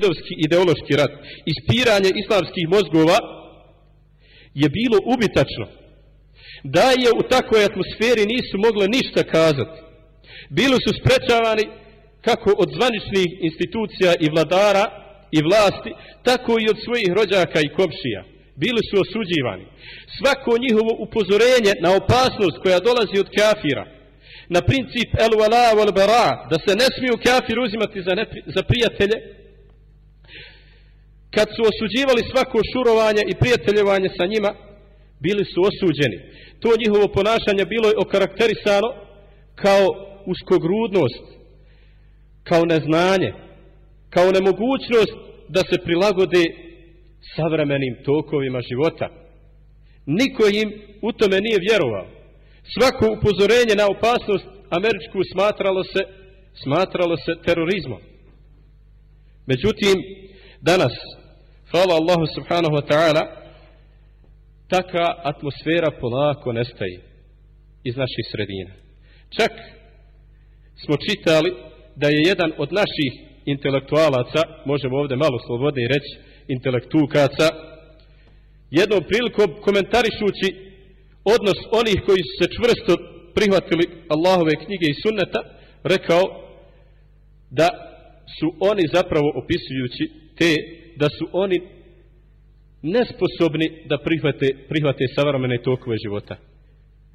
židovski ideološki rat, ispiranje islamskih mozgova je bilo ubitačno. Da je u takvoj atmosferi nisu mogle ništa kazati. Bili su sprečavani kako od zvaničnih institucija i vladara i vlasti, tako i od svojih rođaka i komšija. Bili su osuđivani. Svako njihovo upozorenje na opasnost koja dolazi od kafira, na princip el wala wal bara, da se ne smiju kafir uzimati za, nepri, za prijatelje, kad su osuđivali svako šurovanje i prijateljevanje sa njima, bili su osuđeni. To njihovo ponašanje bilo je okarakterisano kao uskogrudnost, kao neznanje, kao nemogućnost da se prilagode savremenim tokovima života. Niko im u tome nije vjerovao. Svako upozorenje na opasnost američku smatralo se, smatralo se terorizmom. Međutim, danas, hvala Allahu subhanahu wa ta'ala, taka atmosfera polako nestaje iz naših sredina. Čak smo čitali da je jedan od naših intelektualaca, možemo ovdje malo slobodnije reći, intelektukaca, jednom prilikom komentarišući odnos onih koji su se čvrsto prihvatili Allahove knjige i sunneta, rekao da su oni zapravo opisujući te, da su oni nesposobni da prihvate, prihvate savremene tokove života.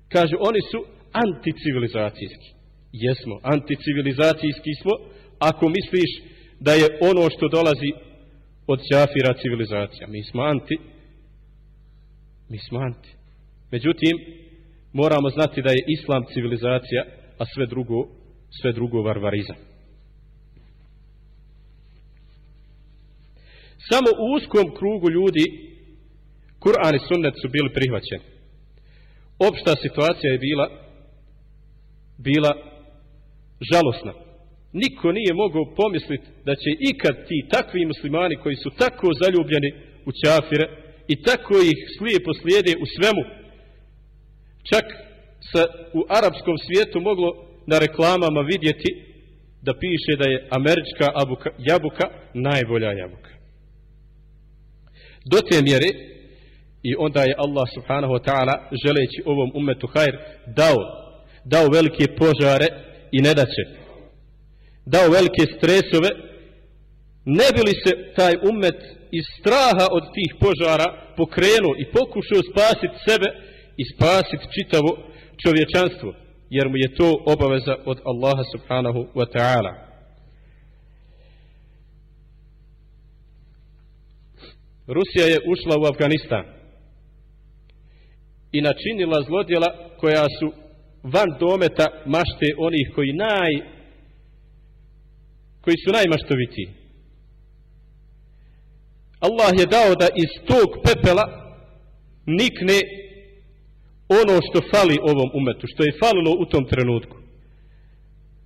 Kaže, oni su anticivilizacijski. Jesmo, anticivilizacijski smo, ako misliš da je ono što dolazi od ćafira civilizacija. Mi smo anti, mi smo anti. Međutim, moramo znati da je islam civilizacija, a sve drugo, sve drugo varvarizam. Samo u uskom krugu ljudi Kur'an i sunnet su bili prihvaćeni. Opšta situacija je bila bila žalosna. Niko nije mogao pomisliti da će ikad ti takvi muslimani koji su tako zaljubljeni u čafire i tako ih slijepo slijede u svemu, čak se u arapskom svijetu moglo na reklamama vidjeti da piše da je američka abuka, jabuka najbolja jabuka. Do te mjere i onda je Allah subhanahu wa ta'ala želeći ovom umetu hajr dao, dao velike požare i nedaće. Dao velike stresove ne bi li se taj umet iz straha od tih požara pokrenuo i pokušao spasiti sebe i spasiti čitavo čovječanstvo jer mu je to obaveza od Allaha subhanahu wa ta'ala. Rusija je ušla u Afganistan i načinila zlodjela koja su van dometa mašte onih koji naj koji su najmaštoviti. Allah je dao da iz tog pepela nikne ono što fali ovom umetu, što je falilo u tom trenutku.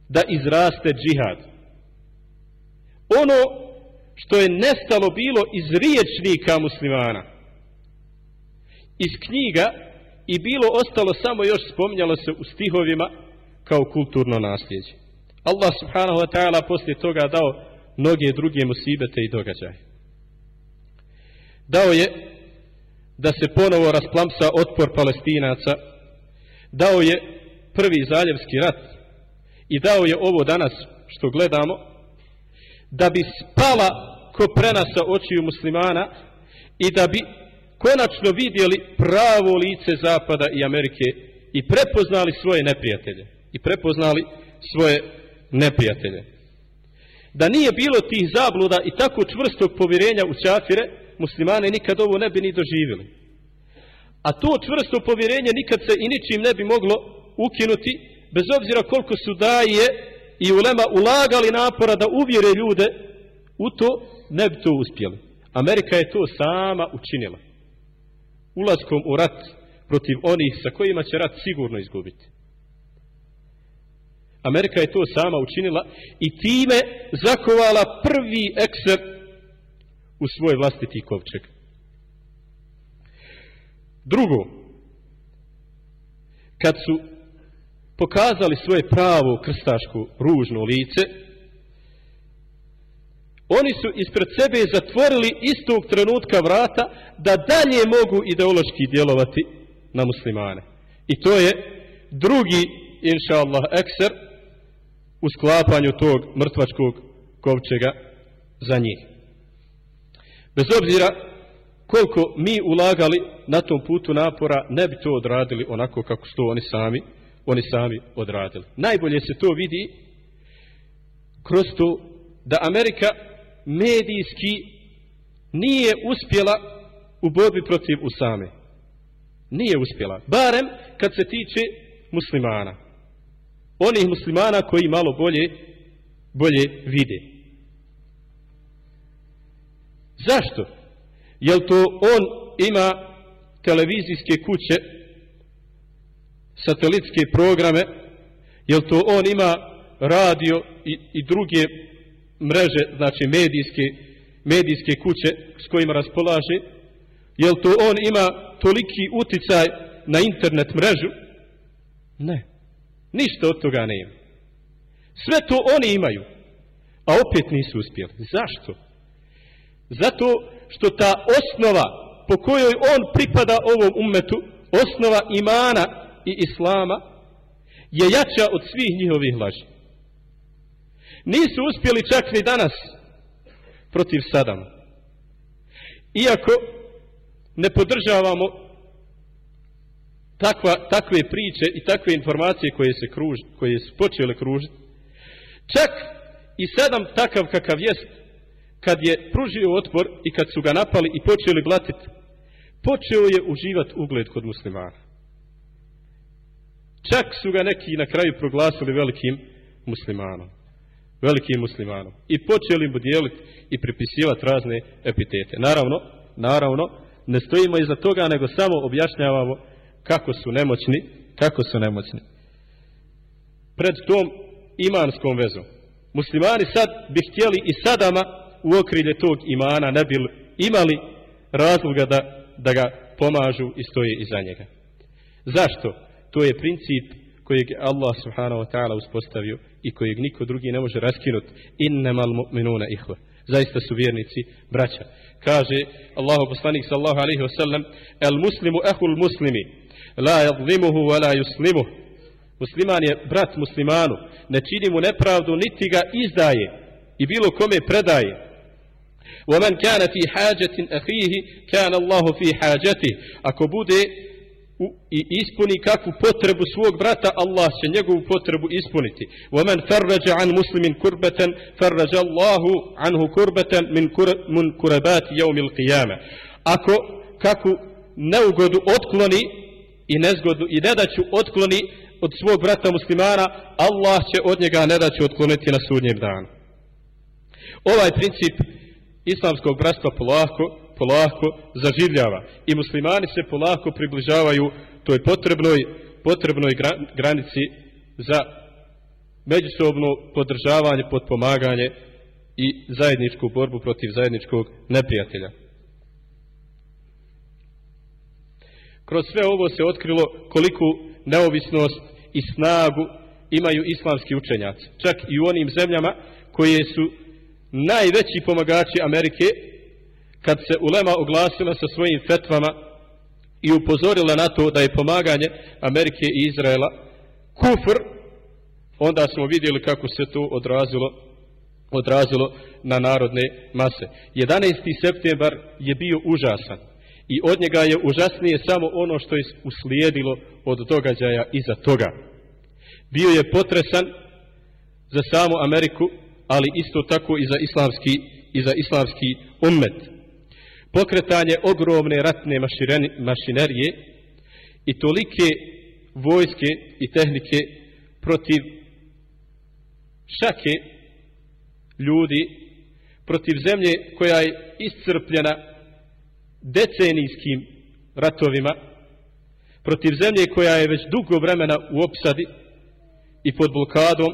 Da izraste džihad. Ono što je nestalo bilo iz riječnika muslimana, iz knjiga i bilo ostalo samo još spominjalo se u stihovima kao kulturno nasljeđe. Allah subhanahu wa ta'ala poslije toga dao mnoge druge musibete i događaje. Dao je da se ponovo rasplamsa otpor palestinaca, dao je prvi zaljevski rat i dao je ovo danas što gledamo, da bi spala ko prenasa očiju muslimana i da bi konačno vidjeli pravo lice Zapada i Amerike i prepoznali svoje neprijatelje. I prepoznali svoje neprijatelje. Da nije bilo tih zabluda i tako čvrstog povjerenja u čafire, muslimane nikad ovo ne bi ni doživjeli. A to čvrsto povjerenje nikad se i ničim ne bi moglo ukinuti, bez obzira koliko su daje i ulema ulagali napora da uvjere ljude u to, ne bi to uspjeli. Amerika je to sama učinila. Ulaskom u rat protiv onih sa kojima će rat sigurno izgubiti. Amerika je to sama učinila i time zakovala prvi ekser u svoj vlastiti kovčeg. Drugo, kad su pokazali svoje pravo krstaško ružno lice, Oni su ispred sebe zatvorili istog trenutka vrata da dalje mogu ideološki djelovati na muslimane. I to je drugi, inša Allah, ekser u sklapanju tog mrtvačkog kovčega za njih. Bez obzira koliko mi ulagali na tom putu napora, ne bi to odradili onako kako su to oni sami, oni sami odradili. Najbolje se to vidi kroz to da Amerika medijski nije uspjela u borbi protiv Usame. Nije uspjela. Barem kad se tiče muslimana. Onih muslimana koji malo bolje, bolje vide. Zašto? Jel to on ima televizijske kuće, satelitske programe, jel to on ima radio i, i druge mreže, znači medijske, medijske kuće s kojima raspolaže, jel to on ima toliki uticaj na internet mrežu? Ne. Ništa od toga ne ima. Sve to oni imaju, a opet nisu uspjeli. Zašto? Zato što ta osnova po kojoj on pripada ovom umetu, osnova imana i islama, je jača od svih njihovih laži. Nisu uspjeli čak ni danas protiv Sadama. Iako ne podržavamo takva, takve priče i takve informacije koje se kruž, koje su počele kružiti, čak i Sadam takav kakav jest, kad je pružio otpor i kad su ga napali i počeli blatiti, počeo je uživati ugled kod muslimana. Čak su ga neki na kraju proglasili velikim muslimanom. Velikim muslimanom. I počeli mu dijeliti i pripisivati razne epitete. Naravno, naravno, ne stojimo iza toga, nego samo objašnjavamo kako su nemoćni, kako su nemoćni. Pred tom imanskom vezom. Muslimani sad bi htjeli i sadama u okrilje tog imana ne bi imali razloga da, da ga pomažu i stoje iza njega. Zašto? To je princip kojeg Allah subhanahu wa ta'ala uspostavio i kojeg niko drugi ne može raskinuti. Innamal mu'minuna ihva. Zaista su vjernici braća. Kaže Allah poslanik sallahu alaihi wa sallam El muslimu ehul muslimi la jadlimuhu wa la yuslimuhu Musliman je brat muslimanu ne čini mu nepravdu niti ga izdaje i bilo kome predaje ومن كان في حاجة أخيه كان الله في حاجته ako bude i ispuni kakvu potrebu svog brata Allah će njegovu potrebu ispuniti ومن فرج عن مسلم كربة فرج الله عنه كربة من من كربات يوم القيامة ako kakvu neugodu otkloni i nezgodu i nedaću otkloni od svog brata muslimana Allah će od njega nedaću otkloniti na sudnjem danu ovaj princip islamskog bratstva polako, polako zaživljava. I muslimani se polako približavaju toj potrebnoj, potrebnoj granici za međusobno podržavanje, podpomaganje i zajedničku borbu protiv zajedničkog neprijatelja. Kroz sve ovo se otkrilo koliku neovisnost i snagu imaju islamski učenjaci. Čak i u onim zemljama koje su najveći pomagači Amerike kad se ulema oglasila sa svojim fetvama i upozorila na to da je pomaganje Amerike i Izraela kufr onda smo vidjeli kako se to odrazilo odrazilo na narodne mase 11. septembar je bio užasan i od njega je užasnije samo ono što je uslijedilo od događaja iza toga bio je potresan za samu Ameriku ali isto tako i za islamski i za islamski ummet pokretanje ogromne ratne mašinerije i tolike vojske i tehnike protiv šake ljudi protiv zemlje koja je iscrpljena decenijskim ratovima protiv zemlje koja je već dugo vremena u opsadi i pod blokadom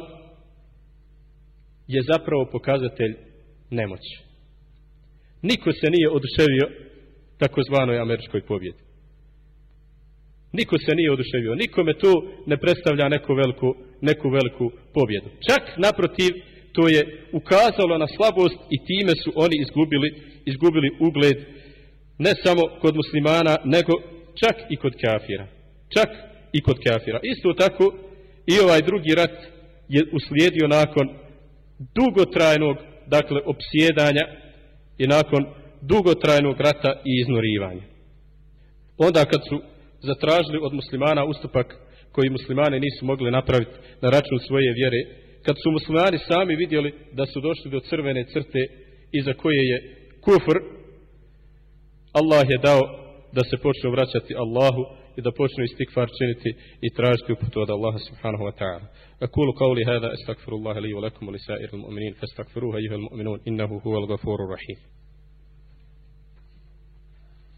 je zapravo pokazatelj nemoći. Niko se nije oduševio takozvanoj američkoj pobjedi. Niko se nije oduševio. Nikome to ne predstavlja neku veliku, neku veliku pobjedu. Čak naprotiv to je ukazalo na slabost i time su oni izgubili, izgubili ugled ne samo kod muslimana, nego čak i kod kafira. Čak i kod kafira. Isto tako i ovaj drugi rat je uslijedio nakon dugotrajnog, dakle, opsjedanja i nakon dugotrajnog rata i iznurivanja. Onda kad su zatražili od muslimana ustupak koji muslimani nisu mogli napraviti na račun svoje vjere, kad su muslimani sami vidjeli da su došli do crvene crte iza koje je kufr, Allah je dao da se počnu vraćati Allahu i da počnu istikfar činiti i tražiti uputu od Allaha subhanahu wa ta'ala. أقول قولي هذا أستغفر الله لي ولكم ولسائر المؤمنين فاستغفروه أيها المؤمنون إنه هو الغفور الرحيم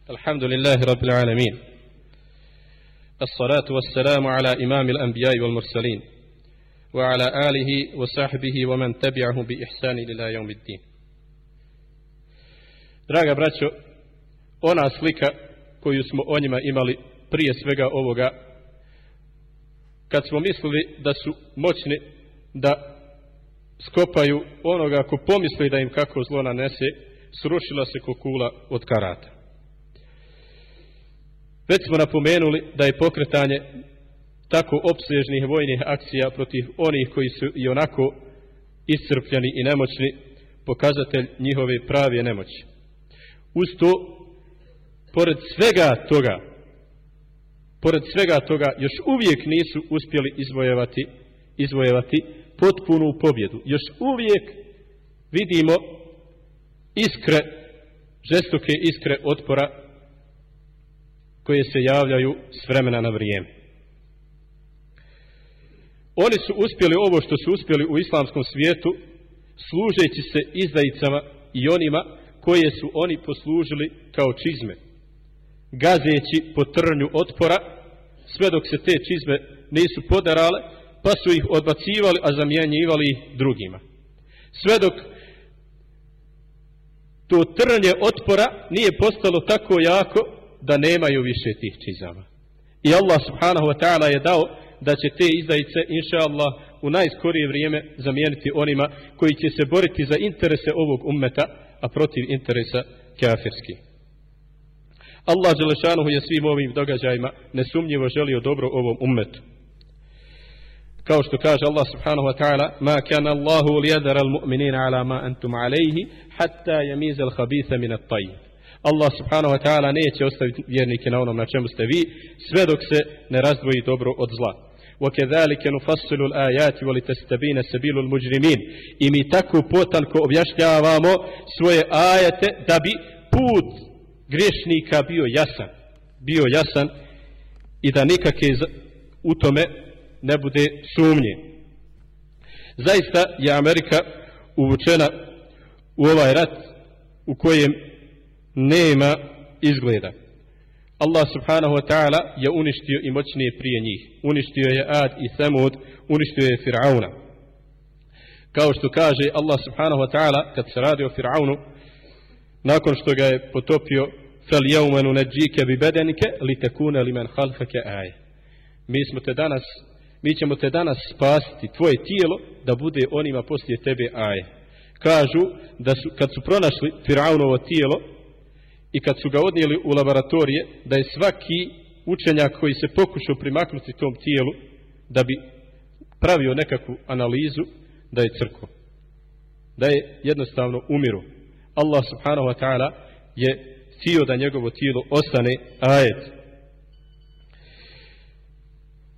الحمد لله رب العالمين الصلاة والسلام على إمام الأنبياء والمرسلين وعلى آله وصحبه ومن تبعه بإحسان إلى يوم الدين Draga braćo, ona slika koju smo o njima imali prije svega ovoga, kad smo mislili da su moćni da skopaju onoga ko pomisli da im kako zlo nanese, srušila se kokula od karata. Već smo napomenuli da je pokretanje tako opsežnih vojnih akcija protiv onih koji su i onako iscrpljeni i nemoćni, pokazatelj njihove pravije nemoći. Uz to, pored svega toga, pored svega toga, još uvijek nisu uspjeli izvojevati, izvojevati potpunu pobjedu. Još uvijek vidimo iskre, žestoke iskre otpora koje se javljaju s vremena na vrijeme. Oni su uspjeli ovo što su uspjeli u islamskom svijetu, služeći se izdajicama i onima koje su oni poslužili kao čizme, gazeći po trnju otpora, sve dok se te čizme nisu podarale, pa su ih odbacivali, a zamjenjivali ih drugima. Sve dok to trnje otpora nije postalo tako jako da nemaju više tih čizama. I Allah subhanahu wa ta'ala je dao da će te izdajice, inša Allah, u najskorije vrijeme zamijeniti onima koji će se boriti za interese ovog ummeta, a protiv interesa kafirskih. Allah Đelešanuhu je svim ovim događajima nesumnjivo želio dobro ovom ummetu. Kao što kaže Allah subhanahu wa ta'ala Ma kana Allahu lijadara al-mu'minina ala ma antum alejhi hatta jamiza al-habitha min at-tajib. Allah subhanahu wa ta'ala neće ostaviti vjernike na onom na čemu ste vi sve dok se ne razdvoji dobro od zla. وكذلك نفصل الآيات ولتستبين سبيل المجرمين i mi tako potanko objašnjavamo svoje ajete da bi put grešnika bio jasan bio jasan i da nikakve u tome ne bude sumnje zaista je Amerika uvučena u ovaj rat u kojem nema izgleda Allah subhanahu wa ta'ala je uništio i moćnije prije njih. Uništio je Ad i Samud, uništio je Fir'auna. Kao što kaže Allah subhanahu wa ta'ala kad se radi o Fir'aunu, nakon što ga je potopio fel jaumenu neđike bi bedenike li tekune. Mi smo te danas mi ćemo te danas spasiti, tvoje tijelo da bude onima poslije tebe aj. Kažu da su, kad su pronašli Fir'aunovo tijelo, i kad su ga odnijeli u laboratorije, da je svaki učenjak koji se pokušao primaknuti tom tijelu, da bi pravio nekakvu analizu, da je crko. Da je jednostavno umiru. Allah subhanahu wa ta'ala je htio da njegovo tijelo ostane ajet.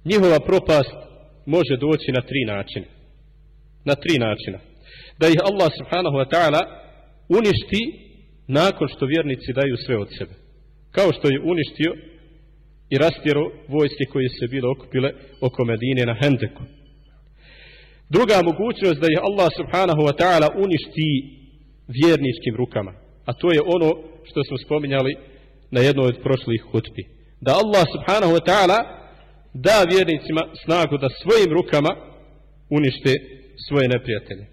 Njihova propast može doći na tri načina. Na tri načina. Da ih Allah subhanahu wa ta'ala uništi nakon što vjernici daju sve od sebe. Kao što je uništio i rastjero vojske koje se bile okupile oko Medine na Hendeku. Druga mogućnost da je Allah subhanahu wa ta'ala uništi vjerničkim rukama. A to je ono što smo spominjali na jednoj od prošlih hutbi. Da Allah subhanahu wa ta'ala da vjernicima snagu da svojim rukama unište svoje neprijatelje.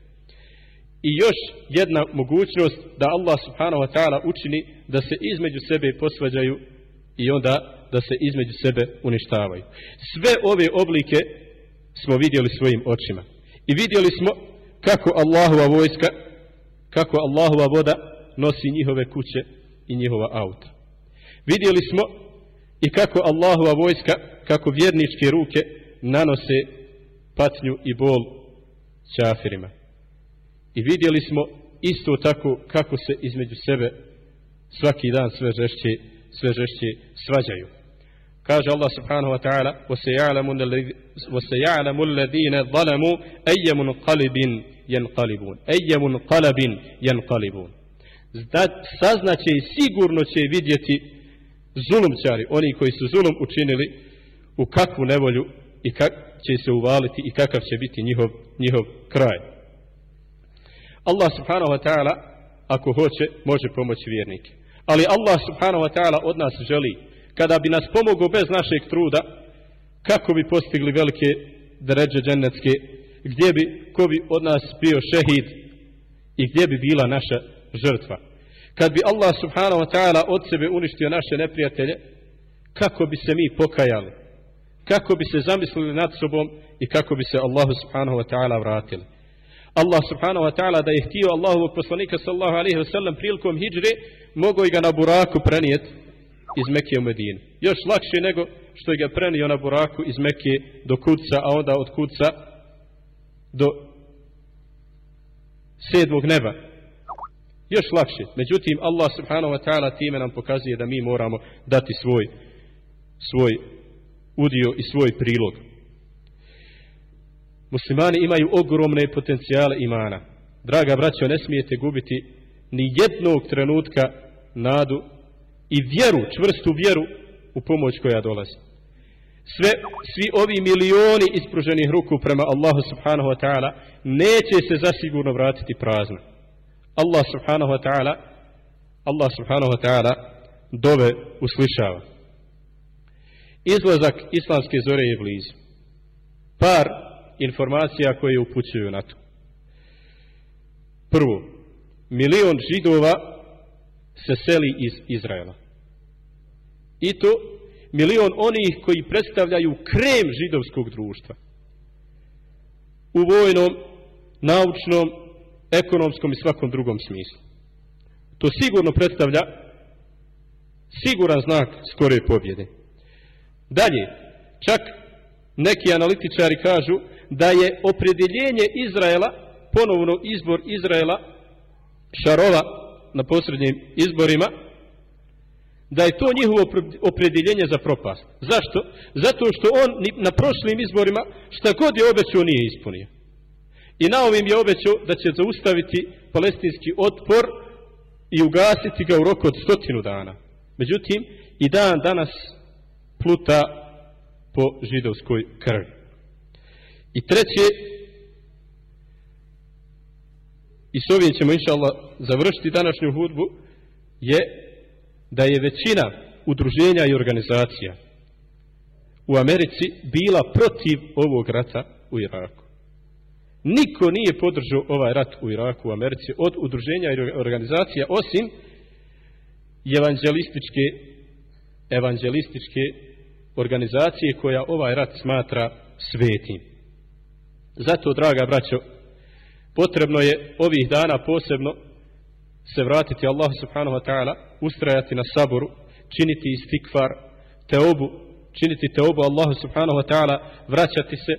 I još jedna mogućnost da Allah subhanahu wa ta'ala učini da se između sebe posvađaju i onda da se između sebe uništavaju. Sve ove oblike smo vidjeli svojim očima. I vidjeli smo kako Allahova vojska, kako Allahova voda nosi njihove kuće i njihova auta. Vidjeli smo i kako Allahova vojska, kako vjerničke ruke nanose patnju i bol čafirima. I vidjeli smo isto tako kako se između sebe svaki dan sve žešće, sve žešće svađaju. Kaže Allah subhanahu wa ta'ala وَسَيَعْلَمُ الَّذِينَ ظَلَمُوا أَيَّ مُنْقَلِبٍ يَنْقَلِبُونَ أَيَّ مُنْقَلَبٍ يَنْقَلِبُونَ Saznaće i sigurno će vidjeti zulumčari, oni koji su zulum učinili u kakvu nevolju i kak će se uvaliti i kakav će biti njihov, njihov kraj. Allah subhanahu wa ta'ala ako hoće može pomoći vjernike. Ali Allah subhanahu wa ta'ala od nas želi kada bi nas pomogao bez našeg truda kako bi postigli velike dređe džennetske, gdje bi, ko bi od nas bio šehid i gdje bi bila naša žrtva. Kad bi Allah subhanahu wa ta'ala od sebe uništio naše neprijatelje, kako bi se mi pokajali, kako bi se zamislili nad sobom i kako bi se Allahu subhanahu wa ta'ala vratili. Allah subhanahu wa ta'ala da je htio Allahovog poslanika sallahu alaihi wa sallam prilikom hijre, mogo ga na buraku prenijeti iz Mekije u Medinu. Još lakše nego što je ga prenio na buraku iz Mekije do kuca, a onda od kuca do sedmog neba. Još lakše. Međutim, Allah subhanahu wa ta'ala time nam pokazuje da mi moramo dati svoj, svoj udio i svoj prilog. Muslimani imaju ogromne potencijale imana. Draga braćo, ne smijete gubiti ni jednog trenutka nadu i vjeru, čvrstu vjeru u pomoć koja dolazi. Sve, svi ovi milioni ispruženih ruku prema Allahu subhanahu wa ta'ala neće se zasigurno vratiti prazno. Allah subhanahu wa ta'ala Allah subhanahu wa ta'ala dove uslišava. Izlazak islamske zore je blizu. Par informacija koje upućuju na to. Prvo, milion židova se seli iz Izraela. I to milion onih koji predstavljaju krem židovskog društva. U vojnom, naučnom, ekonomskom i svakom drugom smislu. To sigurno predstavlja siguran znak skore pobjede. Dalje, čak neki analitičari kažu da je opredjeljenje Izraela, ponovno izbor Izraela, šarova na posrednjim izborima, da je to njihovo opredjeljenje za propast. Zašto? Zato što on na prošlim izborima šta god je obećao nije ispunio. I na ovim je obećao da će zaustaviti palestinski otpor i ugasiti ga u roku od stotinu dana. Međutim, i dan danas pluta po židovskoj krvi. I treće, i s ovim ćemo inša Allah završiti današnju hudbu, je da je većina udruženja i organizacija u Americi bila protiv ovog rata u Iraku. Niko nije podržao ovaj rat u Iraku u Americi od udruženja i organizacija osim evanđelističke evanđelističke organizacije koja ovaj rat smatra svetim. Zato, draga braćo, potrebno je ovih dana posebno se vratiti Allah subhanahu wa ta'ala, ustrajati na saboru, činiti istikvar, teobu, činiti teobu Allahu subhanahu wa ta'ala, vraćati se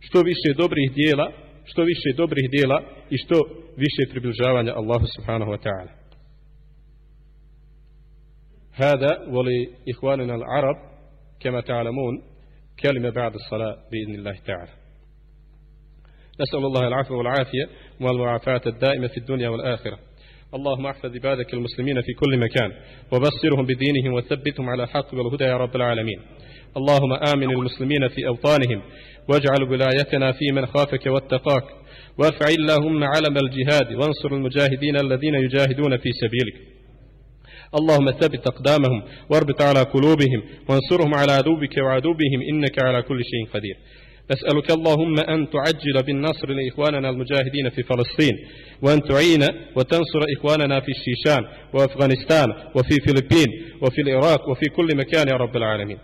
što više dobrih dijela, što više dobrih dijela i što više približavanja Allahu subhanahu wa ta'ala. هذا ولإخواننا العرب كما تعلمون كلمة بعد الصلاة بإذن الله تعالى نسأل الله العفو والعافية والمعافاة الدائمة في الدنيا والآخرة اللهم احفظ عبادك المسلمين في كل مكان وبصرهم بدينهم وثبتهم على الحق والهدى يا رب العالمين اللهم آمن المسلمين في أوطانهم واجعل ولايتنا في من خافك واتقاك. وارفع اللهم علم الجهاد وانصر المجاهدين الذين يجاهدون في سبيلك. اللهم ثبت أقدامهم واربط على قلوبهم وانصرهم على عدوك وعدوبهم إنك على كل شيء قدير. نسألك اللهم أن تعجل بالنصر لإخواننا المجاهدين في فلسطين وأن تعين وتنصر إخواننا في الشيشان وأفغانستان وفي فلبين وفي العراق وفي كل مكان يا رب العالمين.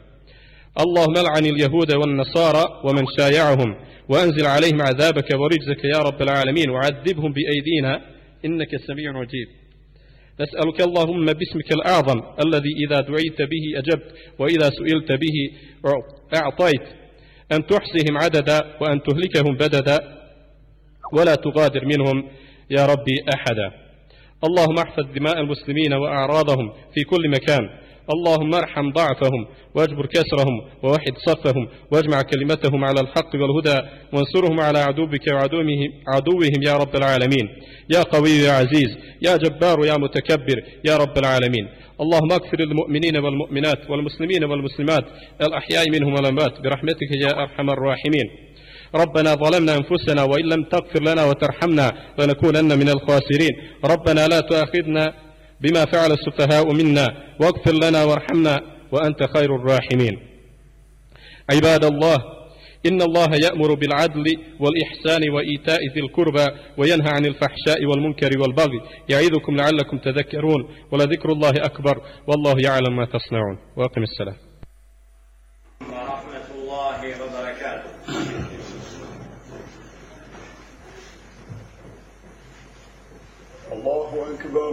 اللهم لعن اليهود والنصارى ومن شايعهم وأنزل عليهم عذابك ورجزك يا رب العالمين وعذبهم بأيدينا إنك سميع مجيب. نسألك اللهم باسمك الأعظم الذي إذا دعيت به أجبت وإذا سئلت به أعطيت أن تحصيهم عددا وأن تهلكهم بددا ولا تغادر منهم يا ربي أحدا. اللهم احفظ دماء المسلمين وأعراضهم في كل مكان اللهم ارحم ضعفهم واجبر كسرهم ووحد صفهم واجمع كلمتهم على الحق والهدى وانصرهم على عدوك وعدوهم عدوهم يا رب العالمين. يا قوي يا عزيز يا جبار يا متكبر يا رب العالمين. اللهم اغفر للمؤمنين والمؤمنات والمسلمين والمسلمات الأحياء منهم والأموات برحمتك يا أرحم الراحمين. ربنا ظلمنا أنفسنا وإن لم تغفر لنا وترحمنا لنكونن من الخاسرين. ربنا لا تؤاخذنا بما فعل السفهاء منا واغفر لنا وارحمنا وأنت خير الراحمين. عباد الله إن الله يأمر بالعدل والإحسان وإيتاء ذي القربى وينهى عن الفحشاء والمنكر والبغي يعيذكم لعلكم تذكرون ولذكر الله أكبر والله يعلم ما تصنعون. وأقم السلام ورحمة الله وبركاته الله أكبر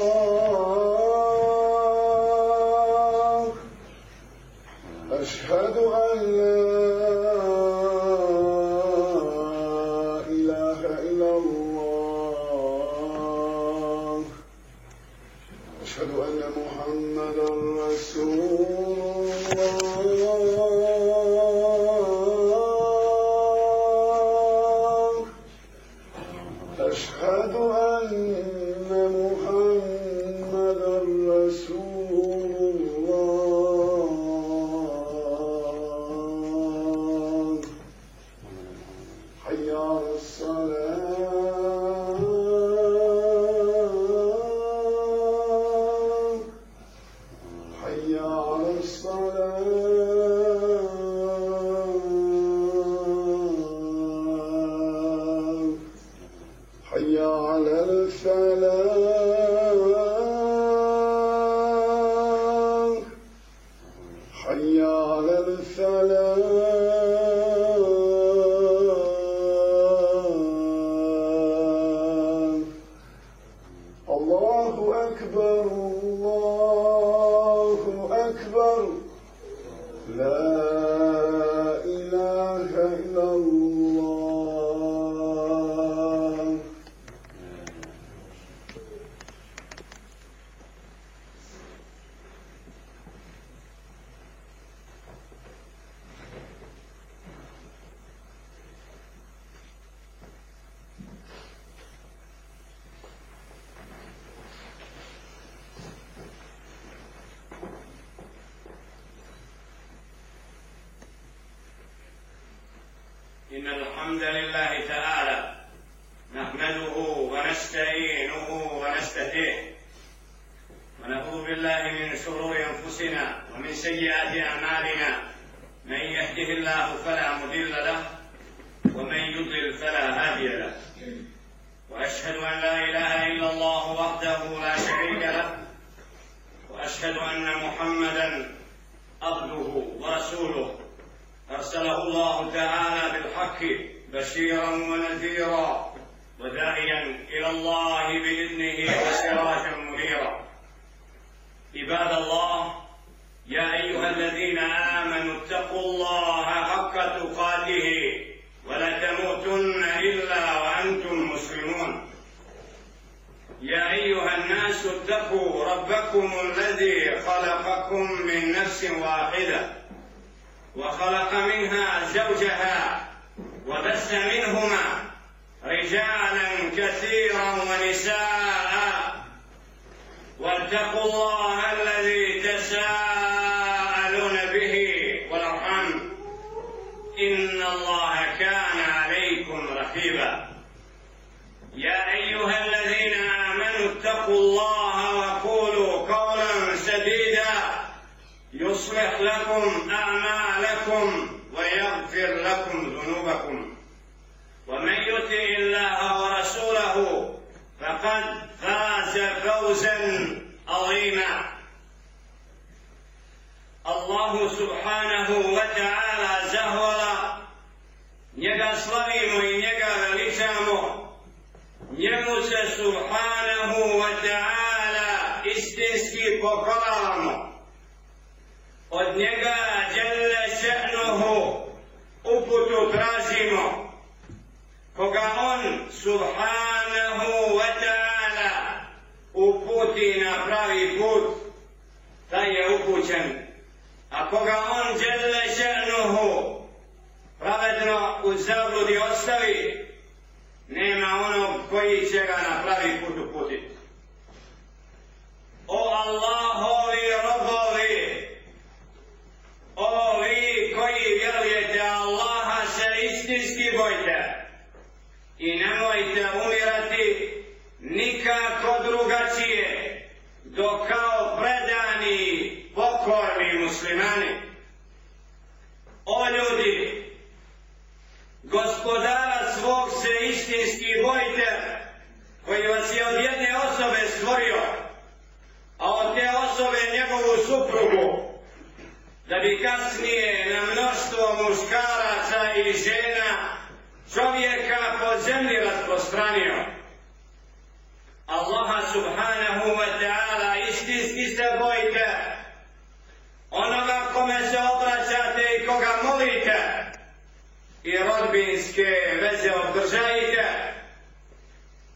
U zabludi ostavi nema onog koji će ga na pravi put uputiti o Allahovi robovi o vi koji vjerujete Allaha se istinski bojte i nemojte umirati nikako drugačije do kao predani pokorni muslimani o ljudi gospodara svog se istinski bojte koji vas je od jedne osobe stvorio a od te osobe njegovu suprugu da bi kasnije na mnoštvo muškaraca i žena čovjeka po zemlji rasprostranio. Allaha subhanahu wa ta'ala istinski se bojite onoga kome se obraćate i koga molite i rodbinske veze održajte.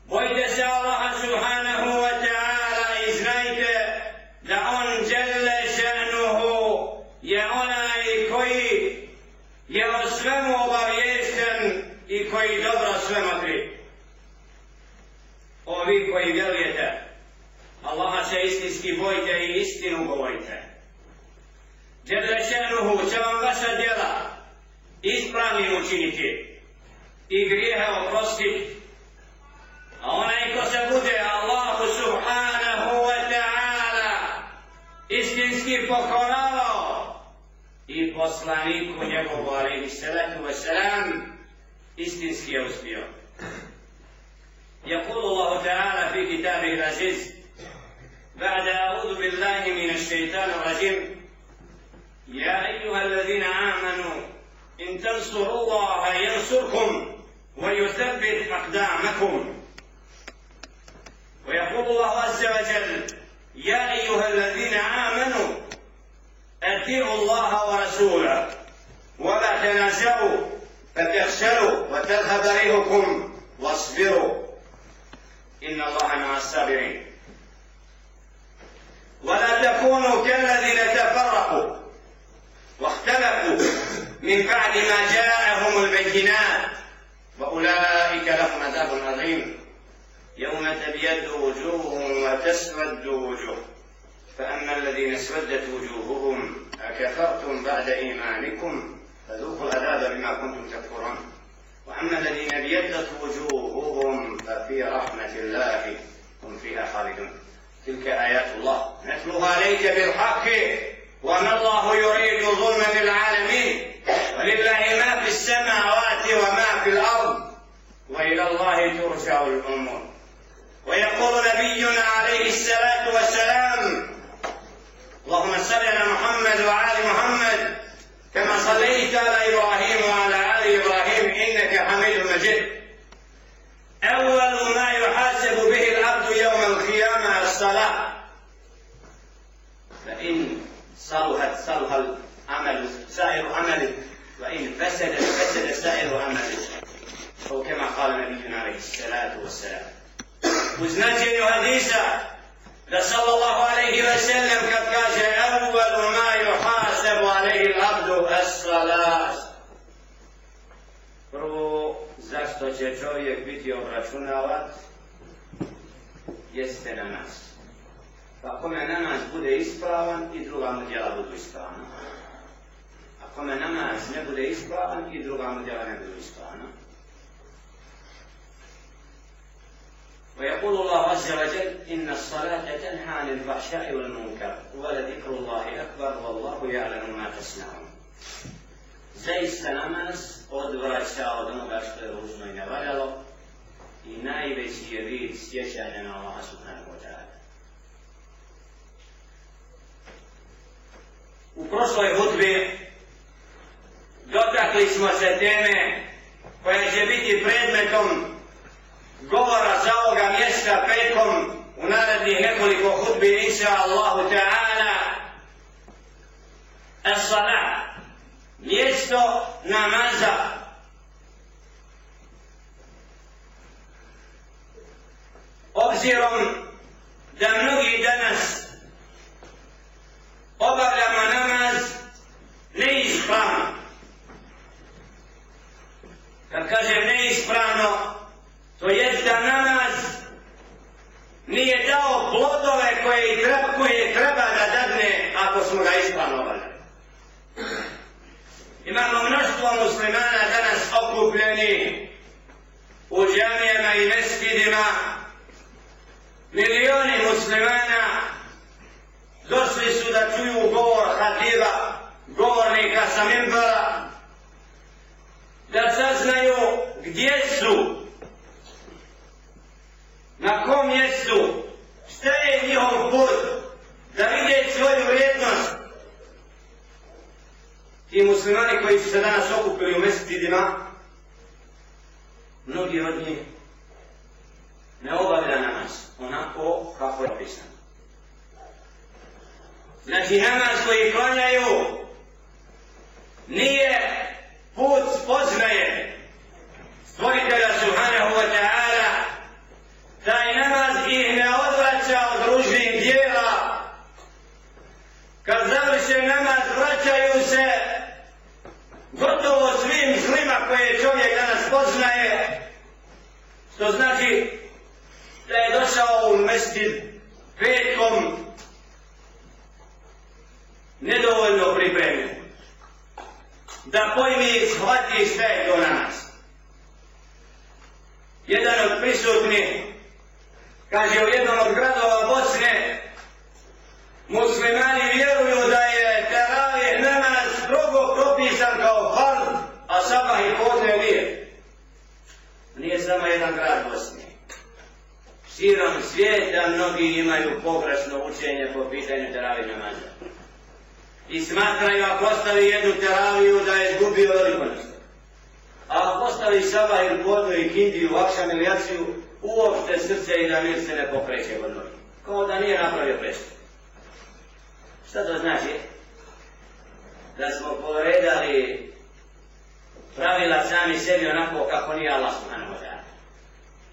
Bojte se Allaha subhanahu wa ta'ala i znajte da on djelle ženuhu je onaj koji je o svemu obavješten i koji dobro sve motri. Ovi koji vjerujete, Allaha se istinski bojte i istinu govorite. Đelešenuhu će vam vaša djela ispravnim učiniti i grijehe oprostiti. Onaj ko se bude Allahu subhanahu wa ta'ala istinski pokoravao i poslaniku njegovu alaihi salatu wa salam istinski je uspio. يقول الله تعالى في كتابه العزيز بعد أعوذ بالله من الشيطان الرجيم يا أيها الذين آمنوا إن تنصروا الله ينصركم ويثبت أقدامكم ويقول الله عز وجل يا أيها الذين آمنوا أطيعوا الله ورسوله ولا تنازعوا فتفشلوا وتذهب ريحكم واصبروا. إن الله مع الصابرين. ولا تكونوا كالذين تفرقوا واختلفوا من بعد ما جاءهم البينات وأولئك لهم عذاب عظيم. يوم تبيد وجوه وتسود وجوه. فأما الذين اسودت وجوههم أكفرتم بعد إيمانكم؟ فذوقوا العذاب بما كنتم تكفرون. وأما الذين ابيضت وجوههم ففي رحمة الله هم فيها خالدون. تلك آيات الله. نتلوها عليك بالحق وما الله يريد ظلما للعالمين. ولله ما في السماوات وما في الأرض. وإلى الله ترجع الأمور. ويقول نبينا عليه الصلاة والسلام اللهم صل على محمد وعلى محمد كما صليت على إبراهيم وعلى آل إبراهيم إنك حميد مجيد. أول ما يحاسب به العبد يوم القيامة الصلاة. فإن صلحت صلح العمل سائر عمله وإن فسد فسد سائر عمله أو كما قال نبينا عليه الصلاة والسلام u značenju hadisa da sallallahu alaihi wa sallam kad kaže evvalu ma juhasebu alaihi l'abdu as-salas prvo zašto će čovjek biti obračunavat? Jeste na nas pa kome na bude ispravan i druga mu djela budu ispravna. A kome na ne bude ispravan i druga mu djela ne budu ispravna. ويقول الله عز وجل إن الصلاة تنهى عن الفحشاء والمنكر ولذكر الله أكبر والله يعلم ما تصنعون Zaista namaz odvraća od onoga što je ružno i nevaljalo i najveći je vid sjećanja na Allaha subhanahu wa ta'ala. U prošloj hudbi dotakli smo se teme koja će biti predmetom govora za ovoga mjesta petkom u narednih nekoliko hudbi inša Allahu Ta'ala as-salat mjesto namaza. Obzirom da mnogi danas obavljamo namaz neispravno. Kad kažem neispravno To je da namaz nije dao plodove koje treba, koje treba da dadne ako smo ga isplanovali. Imamo mnoštvo muslimana danas okupljeni u džamijama i meskidima. Milioni muslimana došli su da čuju govor hatiba, govornika sa mimbara, da saznaju gdje su na kom mjestu, šta je njihov put, da vide svoju vrijednost. Ti muslimani koji su se danas okupili u mesečidima, mnogi od njih ne obavlja namaz onako kako je opisano. Znači namaz koji klanjaju nije put spoznaje stvoritelja Subhanahu wa ta'ala taj namaz ih ne odvraća od ružnih dijela. Kad završe namaz, vraćaju se gotovo svim zlima koje čovjek danas poznaje. Što znači da je došao u mesjid petkom nedovoljno pripremljen. Da pojmi i shvati sve je to na nas. Jedan od prisutnih kaže u jednom od gradova Bosne, muslimani vjeruju da je teravih namaz strogo propisan kao fard, a sabah i podne nije. Nije samo jedan grad Bosne. Širom svijeta mnogi imaju pogrešno učenje po pitanju teravih namaza. I smatraju ako ostavi jednu teraviju da je izgubio velikonost. A ako ostavi sabah ili podnu i kindiju, vakšan ili jaciju, uopšte srce i da mir se ne pokreće od noge. Kao da nije napravio prestup. Šta to znači? Da smo poredali pravila sami sebi onako kako nije Allah subhanahu wa ta'ala.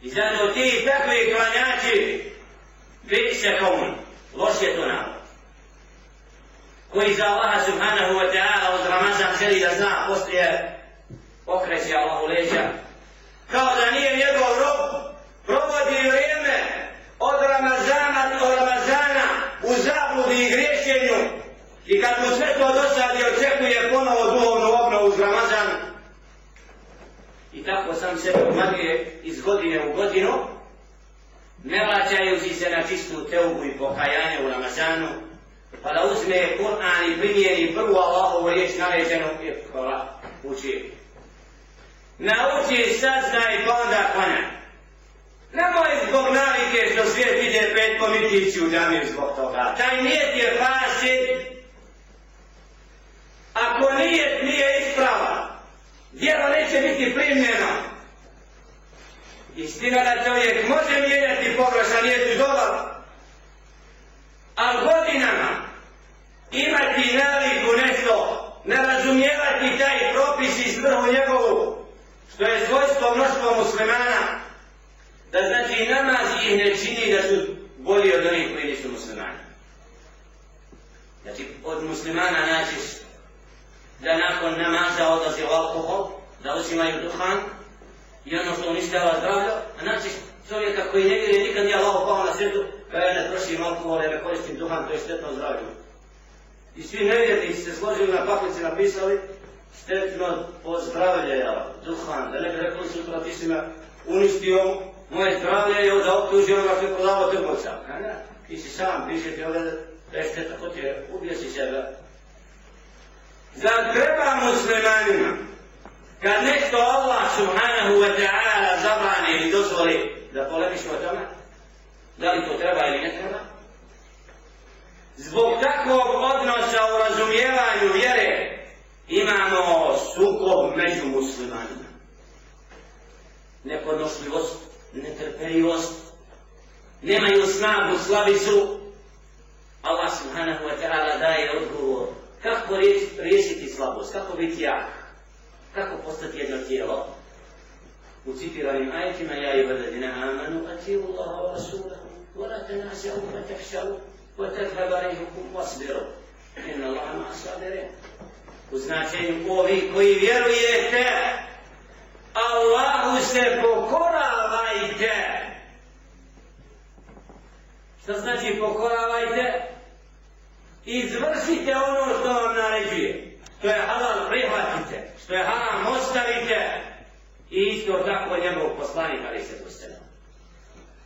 I zato ti takvi klanjači bit se komun. Loš je to nam. Koji za Allaha subhanahu wa ta'ala uz Ramazan želi da zna poslije okreće Allahu leđa. Kao da nije njegov rob provodi vrijeme od Ramazana do Ramazana u zabludi i griješenju. I kad mu sve to dosadi očekuje ponovo duhovnu obnovu uz Ramazan. I tako sam se pomagije iz godine u godinu ne vraćajući se na čistu teubu i pokajanje u Ramazanu pa da uzme Kur'an i primjeri prvu Allahovu riječ naređenu i kola uči. Nauči saznaj pa onda klanjaj. Nemoj zbog navike što svijet ide pet si u džamiju zbog toga. Taj nijet je fasid. Ako nijet nije isprava, djelo neće biti primljena. Istina da čovjek može mijenjati pogrešan nijet u dobar. ali godinama imati naviku nešto, ne razumijevati taj propis i svrhu njegovu, što je svojstvo mnoštvo muslimana, da znači namaz ih ne čini da su bolji od onih koji nisu muslimani. Znači, od muslimana naćiš da nakon namaza odlazi u alkohol, da uzimaju duhan i ono što uništava zdravlja, a naćiš čovjeka koji ne vjeruje nikad nije Allah pao na svijetu, pa ja ne trošim alkohol, ja ne koristim duhan, to je štetno zdravlju. I svi nevjernici se složili na paklici, napisali, štetno po zdravlje, duhan, da ne bi rekli sutra ti si me uništio, Moje zdravlje je da optuži onoga koji je prodavao trgovca. Ti si sam, piše ti ovdje, rešte tako ti je, ubio si sebe. Zar treba muslimanima, kad nešto Allah subhanahu wa ta'ala zabrani ili dozvoli, da polemiš o tome? Da li to treba ili ne treba? Zbog takvog odnosa u razumijevanju vjere imamo sukob među muslimanima. Nepodnošljivost, netrpeljivost, nemaju snagu, slavicu. Allah subhanahu wa ta'ala daje odgovor. Kako riješiti slabost? Kako biti jak? Kako postati jedno tijelo? U citiranim ajetima ja i vladina amanu atiru Allaha wa rasulahu wa la tenasa'u wa tefšalu wa tadhaba rehukum wasbiru inna Allaha ma sabirin u značenju ovi koji vjerujete Allahu se pokoravajte. Što znači pokoravajte? Izvršite ono što vam naređuje. Što je halal prihvatite. Što je haram ostavite. I isto tako njegov poslanik ali se postane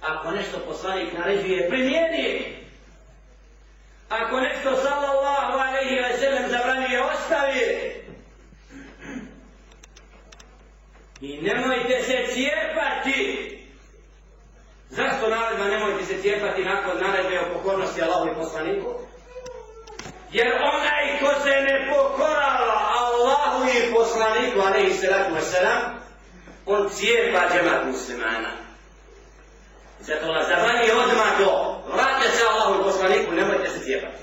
ako nešto poslanik naređuje primijeni. Ako nešto sallallahu alaihi wa sallam zabranjuje ostavi. I nemojte se cijepati. Zašto naredba nemojte se cijepati nakon naredbe o pokornosti Allahu i poslaniku? Jer onaj ko se ne pokorava Allahu i poslaniku alaihi sallatu wa on cijepa džemat muslimana. Zato nas zabranjuje odmah to. Vrate se Allahu i poslaniku nemojte se cijepati.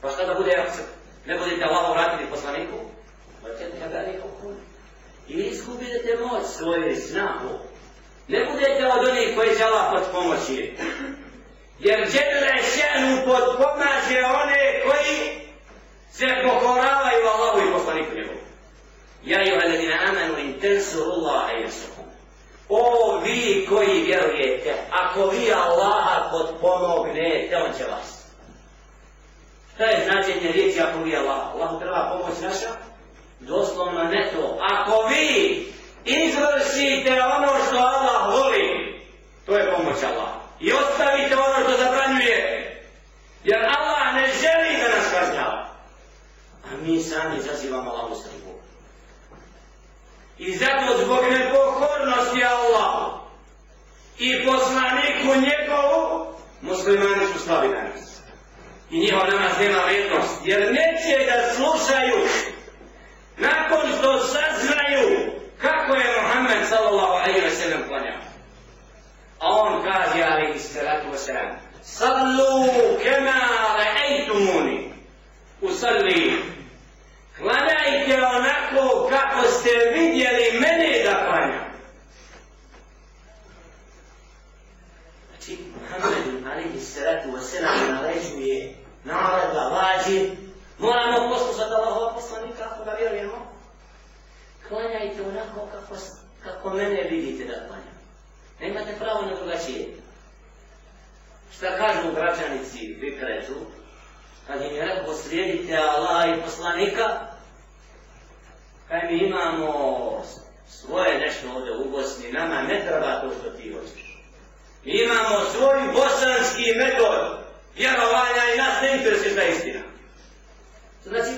Pa šta da bude ako se ne budete Allahu vratili poslaniku? Vrate kada je okun i izgubite moć svoje snagu ne budete od onih koji će Allah pod pomoći jer žele šenu pod pomaže one koji se pokoravaju Allahu i poslaniku njegovu Ja i valedina amanu in tensuru Allaha jesukum. O vi koji vjerujete, ako vi Allaha podpomognete, on će vas. To je značenje riječi ako vi Allah? Allahu treba pomoć naša? Doslovno ne to. Ako vi izvršite ono što Allah voli, to je pomoć Allah. I ostavite ono što zabranjuje. Jer Allah ne želi da nas kažnjava. A mi sami zazivamo Allahu strbu. I zato zbog nepokornosti Allahu i poslaniku njegovu, muslimani su na nas. I njihov namaz nema vrednost, jer neće da slušaju nakon što saznaju kako je Muhammed sallallahu alaihi wa sallam klanjao. A on kaže alaihi sallatu wa sallam, Sallu kema ra'aytumuni. Usalli Klanjajte onako kako ste vidjeli mene da klanjam. Znači, Muhammed alaihi salatu wa sallam naređuje naredba vađi. Moramo poslušati Allahova poslanika ako ga vjerujemo. Klanjajte onako kako, kako mene vidite da klanjam. Nemate pravo na drugačije. Šta kažu građanici Vikretu? kad im je rekao slijedite Allah i poslanika, kaj mi imamo svoje nešto ovdje u Bosni, nama ne treba to što ti hoćeš. Mi imamo svoj bosanski metod vjerovanja i nas ne interesuje šta istina. Znači,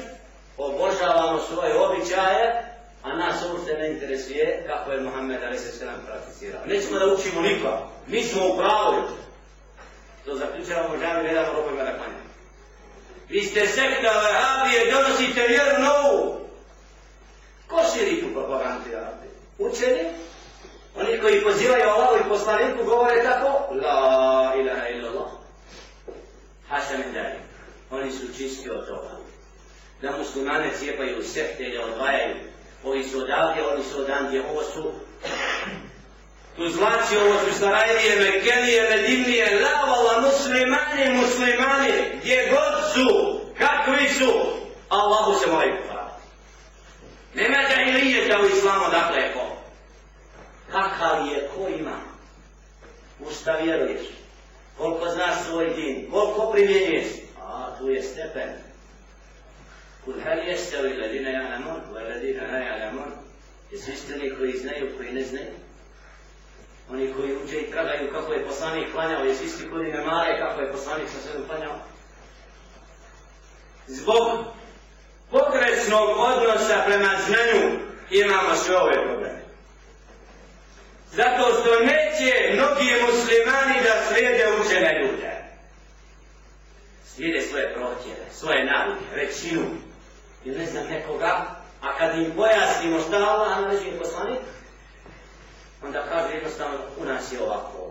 obožavamo svoje običaje, a nas uopšte ne interesuje kako je Muhammed a.s. prakticirao. Nećemo da učimo nikoga. mi smo u pravu. To zaključavamo žami, ne damo robojima da klanjamo. Vi ste sekta Vahabije, donosite vjeru novu. Ko širi tu propagandu Vahabije? Učeni? Oni koji pozivaju Allahu i poslaniku govore tako? La ilaha illallah. Hasan Dari. Oni su čisti od toga. Da muslimane cijepaju sekte i odvajaju. Ovi su odavdje, oni su odandje. Ovo su Tuzlaci, ovo su Sarajlije, Mekelije, Medinije, Lavala, muslimani, muslimani, gdje god su, kakvi su, Allahu se moraju popraviti. Nema džahilijeta u islamu, dakle je ko. Kakav je, ko ima? Usta vjeruješ? Koliko znaš svoj din? Koliko primjenjuješ? A, tu je stepen. Kul hal jeste u iladina ja'lamun, u iladina la ja'lamun. Jesu istini koji znaju, koji ne znaju? Oni koji uče i tragaju kako je poslanik klanjao, jesu isti koji ne mare kako je poslanik sa svemu klanjao. Zbog pogrešnog odnosa prema znanju imamo sve ove probleme. Zato što neće mnogi muslimani da slijede učene ljude. Slijede svoje protjeve, svoje navike, većinu. Ili ne znam nekoga, a kad im pojasnimo šta Allah naređuje poslanik, onda kaže jednostavno u nas je ovako.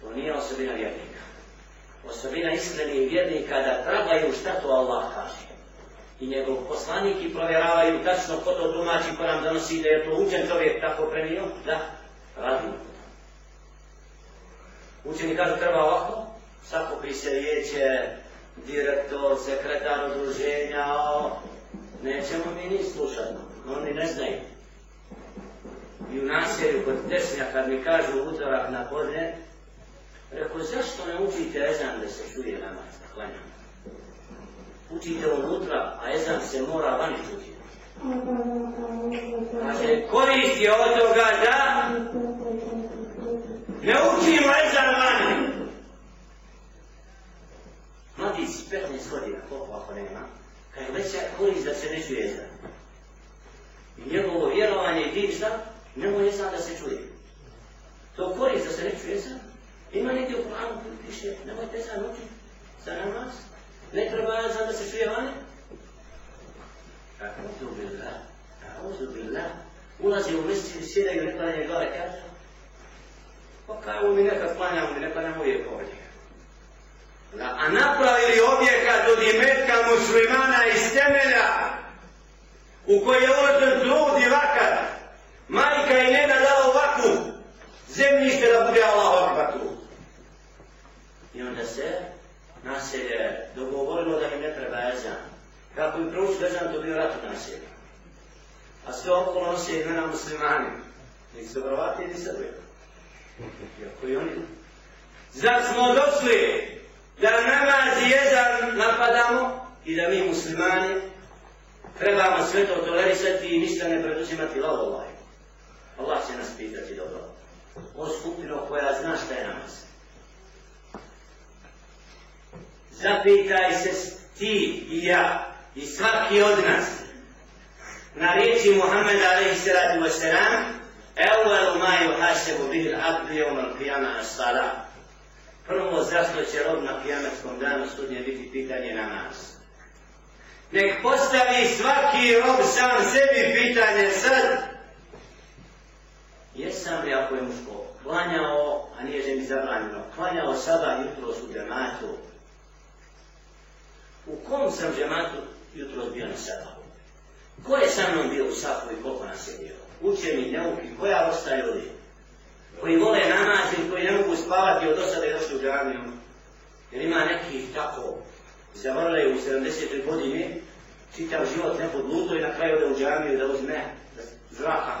To nije osobina vjernika. Osobina iskrenih vjernika da tragaju šta to Allah kaže. I njegov poslanik i provjeravaju tačno ko to tumači, ko nam donosi da je to učen čovjek tako premio, da, radimo. Učeni kažu treba ovako, svako prisjeće, direktor, sekretar udruženja, nećemo mi ni slušati, oni ne znaju i u naselju kod desnja kad mi kažu utorak na podne, rekao, zašto ne učite ezan da se čuje namaz, da klanjamo? Učite unutra, a ezan se mora vani čuti. Kaže, korist je od toga da ne učimo ezan vani. Mladić, 15 godina, koliko ako nema, kad već je korist da se ne čuje ezan. I njegovo vjerovanje i din šta? Nemoj jezan da se čuje. To korist da se ne čuje jezan. Ima negdje u Koranu koji piše, nemojte jezan učiti za namaz. Ne treba jezan da se čuje vane. A'udhu billah. A'udhu billah. Ulazi u mesti i sjedaju ne klanjaju gore kaže. Pa kao mi nekad klanjamo, mi ne klanjamo uvijek ovdje. Da, a napravili objekat od imetka muslimana iz temelja u koji je uložen trud i vakat Majka i njena dala ovakvu zemljište da bude Allah akbar tu. I onda se naselje dogovorilo da im ne treba ezan Kako im prouči jezan, to bio rat naselje. A sve okolo nose imena muslimani. Nek se Hrvati ili Srbi. Iako i oni. Zar smo došli da namaz i jezan napadamo i da mi muslimani trebamo sve to tolerisati i ništa ne preduzimati lavolaj. Allah će nas pitati dobro. O skupino koja zna šta je namaz. Zapitaj se ti i ja i svaki od nas na riječi Muhammeda alaihi salatu wa salam Evalu ma yuhasebu bihil al-abdu yawm al-qiyama as-salam Prvo zašto će rob na kijametskom danu sudnje biti pitanje na nas. Nek postavi svaki rob sam sebi pitanje sad jesam li ako je muško klanjao, a nije ženi zabranjeno, klanjao sada jutro su džematu, u kom sam džematu jutro bio na sada? Ko je sa mnom bio u sapu i koliko nas je bilo? Učeni, neuki, koja ostaje ovdje? Koji vole namaz ili koji ne mogu spavati od osade došli u džamiju? Jer ima neki tako, zavrle u 70. godine, čitav život ne podluto i na kraju ode u džamiju da uzme zraka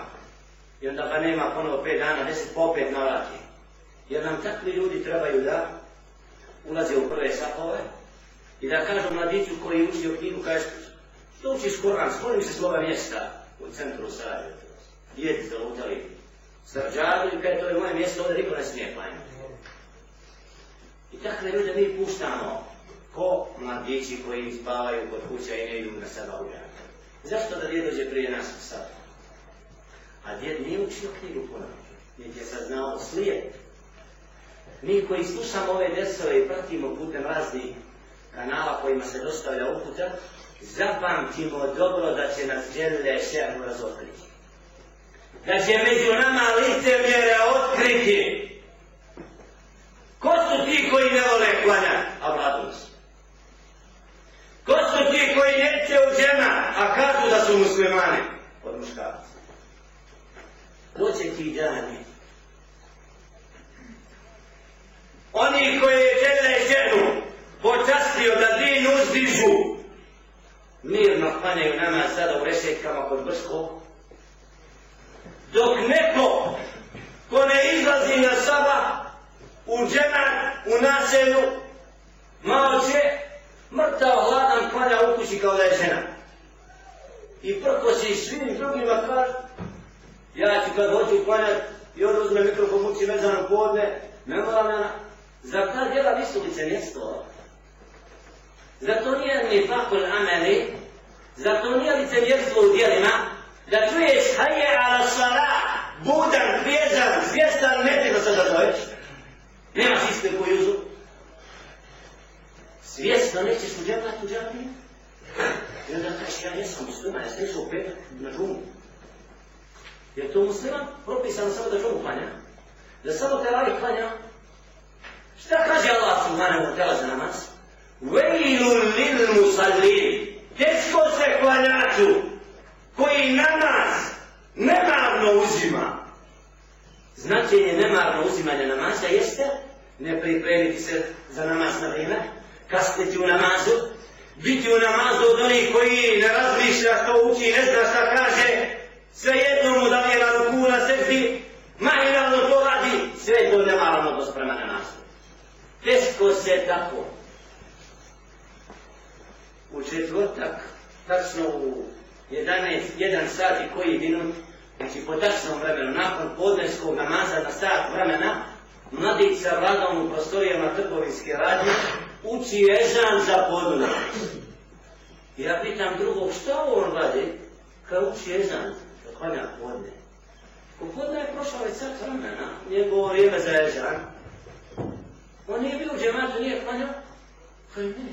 i onda ga nema ponovo 5 dana, 10 popet pa navrati. Jer nam takvi ljudi trebaju da ulaze u prve sapove i da kažu mladiću koji uči u knjigu, kaže, što učiš Koran, spojim se slova mjesta u centru Sarajeva. Djeti zalutali srđaru i kaže, to je moje mjesto, ovdje niko ne smije klanjati. I takve ljude mi puštamo ko mladići koji spavaju kod kuća i ne idu na sada u Zašto da djed dođe prije nas sad? A djed nije učio knjigu puno, nam, niti je sad znao slijed. Mi koji slušamo ove desove i pratimo putem raznih kanala kojima se dostavlja uputa, zapamtimo dobro da će nas djelile šernu razotkriti. Da će među nama lice mjere otkriti. Ko su ti koji ne vole klanja, a vladu se. Ko su ti koji neće u žena, a kažu da su muslimani? Od muškarca. Ko će ti dani. Oni koji je žele ženu počastio da din uzdišu, mirno klanjaju nama sada u rešetkama kod Brskog, dok neko ko ne izlazi na saba u džemat, u naselju, malo će mrtav hladan klanja u kući kao da je žena. I prko se i svim drugima kaže, Ja ću kad hoću klanjat i oduzme mikrofon muci vezano podne, ne moram ja... za ta djela nisu ne Zar Zato nije ni fakul ameli? zato nije licemjerstvo u djelima? Da čuješ haje ala sara, budan, pjezan, svjestan, ne ti da se da doješ. Nemaš iste koju uzu. Svjesno nećeš u džemat u džamiju? I onda kažeš, ja nisam musliman, ja sam išao u petak na džumu. Jer to musliman propisano samo da džumu klanja? Da samo te radi klanja? Šta kaže Allah subhanahu wa ta'ala za namaz? Vejlu lil musallin. Teško se klanjaču koji namaz nemarno uzima. Značenje nemarno uzimanja namaza jeste ne pripremiti se za namaz na vrijeme, kasniti u namazu, biti u namazu od onih koji ne razmišlja što uči, ne zna šta kaže, sve jedno mu da li je na ruku na srti, mahinalno to radi, sve to nemarno odnos prema namazu. Teško se tako. U četvrtak, tačno u 11, 1 sat i koji minut, znači po tačnom vremenu, nakon podneskog namaza na sat vremena, mladić sa vladom u prostorijama trgovinske radnje, uči ezan za podnu Ja pitam drugog, šta on radi? Kao uči ezan, da klanja podne. Ko podne je prošao već sat vremena, njegovo vrijeme za ezan. On nije bio u džematu, nije klanjao? Kaj ne.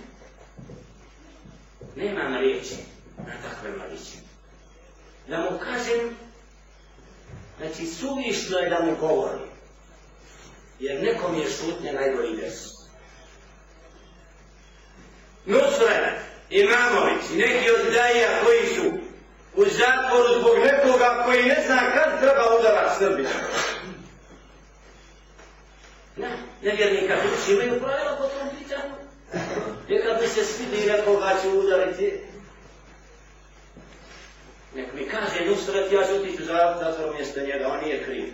Nemam riječi na takve mladiće. Da mu kažem, znači suvišno je da mu govori. Jer nekom je šutnja najgori des. Nusret, Imamović i neki od daija koji su u zatvoru zbog nekoga koji ne zna kad treba udarat Srbina. Ne, nevjernika duši imaju pravila po tom pitanju. Neka bi se svidi nekoga će udariti. Nek mi kaže Nusret, ja ću otići u zatvor mjesto njega, on nije kriv.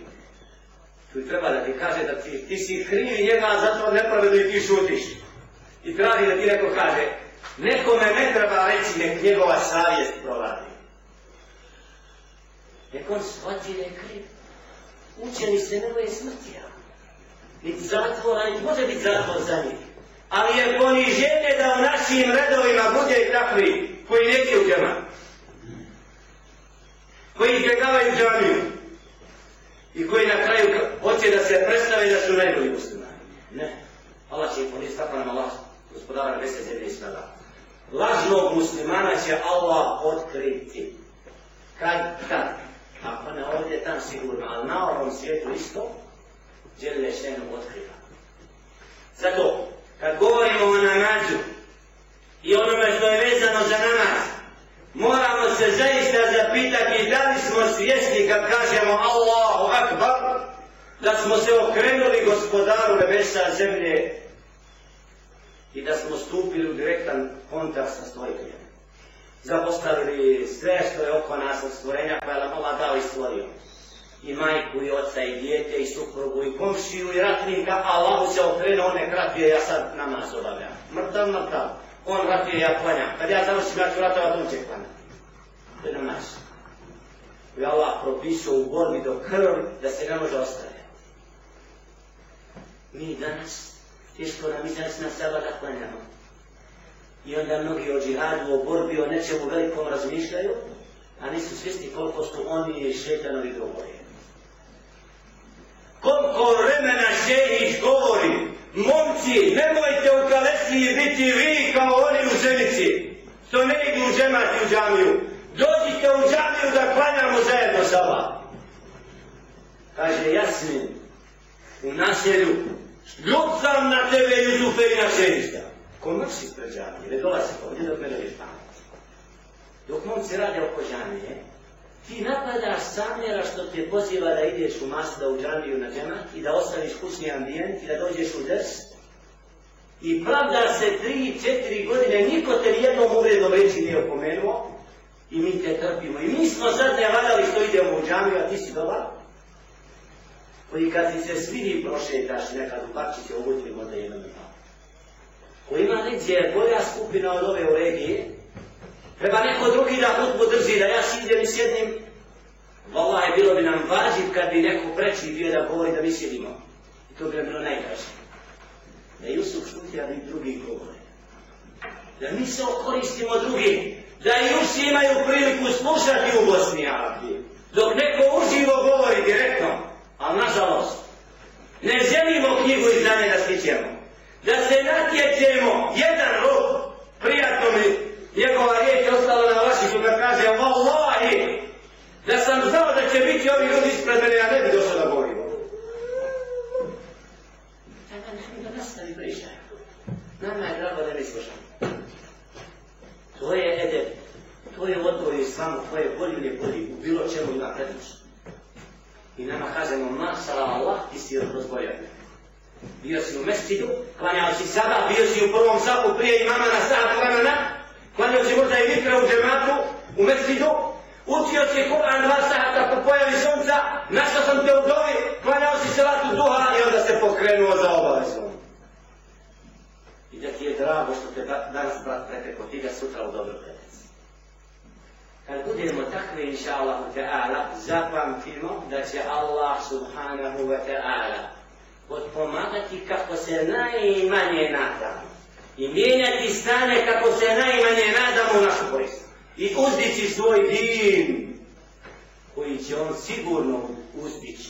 Tu treba da ti kaže da ti, ti si kriv njega, zato nepravedno i ti šutiš i traži da ti neko kaže, nekome ne treba reći nek njegova savjest provadi. Nek on shvati da je kriv. Učeni se ne boje smrti, niti zatvora, niti može biti zatvor za njih. Ali je poniženje da u našim redovima bude takvi koji neće u džema. Koji izbjegavaju džamiju. I koji na kraju hoće da se predstave da su najbolji muslimani. Ne. Allah će ih poniziti, tako nam Allah gospodara nebesa zemlje i svega. Lažnog muslimana će Allah otkriti. Kad, kad? Ako ne ovdje, tam sigurno, ali na ovom svijetu isto, žele šenu otkriva. Zato, kad govorimo o namazu i onome što je vezano za namaz, moramo se zaista zapitati da li smo svjesni kad kažemo Allahu Akbar, da smo se okrenuli gospodaru nebesa zemlje i da smo stupili u direktan kontakt sa stvoriteljem. Zapostavili sve što je oko nas od stvorenja koja nam Allah dao i stvorio. I majku, i oca, i dijete, i suprugu, i komšiju, i ratnika, a Allah se okrenuo, ne kratio, ja sad namaz obavljam. Mrtav, mrtav. On ratuje, ja klanjam. Kad ja završim, ja ću ratovat, on će klanjati. To je namaz. I Allah propisao u borbi do krvi da se ne može ostaviti. Mi danas teško nam izaći na seba da klanjamo. I onda mnogi o džihadu, o borbi, o nečemu velikom razmišljaju, a nisu svjesni koliko su oni i šetanovi govori. Koliko vremena šehić govori, momci, nemojte u kalesiji biti vi kao oni u ženici, što ne idu u žemati u džamiju. Dođite u džamiju da klanjamo zajedno sa vama. Kaže Jasmin, u naselju, ljud sam na tebe, Jusufe, i na šerišta. Ko mrši pred džamije, ne dolazi ovdje dok me ne viš. Dok momci rade oko džamije, ti napadaš samljera što te poziva da ideš u masu, da u džamiju na džemat i da ostaviš kućni ambijent i da dođeš u drs. I pravda se tri, četiri godine, niko te jednom uvrednom reći nije opomenuo i mi te trpimo. I mi smo sad ne što idemo u džamiju, a ti si dobar koji kad ti se svidi prošetaš nekad u parčiće uvutili možda jednom i malo. Ko ima negdje bolja skupina od ove u regiji, treba neko drugi da hutbu drži, da ja siđem i sjednim, Wallahi, bilo bi nam važiv kad bi neko preći bio da govori da mi sjedimo. I to bi nam bilo najdraže. Da Jusuf šuti, a da drugi govore. Da mi se okoristimo drugi. Da i Rusi imaju priliku slušati u Bosni Arabiji. Dok neko uživo govori direktno. Ali nažalost, ne želimo knjigu i znanje da stičemo. Da se natječemo, jedan rok, prijatno mi njegova riječ je ostala na vašiću da kaže Wallahi, da sam znao da će biti ovi ljudi ispred mene, ja ne bi došao da govorim. Da nastavi priča. Nama je drago da mi slušamo. To je edep. To je odgovor islamu, to je bolji ili bolji, u bilo čemu ima prednost. I nama kažemo, masala Allah, ti si rozbojan. Bio si u mestidu, klanjao si sada, bio si u prvom sapu prije imama na sat vremena, Klanio si možda i vikra u džematu, u mestidu, učio si Kur'an dva sahata po pojavi sunca, našao sam te u dovi, klanjao si salatu duha i onda se pokrenuo za obavezno. I da ti je drago što te danas brat preteko, ti ga sutra u dobro preteci. Kad budemo takvi, inša Allah, ta'ala, zapamtimo da će Allah subhanahu wa ta'ala potpomagati kako se najmanje nadamo. I mijenjati stane kako se najmanje nadamo u našu korist. I uzdići svoj din koji će on sigurno uzdići.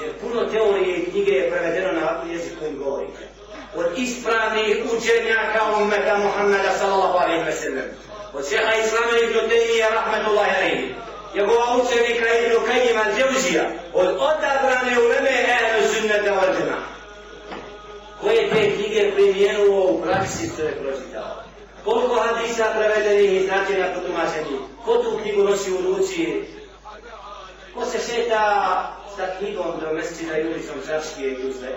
Jer puno teorije i knjige je prevedeno na ovakvu jezik kojim govorite. Od ispravnih učenjaka ummeta Muhammeda sallallahu alaihi wa sallam. Od šeha Islama ibn Taymiya rahmetullahi alaihi njegova učenika Ibn Kajim al-Dževzija od odabrane uleme ehlu sunnata wal džema. Koje te knjige primjenuo u praksi što je pročitao. Koliko hadisa prevedenih i značenja po tumačenju. Ko tu knjigu nosi u ruci? Ko se šeta sa knjigom do mesečina i ulicom Čarškije i Uzle?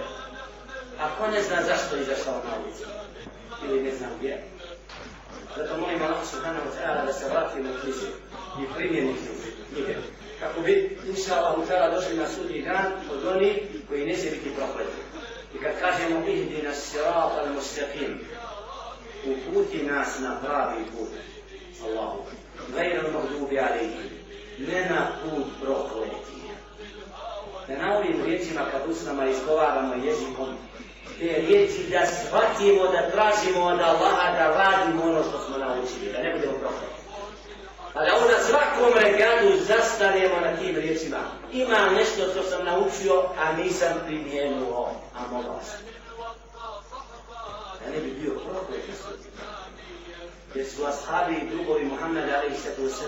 A ko ne zna zašto je izašao na ulicu, Ili ne znam gdje? Zato molim Allah subhanahu wa ta'ala da se vratimo u knjizi i primjeni knjige. Kako bi, inša Allah, utara došli na sudnji dan od onih koji neće biti prokleti. I kad kažemo ihdi na sirat al mustaqim, uputi nas na pravi put. Allahu. Gajran mahdubi alaihi. Ne na put prokleti. Da na ovim riječima kad usnama izgovaramo jezikom te riječi da shvatimo, da tražimo od Allaha da radimo ono što smo naučili, da ne budemo prokleti. A da onda svakom regadu zastanemo na tim riječima. Ima nešto što sam naučio, a nisam primijenuo, a mogao sam. Da ne bi bio proklet. Jer su ashabi i drugovi Muhammed a.s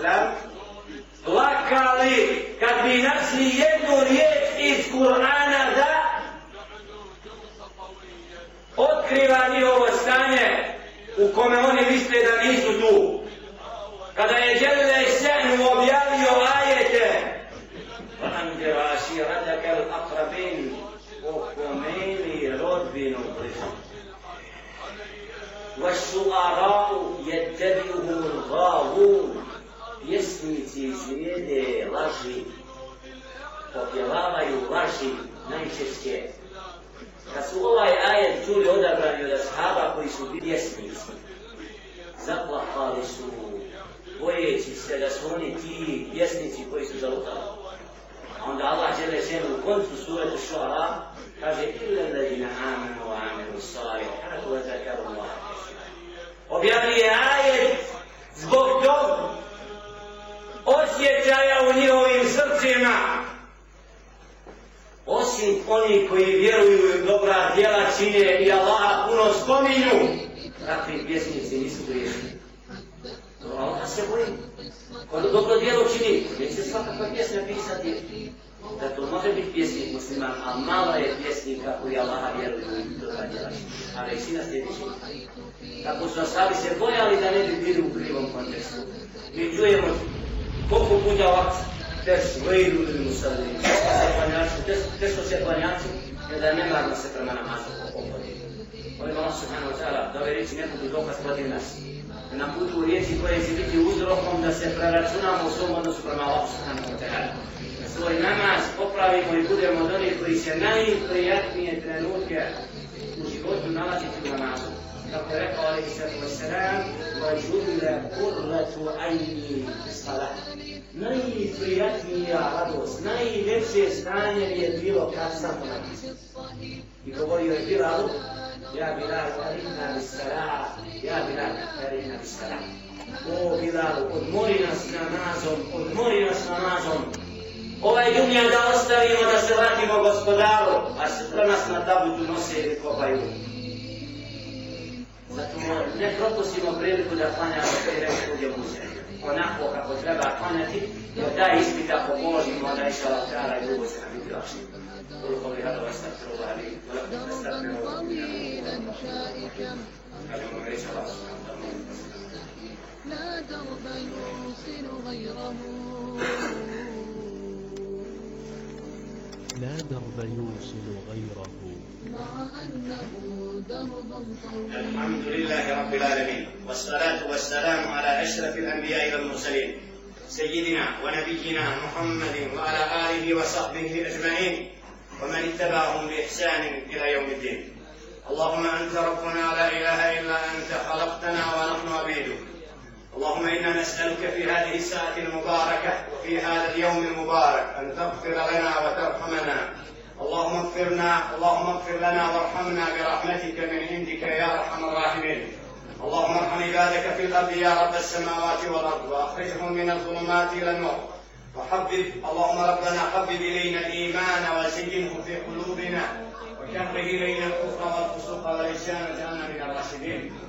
plakali kad bi našli jednu riječ iz Kur'ana da otkriva njihovo stanje u kome oni misle da nisu tu kada je Jelle Še'nu objavio ajete Andir aširataka al-aqrabin Opomeni rodbinu bližu والشعراء يتبعهم الغاوون pjesnici slijede laži, popjelavaju laži najčešće. Kad su ovaj ajet čuli odabrani od ashaba koji su pjesnici, zaplahali su bojeći se da su oni ti pjesnici koji su zalutali. A onda Allah žele ženu u koncu suretu šara, kaže ila ladina amenu wa amenu sari, kako je zakaru Allah. Objavljuje ajet zbog toga osjećaja u njihovim srcima. Osim oni koji vjeruju u dobra djela čine i Allaha puno spominju, takvi pjesnici nisu griješni. Allah se boji. Kada dobro djelo čini, neće svakakva pjesma pisati. Da to može biti pjesnik musliman, a malo je pjesnika koji Allah vjeruju i dobra djela čini. A reći sljedeći. Kako su asabi se bojali da ne bi bili u krivom kontekstu. Mi čujemo koliko budjavac ovak teš vejdu ili musalli, teško se klanjaci, jer da nema marno se prema namazu popodi. Molim Allah subhanahu wa ta'ala da ove reći ne budu dokaz protiv nas na putu riječi koje će biti uzrokom da se preračunamo u svom odnosu prema Allah subhanahu wa ta'ala. Da svoj namaz popravimo i budemo od onih koji se najprijatnije trenutke u životu nalaziti u namazu. Kako je rekao alaihi sallatu wa sallam, wa žudle kurratu ajni salah. Najprijatnija radost, najljepše stanje mi je bilo kad sam na I govorio je Bilalu, Ja Bilal, karina bis salah. Ja Bilal, karina bis salah. O Bilal, odmori nas namazom, odmori nas namazom. Ovaj dunja da ostavimo da se vratimo gospodaru, a sutra nas na tabutu nose ili kopaju. Zato ne propustimo priliku da klanjamo prije nego budemo uzeti. Onako kako treba klanjati, dok da ispita pomožimo da iša lakara i drugo se nam biti lakše. قل قولي هذا واستغفر الله لي ولكم فاستغفروه لا درب يوصل غيره لا درب يوصل غيره. مع أنه درب الحمد لله رب العالمين. والصلاة والسلام على أشرف الأنبياء والمرسلين. سيدنا ونبينا محمد وعلى آله وصحبه أجمعين. ومن اتبعهم بإحسان إلى يوم الدين. اللهم أنت ربنا لا إله إلا أنت خلقتنا ونحن عبيدك. اللهم إنا نسألك في هذه الساعة المباركة وفي هذا اليوم المبارك أن تغفر لنا وترحمنا. اللهم اغفرنا اللهم اغفر لنا وارحمنا برحمتك من عندك يا أرحم الراحمين. اللهم ارحم عبادك في الأرض يا رب السماوات والأرض وأخرجهم من الظلمات إلى النور. وحبب اللهم ربنا حبب إلينا الإيمان وزينه في قلوبنا وكره إلينا الكفر والفسوق والعصيان واجعلنا من الراشدين.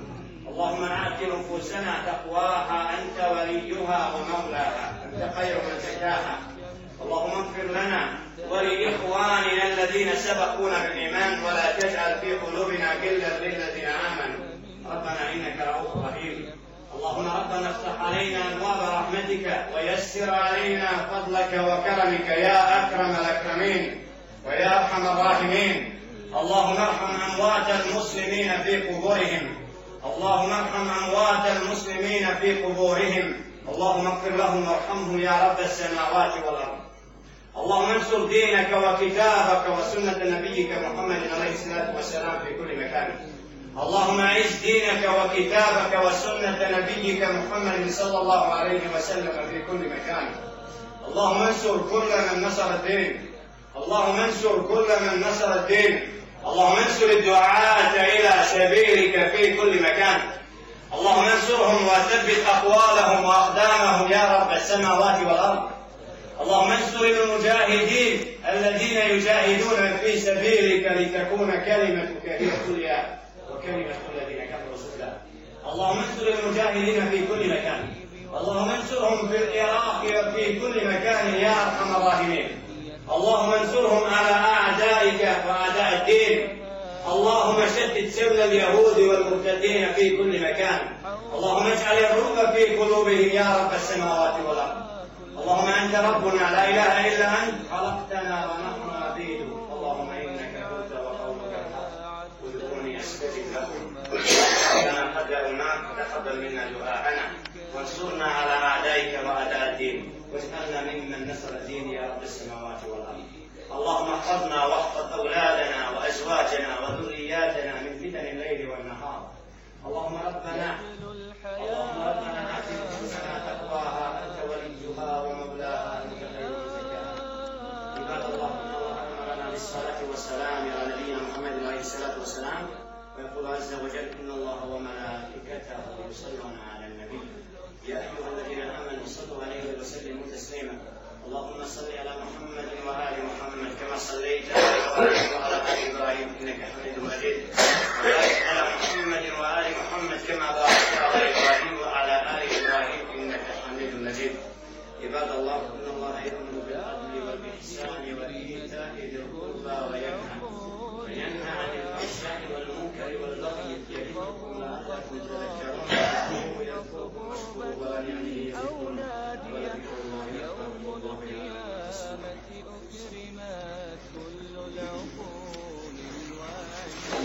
اللهم آت نفوسنا تقواها أنت وليها ومولاها. أنت خير من زكاها. اللهم اغفر لنا ولإخواننا الذين سبقونا بالإيمان ولا تجعل في قلوبنا غلا للذين آمنوا. ربنا إنك رؤوف رحيم. اللهم ربنا افتح علينا أبواب رحمتك ويسر علينا فضلك وكرمك يا أكرم الأكرمين ويا أرحم الراحمين. اللهم ارحم أموات المسلمين في قبورهم. اللهم ارحم أموات المسلمين في قبورهم. اللهم اغفر لهم وارحمهم يا رب السماوات والأرض. اللهم انصر دينك وكتابك وسنة نبيك محمد عليه الصلاة والسلام في كل مكان. اللهم اعز دينك وكتابك وسنة نبيك محمد صلى الله عليه وسلم في كل مكان. اللهم انصر كل من نصر الدين. اللهم انصر كل من نصر الدين. اللهم انصر الدعاة إلى سبيلك في كل مكان. اللهم انصرهم وثبت أقوالهم وأقدامهم يا رب السماوات والأرض. اللهم انصر المجاهدين الذين يجاهدون في سبيلك لتكون كلمتك هي العليا وكلمة الذين كفروا السفلى. اللهم انصر المجاهدين في كل مكان. اللهم انصرهم في العراق وفي كل مكان يا أرحم الراحمين. اللهم انصرهم على أعدائك وأعداء الدين. اللهم شتت سبل اليهود والمرتدين في كل مكان. اللهم اجعل الرعب في قلوبهم يا رب السماوات والأرض. اللهم أنت ربنا لا إله إلا أنت. خلقتنا ونحن عبيدك اللهم إنك قلت وقولك الحق ادعوني أستجب لكم. ربنا قد دعوناك تقبل منا دعاءنا. وانصرنا على أعدائك وأعداء الدين. واجعلنا ممن نصر الدين يا رب السماوات اللهم احفظنا واحفظ أولادنا وأزواجنا وذرياتنا من فتن الليل والنهار. اللهم ربنا اللهم ربنا آت نفوسنا تقواها. أنت وليها ومولاها. انت خير من زكاها عباد الله ان الله امرنا بالصلاة والسلام على نبينا محمد عليه الصلاة والسلام. ويقول عز وجل إن الله وملائكته يصلون على النبي. يا أيها الذين آمنوا صلوا عليه وسلموا تسليما. اللهم صل على محمد وال محمد كما صليت على إبراهيم وعلى آل إبراهيم إنك حميد مجيد. وبارك على محمد وال محمد كما باركت على إبراهيم وعلى آل إبراهيم إنك حميد مجيد. عباد الله إن الله يأمر بالعدل والإحسان وايتاء ذي القربى وينهى وينهى عن الفحشاء والمنكر والبغي يعظكم لعلكم تذكرون. يذكركم يذكركم واشكروا ولا نعمه يزدكم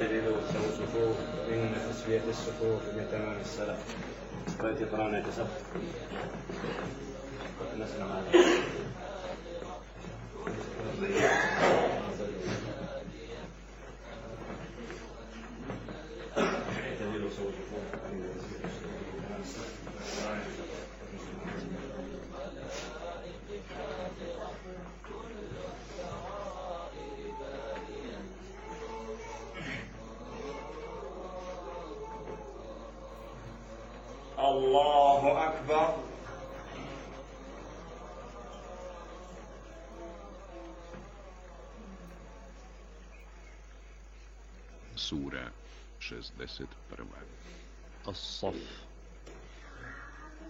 الدليل والسفوف إن تسوية الصفوف بتمام الصلاة ويأتي طيب، قرآن يتصف نسلم هذا. Sura 61. الصف.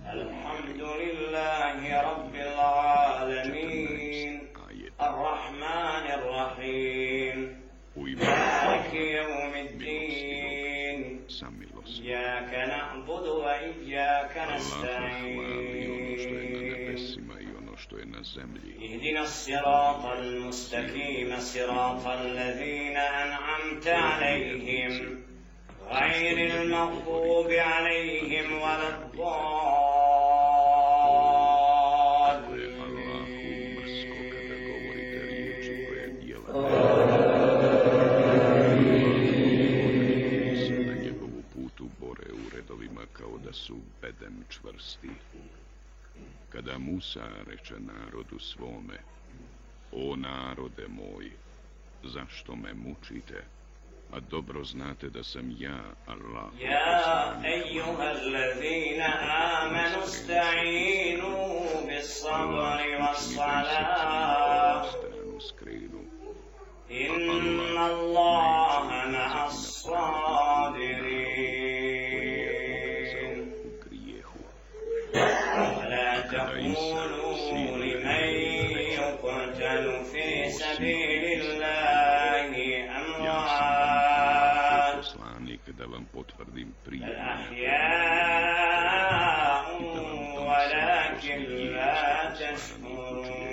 الحمد لله رب العالمين. Ajet الرحمن الرحيم. مالك يوم الدين. إياك نعبد وإياك نستعين. To je Allahu mrsko kada govorite riječi koje dijela. Oni se na njegovu putu bore u redovima kao da su beden čvrsti. Kada Musa reče narodu svome, O narode moj, zašto me mučite? A dobro znate da sam ja, Allah. Ja, ejuha allazina amenu, sta'inu bis sabri wa sala. Inna Allah na as-sala. سبيل الله أموات بل. أحياء ولكن لا تشكرون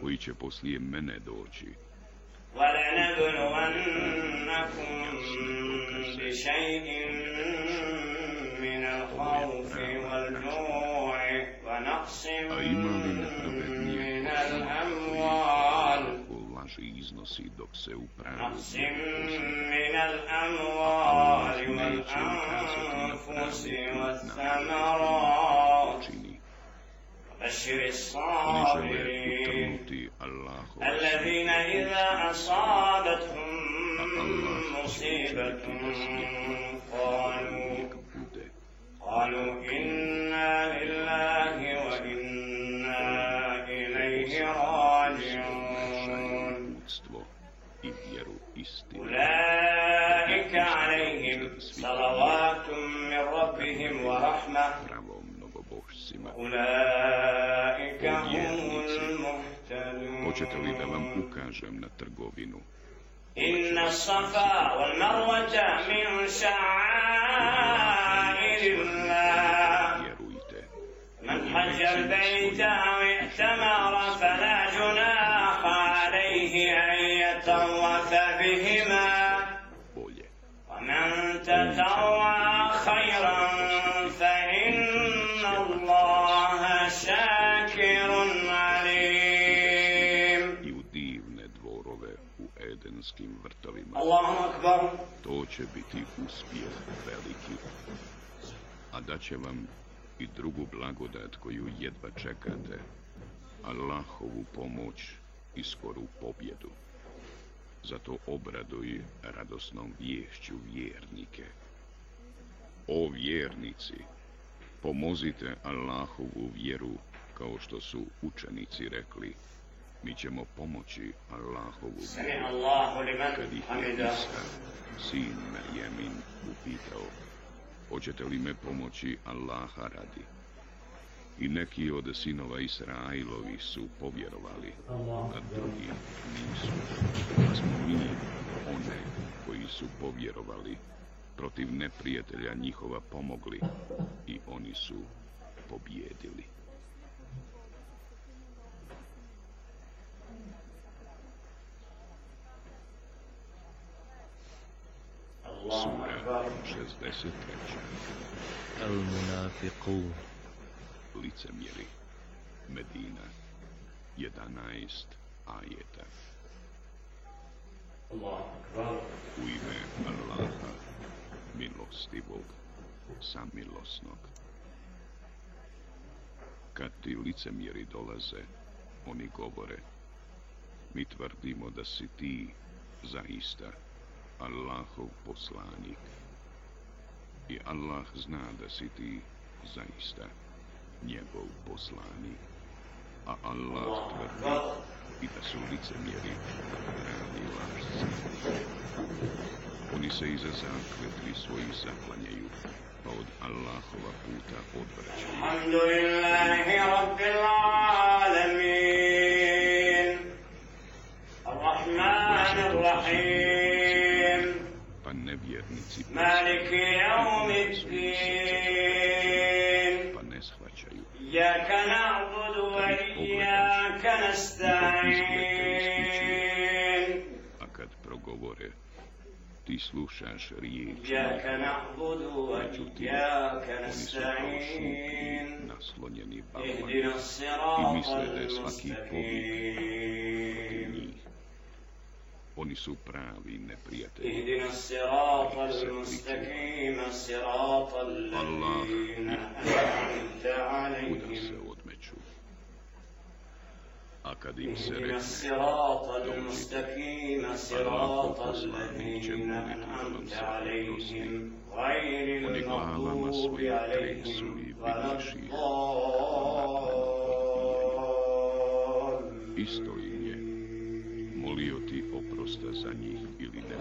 koji će poslije mene doći. من الخوف والجوع ونقص iznosi dok se u Allah بشر الصابرين الذين إذا أصابتهم مصيبة قالوا قالوا إنا لله من ربهم ورحمة. أولئك هم Hoćete li da vam المهتدون ukažem na trgovinu? إن الصفا والمروة من شعائر الله. من حج البيت أو ائتمر فلا جناح عليه أن يطوف بهما. ومن تطوع خيرا فإن الله شاكر عليم I u divne dvorove u edenskim vrtovima. الله أكبر To će biti uspjeh veliki. A da će vam i drugu blagodat koju jedva čekate, Allahovu pomoć i skoru pobjedu. Zato obraduj radosnom vješću vjernike. O vjernici, pomozite Allahovu vjeru kao što su učenici rekli. Mi ćemo pomoći Allahovu vjeru. Allahu kad ih je Iska, sin Merjemin, upitao. Hoćete li me pomoći Allaha radi? I neki od sinova Israilovi su povjerovali, a drugi nisu. Pa smo mi one koji su povjerovali protiv neprijatelja njihova pomogli i oni su pobjedili. Sura 63 Al-Munafiqun. Licemjeri. Medina. 11 ajeta. U ime Allaha milostivog, samilosnog. Kad ti licemjeri dolaze, oni govore, mi tvrdimo da si ti zaista Allahov poslanik. I Allah zna da si ti zaista njegov poslanik. A Allah tvrdi i da su licemjeri pravi lašci. Oni se iza zakletvi svojih zaklanjaju, pa od Allahova puta odvraćaju. Alhamdulillahi Rabbil Alamin. Ar-Rahman Ar-Rahim Pa nevjernici Maliki Jaumidin Pa ne shvaćaju. Iyaka na'budu wa iyaka nasta'in. ti slušaš riječ Jaka na'budu wa jaka nasta'in. Naslonjeni bavani I misle da je svaki povijek Proti njih. Oni su pravi neprijatelji. Ihdina sirata l-mustakima Sirata l-lina Uda se od a kad im se rekne dođi Allahom poslanićem budite uvrlaca radosti oni glavama svoje tresu i vidiši isto im je molio ti oprosta za njih ili ne.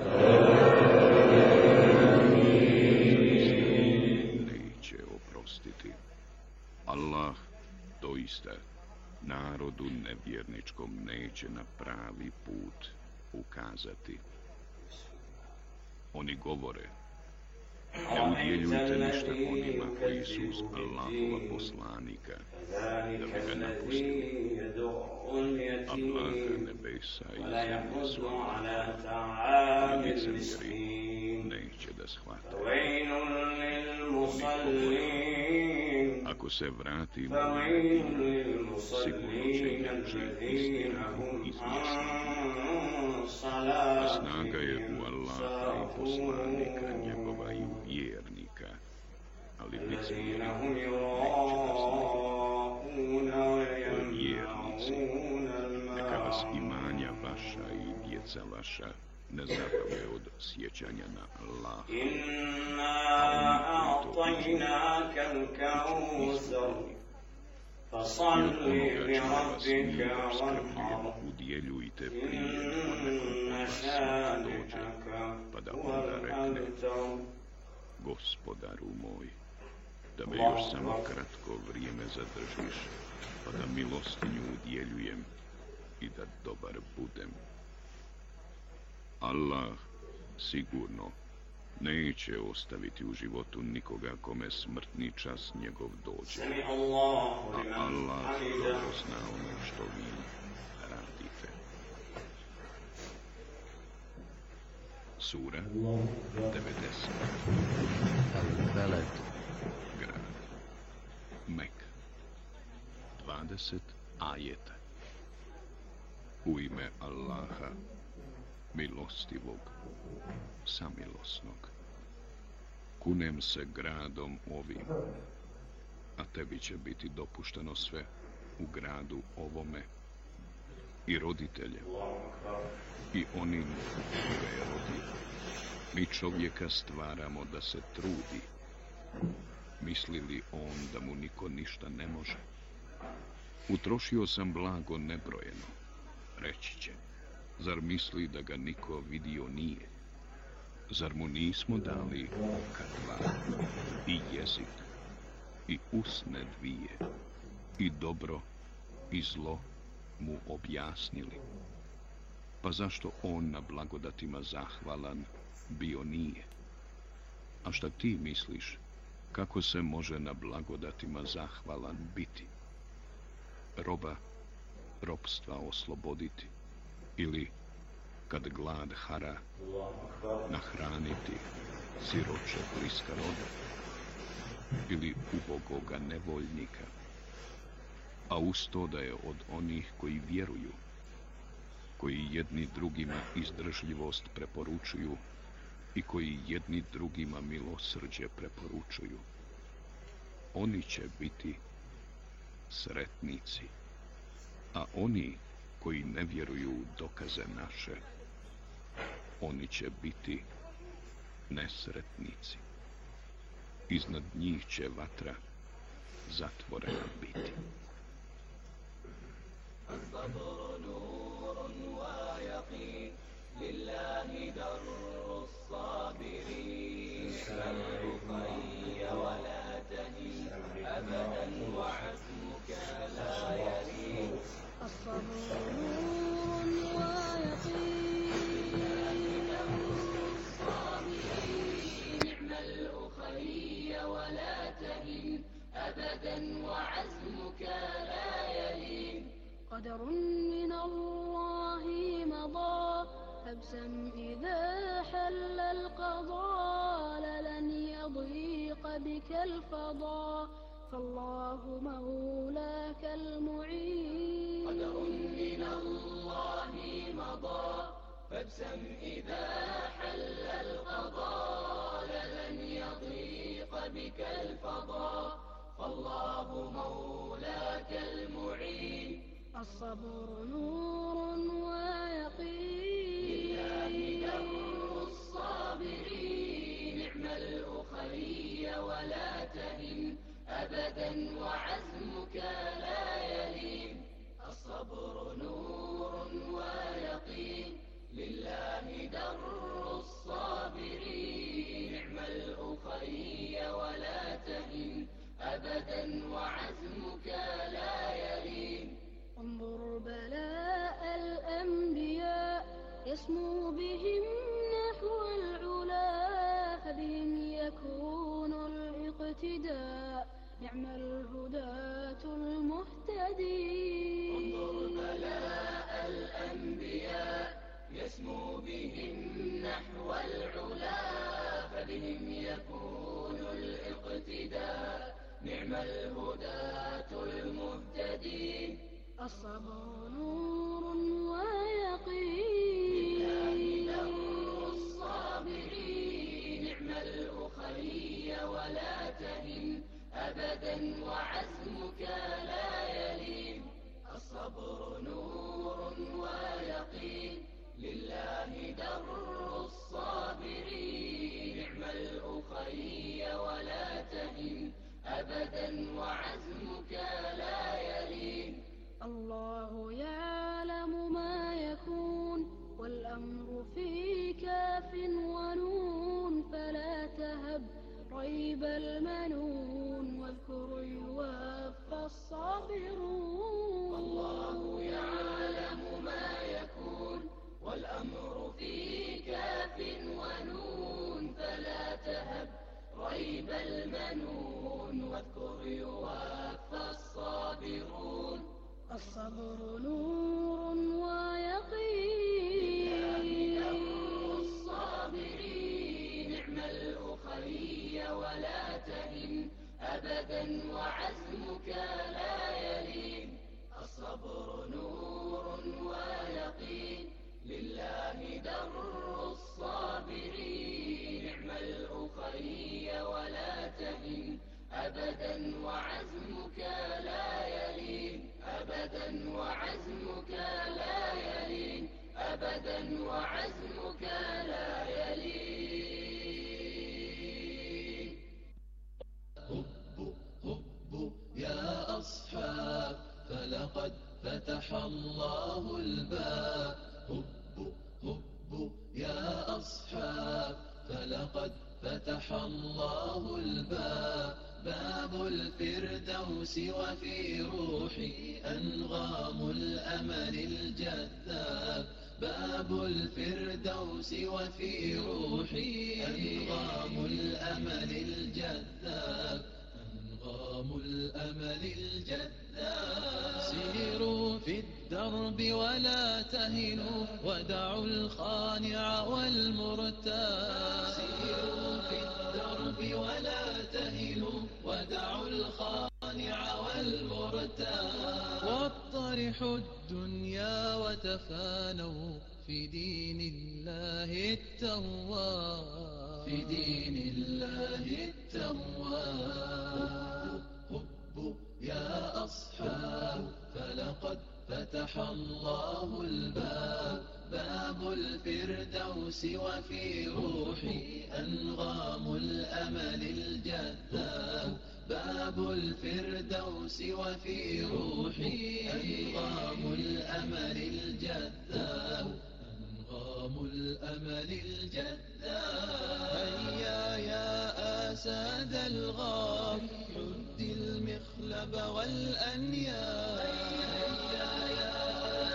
Neće oprostiti. Allah doista je narodu nevjerničkom neće na pravi put ukazati. Oni govore, ne udjeljujte ništa onima koji su uz Allahova poslanika, da bi ga napustili. Allah je nebesa i zemlje su, ali neće da shvate. Ovi govore, ako se vratimo u njegu, sigurno će istinu. A snaga je u Allaha i poslanika njegova i vjernika. Ali bit će mi neće poslanika. Vjernici, neka vas imanja vaša i djeca vaša ne zapale od sjećanja na Allah. Inna a'tajna kal kausar. Fasalli li rabbika wanhar. Inna pa Gospodaru moj, da me još samo kratko vrijeme zadržiš, pa da milostinju udjeljujem i da dobar budem. Allah sigurno neće ostaviti u životu nikoga kome smrtni čas njegov dođe. A Allah dobro zna ono što vi radite. Sura 90 Grad Mek 20 ajeta U ime Allaha milostivog, samilosnog. Kunem se gradom ovim, a tebi će biti dopušteno sve u gradu ovome i roditelje i onim koga je rodio. Mi čovjeka stvaramo da se trudi, misli li on da mu niko ništa ne može? Utrošio sam blago nebrojeno, reći će. Zar misli da ga niko vidio nije? Zar mu nismo dali oka dva i jezik i usne dvije i dobro i zlo mu objasnili? Pa zašto on na blagodatima zahvalan bio nije? A šta ti misliš, kako se može na blagodatima zahvalan biti? Roba robstva osloboditi ili kad glad hara nahraniti siroče bliska roda ili ubogoga nevoljnika a usto da je od onih koji vjeruju koji jedni drugima izdržljivost preporučuju i koji jedni drugima milosrđe preporučuju oni će biti sretnici a oni koji ne vjeruju u dokaze naše, oni će biti nesretnici. Iznad njih će vatra zatvorena biti. الصبر نور لله در الصابرين الرقي ولا تهن أبدا وعزمك لا يلين الصبر قدر من الله مضى. فابسم إذا حل القضاء لن يضيق بك الفضاء. فالله مولاك المعين. قدر من الله مضى. فابسم إذا حل القضاء لن يضيق بك الفضاء. فالله مولاك المعين. الصبر نور ويقين. لله در الصابرين نعم الأخي ولا تهن أبدا وعزمك لا يلين. الصبر نور ويقين. لله در الصابرين. نعم الأخي ولا تهن أبدا وعزمك لا يلين. الأنبياء يسمو بهم نحو العلا فبهم يكون الاقتداء. نعم الهداة المهتدين. انظر بلاء الأنبياء يسمو بهم نحو العلا فبهم يكون الاقتداء. نعم الهداة المهتدين. الصبر نور ويقين. لله در الصابرين نعم الأخي ولا تهن أبدا وعزمك لا يلين. الصبر نور ويقين. لله در الصابرين. نعم الأخي ولا تهن أبدا وعزمك لا الله يعلم ما يكون والأمر في كاف ونون فلا تهب ريب المنون واذكر يوفى الصابرون. الله يعلم ما يكون والأمر في كاف ونون فلا تهب ريب المنون واذكر يوفى الصابرون. الصبر نور ويقين. الصابرين نعم الأخي ولا تهن أبدا وعزمك لا يلين. الصبر نور ويقين. لله در الصابرين. نعم الأخي ولا تهن أبدا أبدا وعزمك لا يلين هبوا هبوا يا أصحاب فلقد فتح الله الباب. هبوا هبوا يا أصحاب فلقد فتح الله الباب. باب الفردوس وفي روحي أنغام الأمل الجذاب. باب الفردوس وفي روحي. أنغام الأمل الجذاب. أنغام الأمل الجذاب. سيروا في الدرب ولا تهنوا. ودعوا الخانع والمرتاب. سيروا في الدرب ولا تهنوا. ودعوا الخانع والمرتاب. واطرحوا الدنيا وتفانوا في دين الله التواب. في دين الله التواب. هبوا يا أصحاب فلقد فتح الله الباب. باب الفردوس وفي روحي أنغام الأمل الجذاب. باب الفردوس وفي روحي أنغام الأمل الجذاب أنغام الأمل الجذاب. هيا يا أسد الغاب حد المخلب والأنياب. هيا يا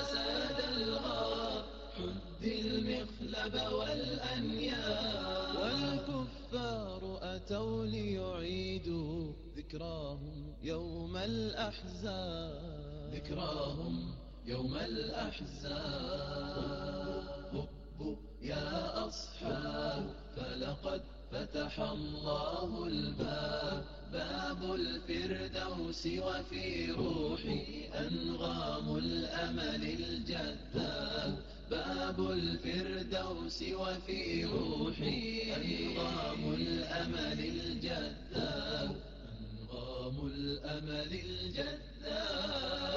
أسد الغاب حد المخلب والأنياب. والكفار أتوا ليعيدوا ذكراهم يوم الأحزاب. ذكراهم يوم الأحزاب. هبوا يا أصحاب فلقد فتح الله الباب. باب الفردوس وفي روحي أنغام الأمل الجذاب. باب الفردوس وفي روحي أنغام الأمل الجذاب. أنغام الأمل الجذاب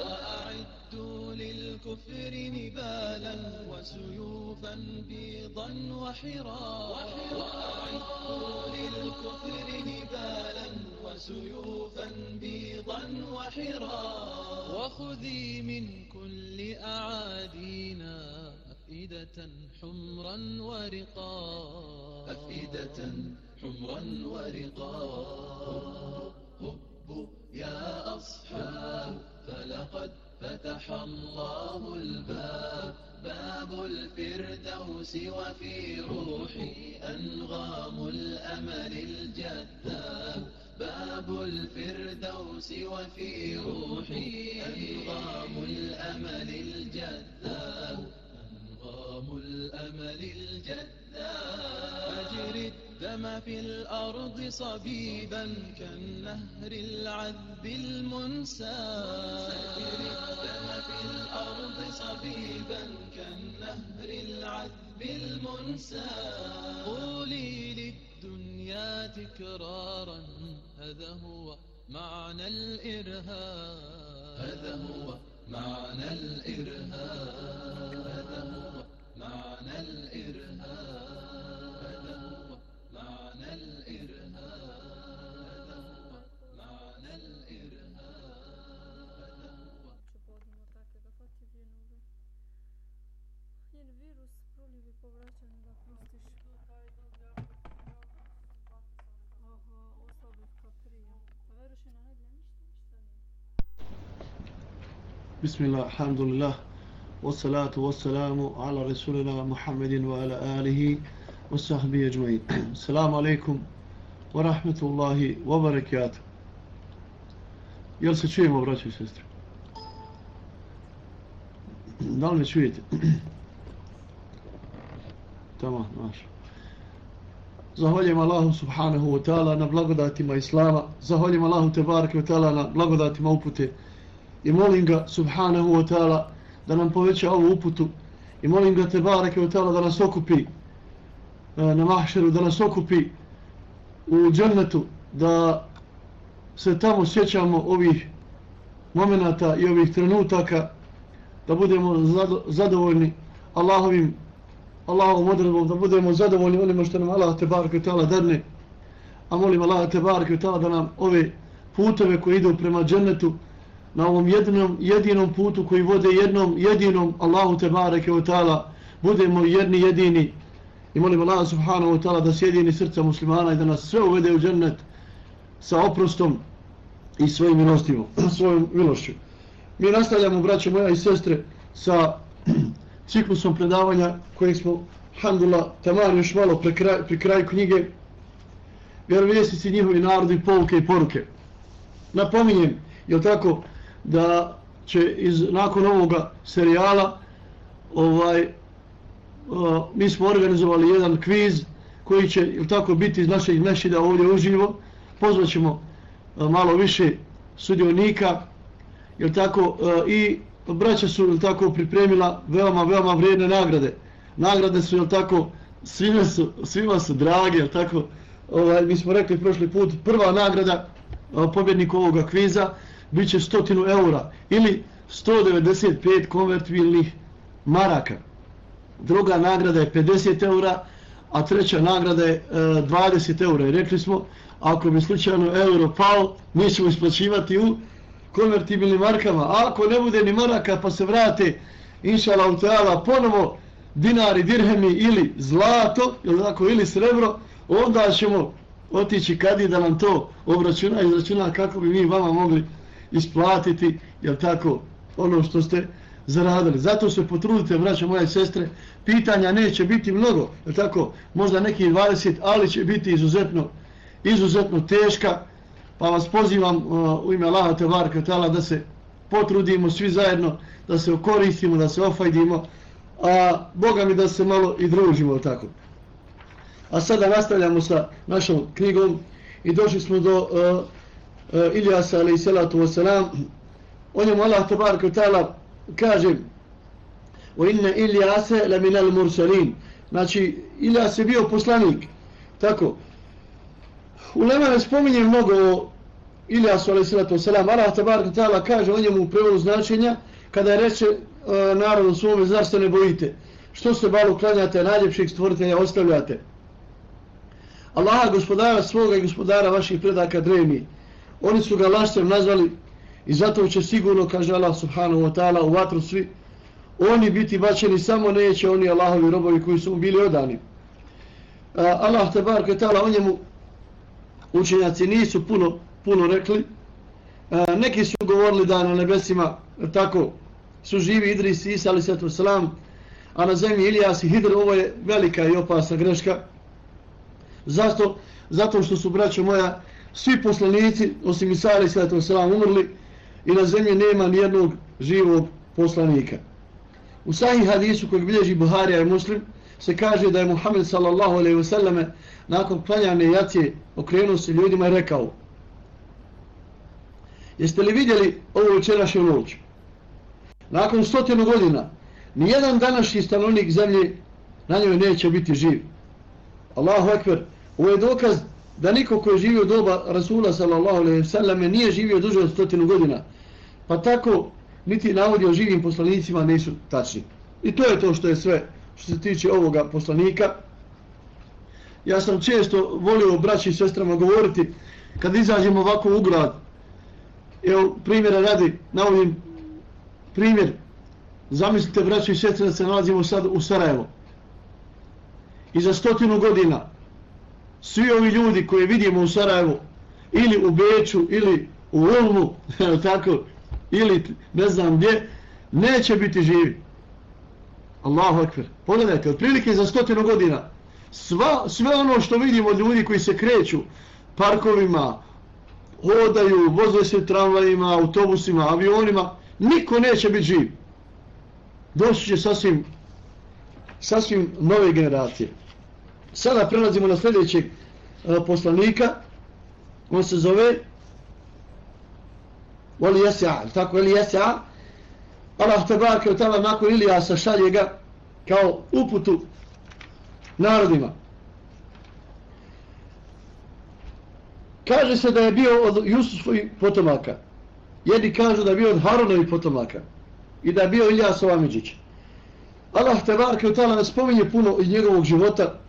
وأعدوا للكفر نبالا وسيوفا بيضا وحرا. وأعدوا للكفر نبالا وسيوفا بيضا وحرا. وخذي من كل أعادينا أفئدة حمرا ورقا. أفئدة حمرا ورقا. هبوا يا أصحاب فلقد فتح الله الباب. باب الفردوس وفي روحي أنغام الأمل الجذاب. باب الفردوس وفي روحي أنغام الأمل الجذاب. أنغام الأمل الجذاب. أجري الدم في الأرض صبيبا كالنهر العذب أجري الدم في الأرض صبيبا كالنهر العذب المنساب قولي للدنيا تكرارا هذا هو معنى الإرهاب. هذا هو معنى الإرهاب. هذا هو معنى الإرهاب. Bismillah, alhamdulillah, wassalatu wassalamu ala rasulina Muhammedin wa ala alihi wa sahbihi ajma'in. Assalamu alaikum wa rahmatullahi wa barakatuh. Jel se čujemo, braći i sestri? Da li me čujete? Tamo, maš. Zahvaljujem Allahu subhanahu wa ta'ala na blagodatima Islama. Zahvaljujem Allahu tebareke wa ta'ala na blagodatima upute Islama. I molim ga subhanahu wa ta'ala da nam poveća ovu uputu. I molim ga tebareke wa ta'ala da nas okupi e, na mahšeru, da nas okupi u džennetu, da se tamo sjećamo ovih momenata i ovih trenutaka, da budemo zadovoljni Allahovim Allahovom odredbom, da budemo zadovoljni onima što nam Allah te barke ta'ala darne. A molim Allah te barke ta'ala da nam ove puteve koji idu prema džennetu, na ovom jedinom, jedinom putu koji vode jednom, jedinom Allahu te bareke wa ta'ala, budemo jedni jedini. I molim Allah subhanahu wa ta'ala da sjedini srca muslimana i da nas sve uvede u džennet sa oprostom i svojim milostima, svojom milošću. Mi nastavljamo, braće moja i sestre, sa ciklusom predavanja kojeg smo, handula, tamar još malo pri kraju, pri kraju knjige vjerovjesnici njihovi narodi, pouke i poruke. Napominjem, je tako, da će iz, nakon ovoga serijala ovaj, uh, mi smo organizovali jedan kviz koji će, ili tako, biti iz naših mešida ovdje uživo. Pozvaćemo uh, malo više sudionika, jel tako, uh, i braća su, jel tako, pripremila veoma, veoma vrijedne nagrade. Nagrade su, jel tako, svima su, svima su drage, jel tako, ovaj, mi smo rekli prošli put, prva nagrada pobjednik ovoga kviza bit će stotinu eura ili 195 konvertibilnih maraka. Druga nagrada je 50 eura, a treća nagrada je e, 20 eura. I rekli smo, ako bi slučajno euro pao, mi ćemo isplaćivati u konvertibilnim markama. A ako ne bude ni maraka pa se vrate, inšala Allah, ponovo dinari, dirhemi ili zlato, ili, tako, ili srebro, onda ćemo otići kadi da nam to obračuna i izračuna kako bi mi vama mogli isplatiti, jel tako, ono što ste zaradili. Zato se potrudite, braće moje sestre, pitanja neće biti mnogo, jel tako, možda neki 20, ali će biti izuzetno, izuzetno teška, pa vas pozivam uh, u ime Allaha Tevar Katala da se potrudimo svi zajedno, da se okoristimo, da se ofajdimo, a Boga mi da se malo i družimo tako. A sada nastavljamo sa našom knjigom i došli smo do uh, Eh, e, Ilijasa alaih salatu wasalam. O njemu Allah tabaraka ta'ala kaže o inne Ilijase la minal mursalin. Znači, Ilijas je bio poslanik. Tako. U Lema ne spominje mnogo o Ilijasu alaih salatu wasalam. Allah tabaraka ta'ala kaže o njemu u prevodu značenja kada je reče e, narodu svome, zašto ne bojite? Što se balu klanjate, najljepših stvoritelja ostavljate? Allaha gospodara svoga i gospodara vaših predaka drevni. Oni su ga lašcem nazvali i zato će sigurno, kaže Allah subhanahu wa ta'ala, u vatru svi, oni biti bačeni, samo neće oni Allahovi robovi koji su bili odani. A, Allah te bar ta'ala o njemu učenjaci nisu puno, puno rekli. A, neki su govorili da na nebesima tako su živi Idris i Isa ali svetu salam, a na zemlji Ilijas i Hidr, ovo je velika i opasna greška. Zašto? Zato što su, braćo moja, svi poslanici, osim Isa ali sallatu umrli i na zemlji nema nijednog živog poslanika. U sahih hadisu kojeg bilježi Buharija i Muslim se kaže da je Muhammed sallallahu alaihi wasallam nakon klanjane jacije okrenuo se ljudima i rekao Jeste li vidjeli ovu večerašnju noć? Nakon stotinu godina nijedan današnji stanovnik zemlje na njoj neće biti živ. Allahu ekber, ovo je dokaz da niko ko je živio doba Rasula sallallahu alaihi sallam nije živio duže od stotinu godina. Pa tako niti navodi o živim poslanicima nisu tačni. I to je to što je sve što se tiče ovoga poslanika. Ja sam često volio braći i sestrama govoriti kad izađemo ovako u grad. Evo primjera radi, navodim primjer. Zamislite braći i sestre da se nalazimo sad u Sarajevo. I za stotinu godina svi ovi ljudi koje vidimo u Sarajevu ili u Beču ili u Ulmu tako ili ne znam gdje neće biti živi. Allahu akbar. Pogledajte, otprilike za stotinu godina sva, sve ono što vidimo od ljudi koji se kreću parkovima hodaju, voze se tramvajima autobusima, avionima niko neće biti živ. Doći će sasvim sasvim nove generacije sada prelazimo na sljedećeg e, poslanika. On se zove Voli Jesja, tako? Voli Jesja Allah te od tala nakon Ilijasa šalje ga kao uputu narodima. Kaže se da je bio od Jusufovih potomaka. Jedni kažu da je bio od Haronovih potomaka i da je bio Ilijasova međić. Allah te od tala ne spominje puno iz njegovog života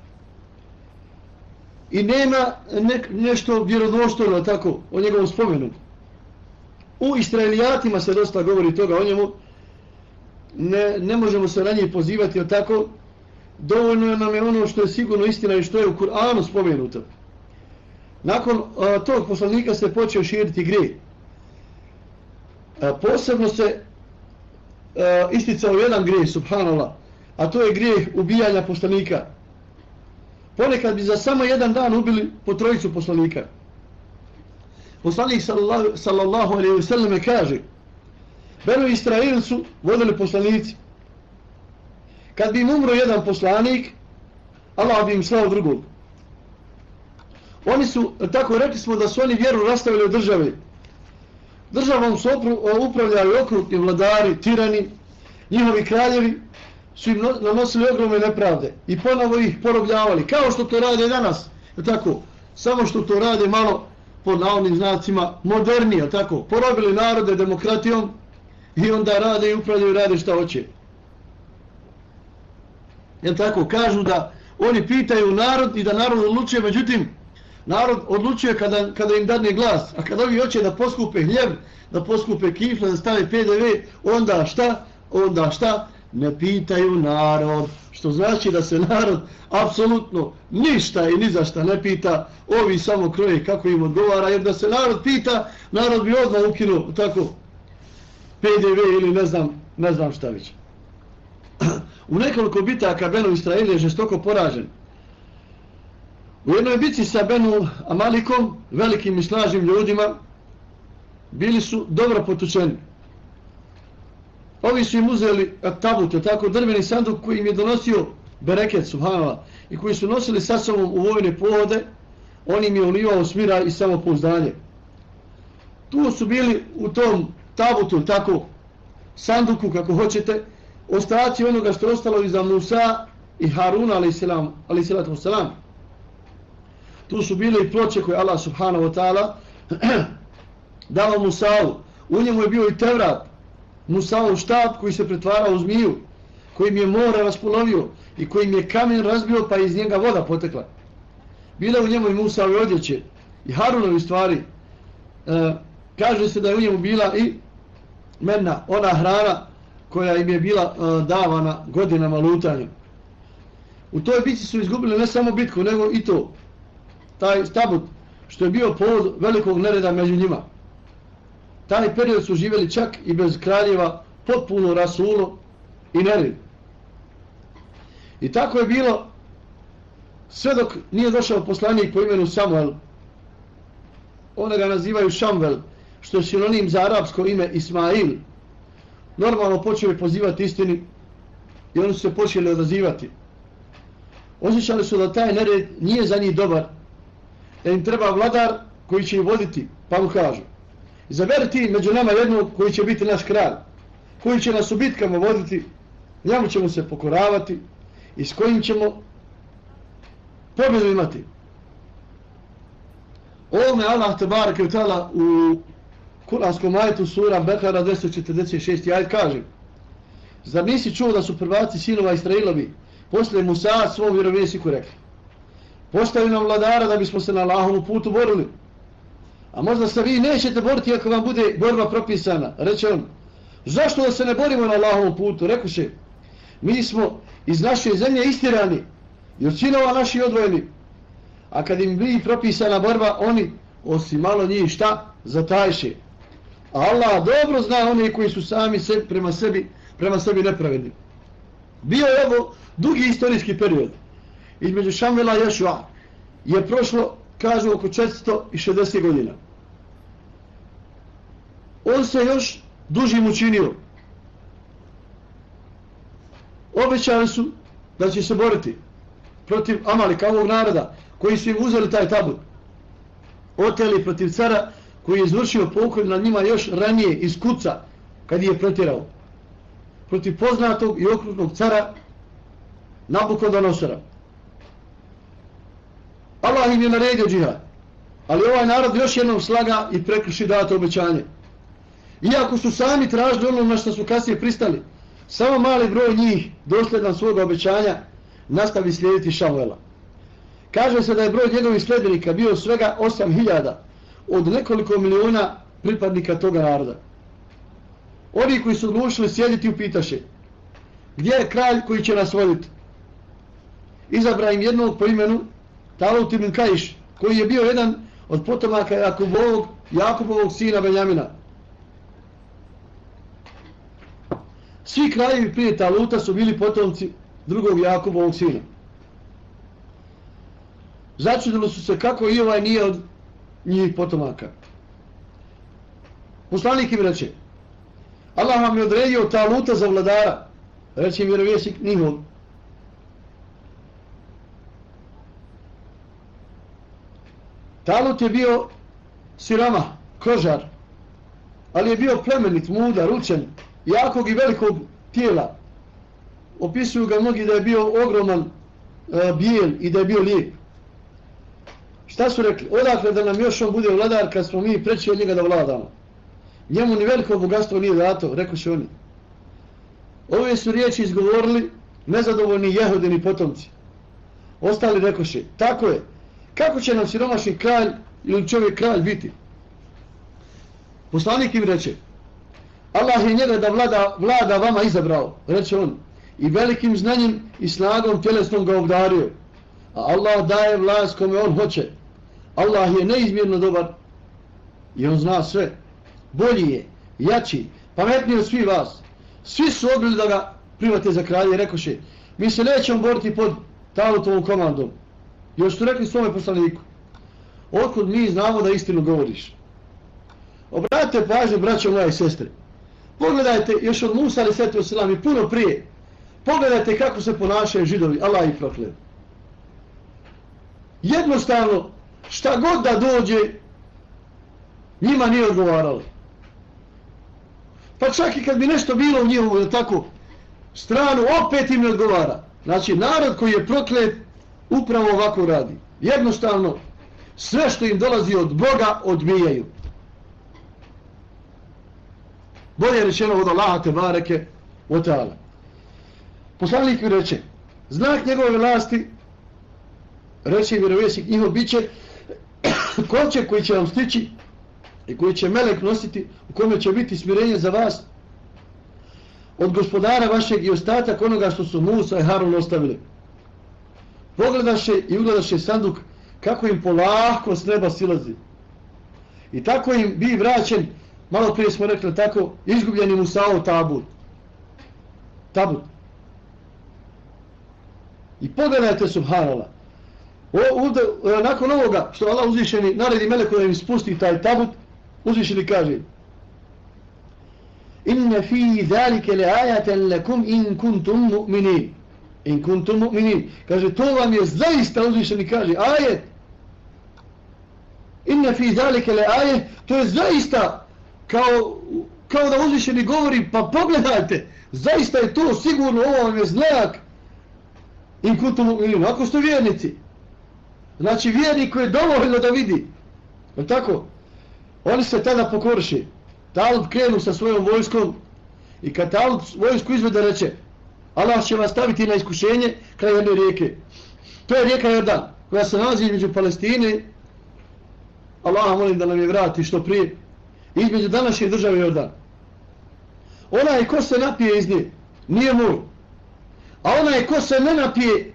i nema ne, nešto vjerodostojno tako o njegovom spomenu. U Israelijatima se dosta govori toga o njemu. Ne, ne možemo se na njih pozivati tako. Dovoljno nam je ono što je sigurno istina i što je u Kur'anu spomenuto. Nakon a, tog poslanika se počeo širiti gre. A, posebno se a, isticao jedan gre, subhanallah, a to je grijeh ubijanja poslanika ponekad bi za samo jedan dan ubili po trojicu poslanika. Poslanik sallallahu, sallallahu alaihi wa sallam kaže Beno Israel su vodili poslanici. Kad bi im umro jedan poslanik, Allah bi im slao drugog. Oni su, tako rekli smo da su oni vjeru rastavili od države. Državom su upravljali okrutni vladari, tirani, njihovi kraljevi, su im nanosili ogromne nepravde i ponovo ih porobljavali, kao što to rade danas, je tako, samo što to rade malo pod navodnim znacima modernije, tako, porobili narode demokratijom i onda rade i upravljaju rade šta hoće. Je tako, kažu da oni pitaju narod i da narod odlučuje, međutim, narod odlučuje kada, kada im dadne glas, a kada ovi hoće da poskupe hljeb, da poskupe kifle, da stave PDV, onda šta? Onda šta? Ne pitaju narod, što znači da se narod apsolutno ništa i ni za šta ne pita, ovi samo kroje kako im odgovara, jer da se narod pita, narod bi odmah ukinuo tako PDV ili ne znam, ne znam šta već. U nekoliko bitaka Benu Israel je žestoko poražen. U jednoj bici sa Benu Amalikom, velikim i snažnim ljudima, bili su dobro potučeni. Ovi su im uzeli e, tabute, tako drveni sanduk koji im je donosio bereket, subhanala, i koji su nosili sa sobom u vojne pohode, on im je ulivao smira i samopouzdanje. Tu su bili u tom tabutu, tako, sanduku, kako hoćete, ostaci onoga što je ostalo iza Musa i Haruna, ali salatu wasalam. Tu su bile i ploče koje Allah subhanahu wa ta'ala dao Musa'u. U njemu je bio i Tevrat, Musaov štab koji se pretvarao u zmiju, kojim je more raspolovio i kojim je kamen razbio pa iz njega voda potekla. Bila u njemu i Musaove odjeće i Harunovi stvari. E, kaže se da je u njemu bila i menna, ona hrana koja im je bila e, davana godinama lutanjem. U toj bici su izgubili ne samo bitku, nego i to, taj stabut, što je bio povod velikog nereda među njima. Taj period su živjeli čak i bez kraljeva, potpuno rasulo i nered. I tako je bilo sve dok nije došao poslanik po imenu Samuel. One ga nazivaju Šamvel, što je sinonim za arapsko ime Ismail. Normalno počeli pozivati istini i oni su se počeli odazivati. Osjećali su da taj nered nije za njih dobar, da im treba vladar koji će ih voditi, pa mu kažu. Izaberiti među nama jednog koji će biti naš kralj, koji će nas u bitkama voditi, njemu ćemo se pokoravati i s kojim ćemo pobjedu imati. Ovome Allah te barake u tala u kuranskom ajetu sura Bekara 246. ajet kaže Zar nisi čuo da su prvaci sinova Israilovi posle Musa svom vjerovjesniku rekli postavi nam vladara da bismo se na Allahovu putu borili. A možda se vi nećete boriti ako vam bude borba propisana. Reče on, zašto da se ne borimo na Allahovom putu? Rekuše, mi smo iz naše zemlje istirani i od sinova naši odvojeni. A kad im bi propisana borba, oni, osim malo njih, šta? Zatajše. A Allah dobro zna one koji su sami se, prema sebi prema sebi nepravedni. Bio je ovo dugi istorijski period između Šamvela i Ješua je prošlo, kažu, oko 460 godina. On se još dužim učinio. Obećali su da će se boriti protiv Amalika, ovog naroda, koji su im uzeli taj tabut. Oteli protiv cara koji je izvršio pokoj na njima još ranije iz kuca, kad je protirao. Protiv poznatog i okrutnog cara Nabukodonosora. Allah im je naredio džihad. Ali ovaj narod još jednom slaga i prekriši dato obećanje. Iako su sami tražili ono na što su kasnije pristali, samo mali broj njih, dosljedan svoga obećanja, nastavi slijediti Šamuela. Kaže se da je broj njegovih sljedbenika bio svega 8000 od nekoliko miliona pripadnika toga naroda. Oni koji su odlučili sjediti upitaše, gdje je kralj koji će nas voditi? Izabra im jednog po imenu Talut ibn Kajš, koji je bio jedan od potomaka Jakubovog, Jakubovog sina Benjamina. Svi krajevi prije Taluta su bili potomci drugog Jakubovog sina. Začudili su se kako i ovaj nije od njih potomaka. Poslanik im reče, Allah vam je odredio Taluta za vladara, reče im vjerovjesnik njihov, Talut je bio sirama, kožar, ali je bio plemenit, mudar, učen, jakog i velikog tijela. Opisuju ga mnogi da je bio ogroman, e, bijel i da je bio lijep. Šta su rekli? Odakle da nam još on bude vladar kad smo mi preći od njega da vladamo. Njemu ni veliko bogatstvo nije dato, rekao se oni. Ove su riječi izgovorili nezadovoljni jehodini potomci. Ostali rekoše, tako je, kako će nam siromašni kralj ili čovjek kralj biti? Poslanik im reče, Allah je njega da vlada, vlada vama izabrao, reče on, i velikim znanjem i snagom tjelesnom ga obdario. A Allah daje vlast kome on hoće. Allah je neizmjerno dobar i on zna sve. Bolji je, jači, pametniji od svih vas. Svi su odbili da ga private za kralje i rekoše, mi se nećemo boriti pod talutovom komandom. Još su rekli svome poslaniku, otkud mi znamo da istinu govoriš. Obratite pažnju, braćo moja i sestre. Pogledajte, još od Musa ali svetu selam i puno prije, pogledajte kako se ponašaju židovi, Allah ih prokled. Jednostavno, šta god da dođe, njima nije odgovaralo. Pa čak i kad bi nešto bilo u njihovu, tako, stranu, opet im ne odgovara. Znači, narod koji je proklet, upravo ovako radi. Jednostavno, sve što im dolazi od Boga, odbijaju. Bolje rečeno od Allaha te bareke o ta'ala. Poslanik mi reče, znak njegove vlasti, reče vjerovjesnik, njihov bit će koji će vam stići i koji će melek nositi, u kome će biti smirenje za vas, od gospodara vašeg i ostatak onoga što su Musa i Harun ostavili. Pogledaše i ugledaše sanduk kako im polako s neba silazi. I tako im bi vraćen, malo prije smo rekli tako, izgubljeni Musao tabut. Tabut. I pogledajte subhanala. O, ovdje, e, nakon ovoga što Allah uzvišeni naredi meleku da im spusti taj tabut, uzvišeni kaže Inne fi zalika ajaten lakum in kuntum mu'minin in kuntum mu'minin. Kaže to vam je zaista uzvišeni kaže ajet. Inna fi zalika ajet. to je zaista kao kao da uzvišeni govori pa pogledajte zaista je to sigurno ovo vam je znak. In kuntum mu'minin ako ste vjernici. Znači vjernik koji je dovoljno da vidi. Je tako? Oni se tada pokorši. Talib krenu sa svojom vojskom i kad Talib vojsku izvede reče Allah će vas staviti na iskušenje kraj jedne rijeke. To je rijeka Jordan koja se nalazi između Palestine Allah molim da nam je vrati što prije između današnje države Jordan. Onaj ko se napije iz nje nije moj. A onaj ko se ne napije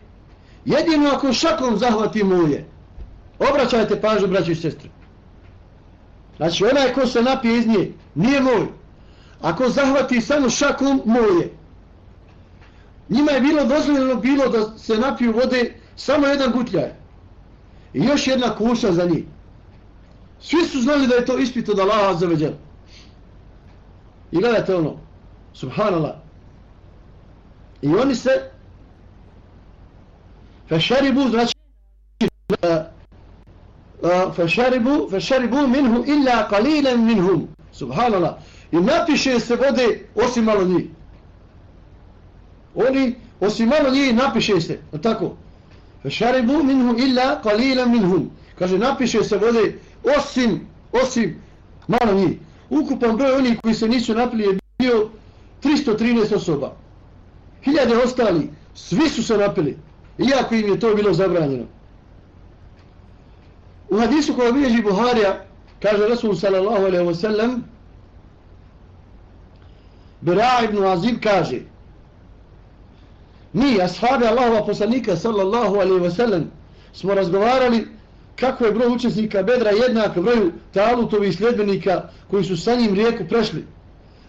jedino ako šakom zahvati moje. Obraćajte pažu braći i sestri. Znači onaj ko se napije iz nje nije moj. Ako zahvati samo šakom, moje. Njima je bilo dozvoljeno bilo da se napiju vode samo jedan gutljaj. I još jedna kuša za njih. Svi su znali da je to ispit od Allaha za veđer. I gledajte ono, subhanallah. I oni se fešaribu, znači fešaribu, fešaribu minhu illa qalilan minhum. Subhanallah. I napiše se vode osim malo njih. Oni, osim malo njih, napiše se. O tako. Šaribu minhu illa qalilan minhum. Kaže, napiše se vode osim, osim malo njih. Ukupan broj onih koji se nisu napili je bio 313 osoba. Hiljade ostali, svi su se napili. Iako im je to bilo zabranjeno. U hadisu koja bilježi Buharija, kaže Rasul sallallahu alaihi wa sallam, Bera ibn Azib kaže, mi, ashabi Allahova poslanika sallallahu alaihi wa sallam, smo razgovarali kako je broj učesnika Bedra jednak broju talutovi sljedbenika koji su sa njim rijeku prešli.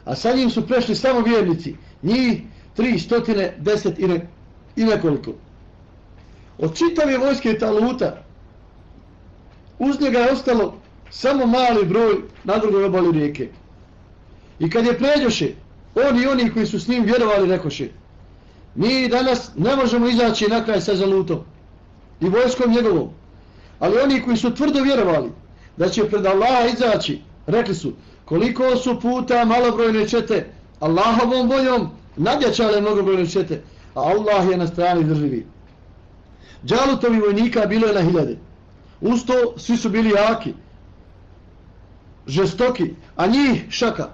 A sa njim su prešli samo vjernici, njih tri stotine deset i, ne, i nekoliko. Od čitave vojske taluta, uz njega je ostalo samo mali broj na drugoj obali rijeke. I kad je pređoše, oni i oni koji su s njim vjerovali rekoše, mi danas ne možemo izaći na kraj sa zalutom i vojskom njegovom. Ali oni koji su tvrdo vjerovali da će pred Allaha izaći, rekli su, koliko su puta malobrojne čete Allahovom voljom nadjačale mnogobrojne čete, a Allah je na strani drživi. Džalutovi vojnika bilo je na hiljade. Usto svi su bili jaki, žestoki, a njih šaka,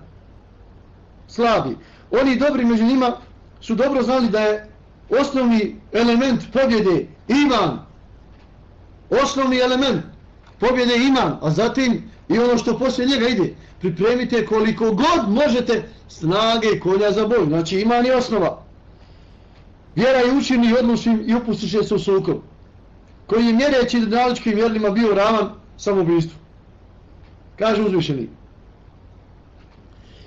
slabi. Oni dobri među njima su dobro znali da je osnovni element pobjede iman. Osnovni element pobjede iman, a zatim i ono što poslije njega ide. Pripremite koliko god možete snage konja za boj. Znači iman je osnova. Vjera i učini i odlučim i upustiše se u sukob. Koji je mjereći naličkim vjernima bio ravan samobistvu. Kaže uzvišeni.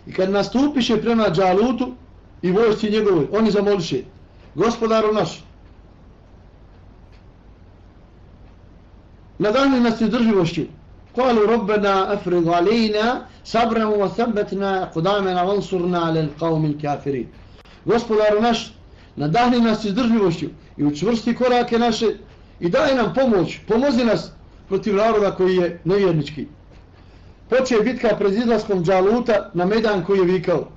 I kad nastupiše prema Džalutu i vojsci njegovoj, oni zamoliše, gospodaru naš, nadahni nas izdrživošću, قالوا ربنا افرغ علينا صبرا وثبتنا قدامنا وانصرنا على القوم الكافرين gospodaru naš nadahni nas izdržljivošću i učvrsti korake naše i daj nam pomoć pomozi nas protiv naroda koji je nevjernički poče bitka pred izlaskom Džaluta na medan koji je vikao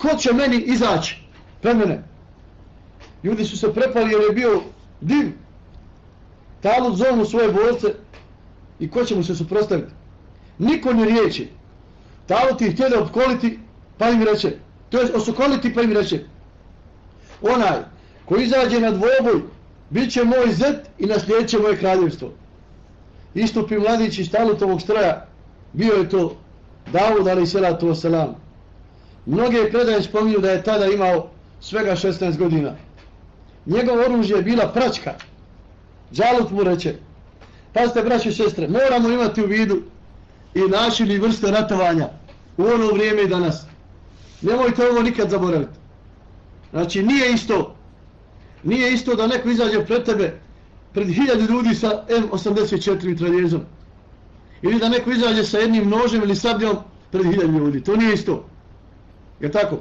ko će meni izaći pred mene? Ljudi su se prepali jer je bio div. Talut zovnu svoje borce i ko će mu se suprostaviti niko ne riječi. Talut ih htjede opkoliti pa im reče. To je osokoliti pa im reče. Onaj koji izađe na dvoboj bit će moj zet i naslijedit će moje kraljevstvo. Istupi mladić iz talutovog stroja. Bio je to Davud ali salatu wasalam. Mnoge predaje spominju da je tada imao svega 16 godina. Njegov oružje je bila pračka. Džalut mu reče, pazite braće i sestre, moramo imati u vidu i način i vrste ratovanja u ono vrijeme i danas. Nemojte ovo nikad zaboraviti. Znači nije isto nije isto da neko izađe pred tebe pred hiljadu ljudi sa M84 mitraljezom. ili da neko izađe sa jednim nožem ili sabljom pred hiljadu ljudi. To nije isto. Je tako?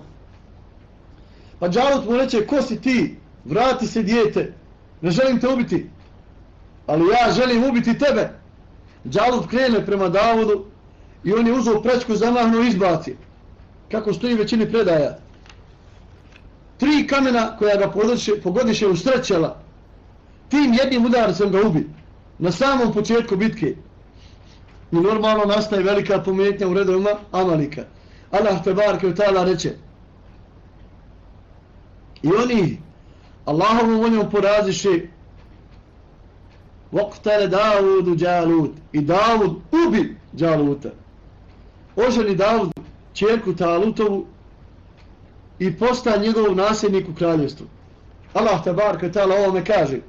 Pa Džalut mu reče, ko si ti? Vrati se dijete. Ne želim te ubiti. Ali ja želim ubiti tebe. Džalut krene prema Davudu i on je uzao prečku zamahnu izbacio. Kako stoji većini predaja. Tri kamena koja ga pogodiše, pogodiše u. Tim jednim udarcem ga ubi. Na samom početku bitke. I normalno nastaje velika pometnja u redovima Amalika. Allah te barke u ta'ala reče. I oni Allahovu voljom poraziše Voktare Davudu Đalut I Davud ubi Đaluta. Oženi Davud čerku Talutovu i posta njegov nasljednik u kraljevstvu. Allah te barke ta'ala ovome kaže.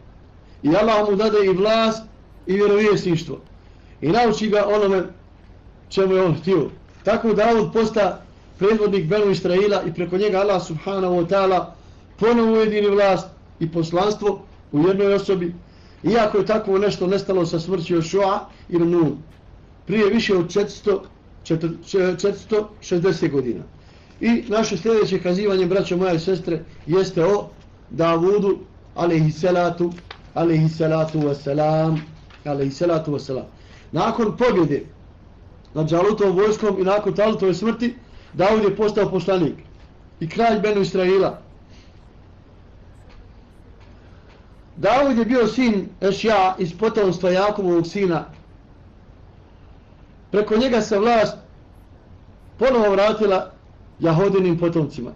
I Allah mu dade i vlast i vjerovjesništvo i nauči ga onome čemu je on htio. Tako Davud posta predvodnik Benu Israila i preko njega Allah subhanahu wa ta'ala ponovo ujedini vlast i poslanstvo u jednoj osobi, iako je tako nešto nestalo sa smrći Jošua i Nun, prije više od 400, 460 godina. I naše sljedeće kazivanje, braćo moja i sestre, jeste o Davudu, alaihi salatu, alaihi salatu wasalam, alaihi salatu wasalam nakon pobjede nad Džalutovom vojskom i nakon Talutove smrti, Davud je postao poslanik i kralj Benu Israila. Davud je bio sin Ešja iz potomstva Jakubovog sina. Preko njega se vlast ponovo vratila Jahodinim potomcima.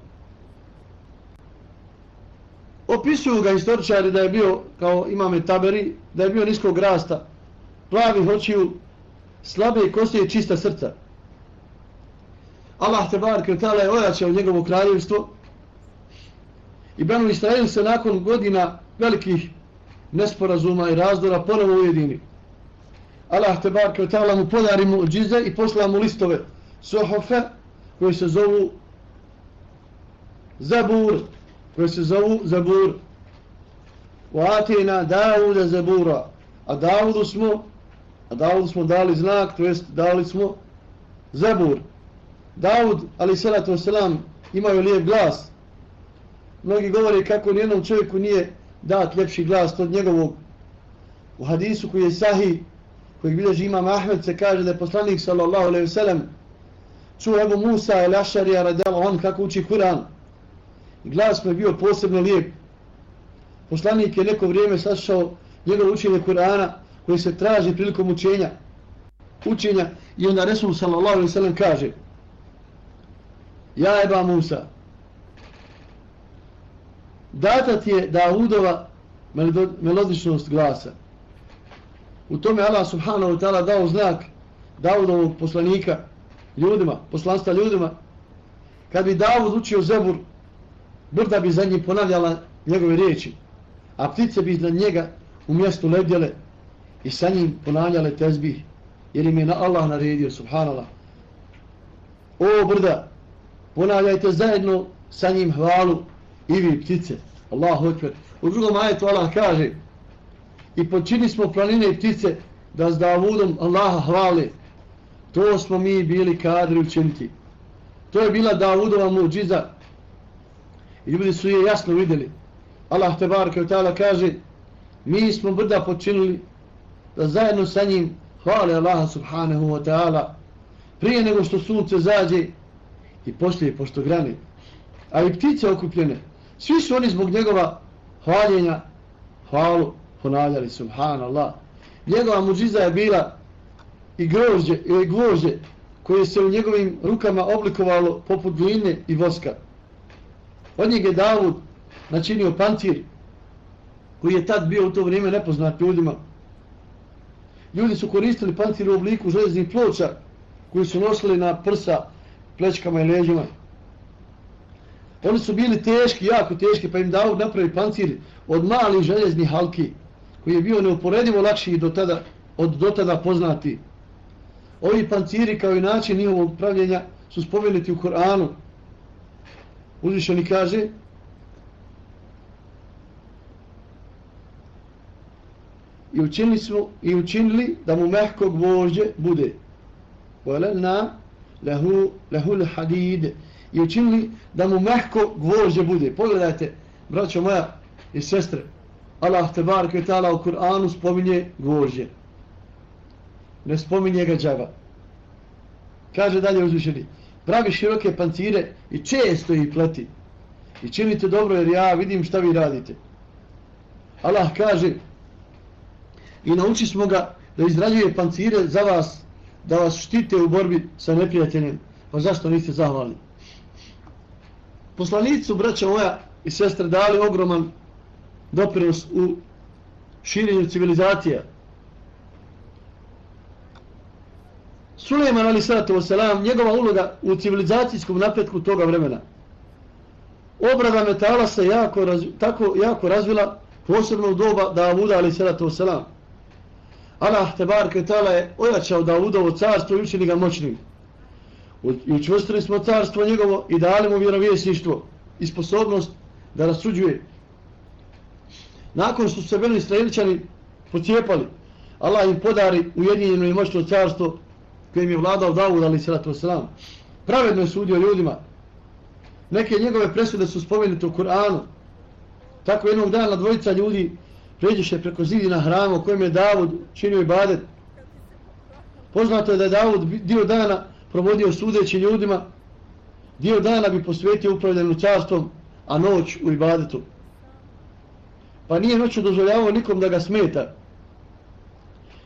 Opisuju ga istoričari da je bio, kao imame taberi, da je bio niskog rasta, plavih očiju, slabe kosti i čista srca. Allah te bar kretala je ojačao njegovo kraljevstvo i Banu Israel se nakon godina velikih nesporazuma i razdora ponovo ujedini. Allah te bar kretala mu podari mu džize i posla mu listove sohofe koji se zovu Zabur koji se zovu Zabur u Atina Davuda Zabura a Davudu smo a Davudu smo dali znak, to jest dali smo Zebur. Davud, ali salatu wasalam, imaju lijep glas. Mnogi govore kako nijednom čovjeku nije dat ljepši glas od njegovog. U hadisu koji je sahi, koji bilježi imam Ahmed, se kaže da je poslanik sallallahu alaihi wasalam čuo Ebu Musa ili Ašarija radijala on kako uči Kur'an. I glas mu je bio posebno lijep. Poslanik je neko vrijeme sašao njegov učenje Kur'ana koji se traži prilikom učenja. Učenja i onda Resul sallallahu alaihi sallam kaže Ja Eba Musa data ti je Davudova melodičnost glasa. U tome Allah subhanahu wa ta'ala dao znak Davudovog poslanika ljudima, poslanstva ljudima. Kad bi Davud učio zebur brda bi za njim ponavljala njegove riječi, a ptice bi iznad njega u mjestu lebdjele i sa njim ponavljale tezbih, jer im je na Allah naredio, subhanallah. O brda, ponavljajte zajedno sa njim hvalu i vi ptice. Allahu ekber. U drugom ajetu Allah kaže i počini smo planine i ptice da s Davudom Allaha hvale. To smo mi bili kadri učiniti. To je bila Davudova muđiza. I ljudi su je jasno vidjeli. Allah te barke u kaže mi smo brda počinili da zajedno sa njim hvale Allaha subhanahu wa ta'ala prije nego što sunce zađe i poslije pošto grani. A i ptice okupljene, svi su oni zbog njegova hvaljenja hvalu ponavljali subhanallah. Njegova muđiza je bila i grožđe, i gvožđe koje se u njegovim rukama oblikovalo poput gline i voska. Od njega je Davud načinio pancir koji je tad bio u to vrijeme nepoznat ljudima. Ljudi su koristili pancir u obliku železnih ploča koji su nosili na prsa, plečkama i leđima. Oni su bili teški, jako teški, pa im dao napravi pancir od malih željeznih halki, koji je bio neuporedivo lakši do tada, od do tada poznati. Ovi panciri kao i način njihovog pravljenja su spomenuti u Koranu. Uzvišeni kaže i učinili, smo, i učinili da mu mehko gvožđe bude. Volena lehu, lehul hadid i učinili da mu mehko gvožđe bude. Pogledajte, braćo moja i sestre, Allah te barke ta'ala u Kur'anu spominje gvožđe. Ne spominje ga džaba. Kaže dalje uzvišeni, pravi široke pancire i često ih pleti. I činite dobro jer ja vidim šta vi radite. Allah kaže i nauči smo ga da izrađuje pancire za vas, da vas štite u borbi sa neprijateljem. Pa zašto niste zahvalni? Poslanicu, braća moja i sestre, dali ogroman doprinos u širenju civilizacija. Suleiman ali sallatu wasalam, njegova uloga u civilizacijskom napretku toga vremena. Obrada metala se jako, tako jako razvila, posebno u doba Davuda ali sallatu wasalam. Allah te barke tala je ojačao Davudovo carstvo i učini ga moćnim. I učvrstili smo carstvo njegovo i dali mu vjerovjesništvo i sposobnost da rasuđuje. Nakon što su se bili streličani pocijepali, Allah im podari ujedinjeno i moćno carstvo kojim je vladao Davud ali sratu wasalam. Pravedno je sudio ljudima. Neke njegove presude su spomenute u Kur'anu. Tako jednog dana dvojica ljudi pređeše preko zidina hrama u kojem je Davud činio i badet. Poznato je da je Davud dio dana provodio sudeći ljudima, dio dana bi posvetio upravljanju carstvom, a noć u ibadetu. Pa nije noću dozvoljavao nikom da ga smeta.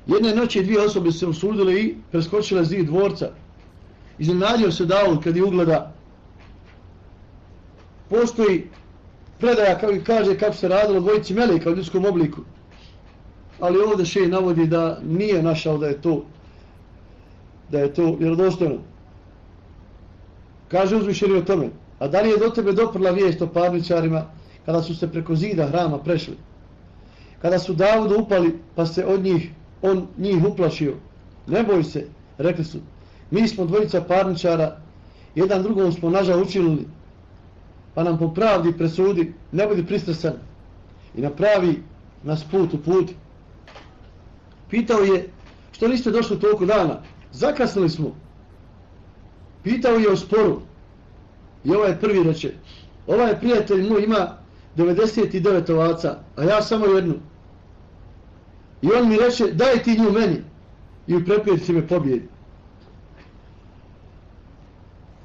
Jedne noći dvije osobe se usudile i preskočile zid dvorca. Iznenadio se Davud kad je ugleda. Postoji predaja i kaže kako se radilo dvojici meleka u ljudskom obliku. Ali ovdje še navodi da nije našao da je to da je to vjerodostojno. Kaže uzvišeni o tome. A da li je do tebe doprla vijest o parničarima kada su se preko zida hrama prešli? Kada su Davudu upali pa se od njih on njih uplašio. Ne boj se, rekli su. Mi smo dvojica parničara, jedan drugom smo nažal učinili, pa nam po pravdi presudi, ne budi pristresan i napravi nas put u put. Pitao je, što niste došli toliko dana? Zakasnili smo. Pitao je o sporu. I ovaj prvi reče, ovaj prijatelj moj ima 99 ovaca, a ja samo jednu. I on mi reče, daj ti nju meni i u prepirci me pobjedi.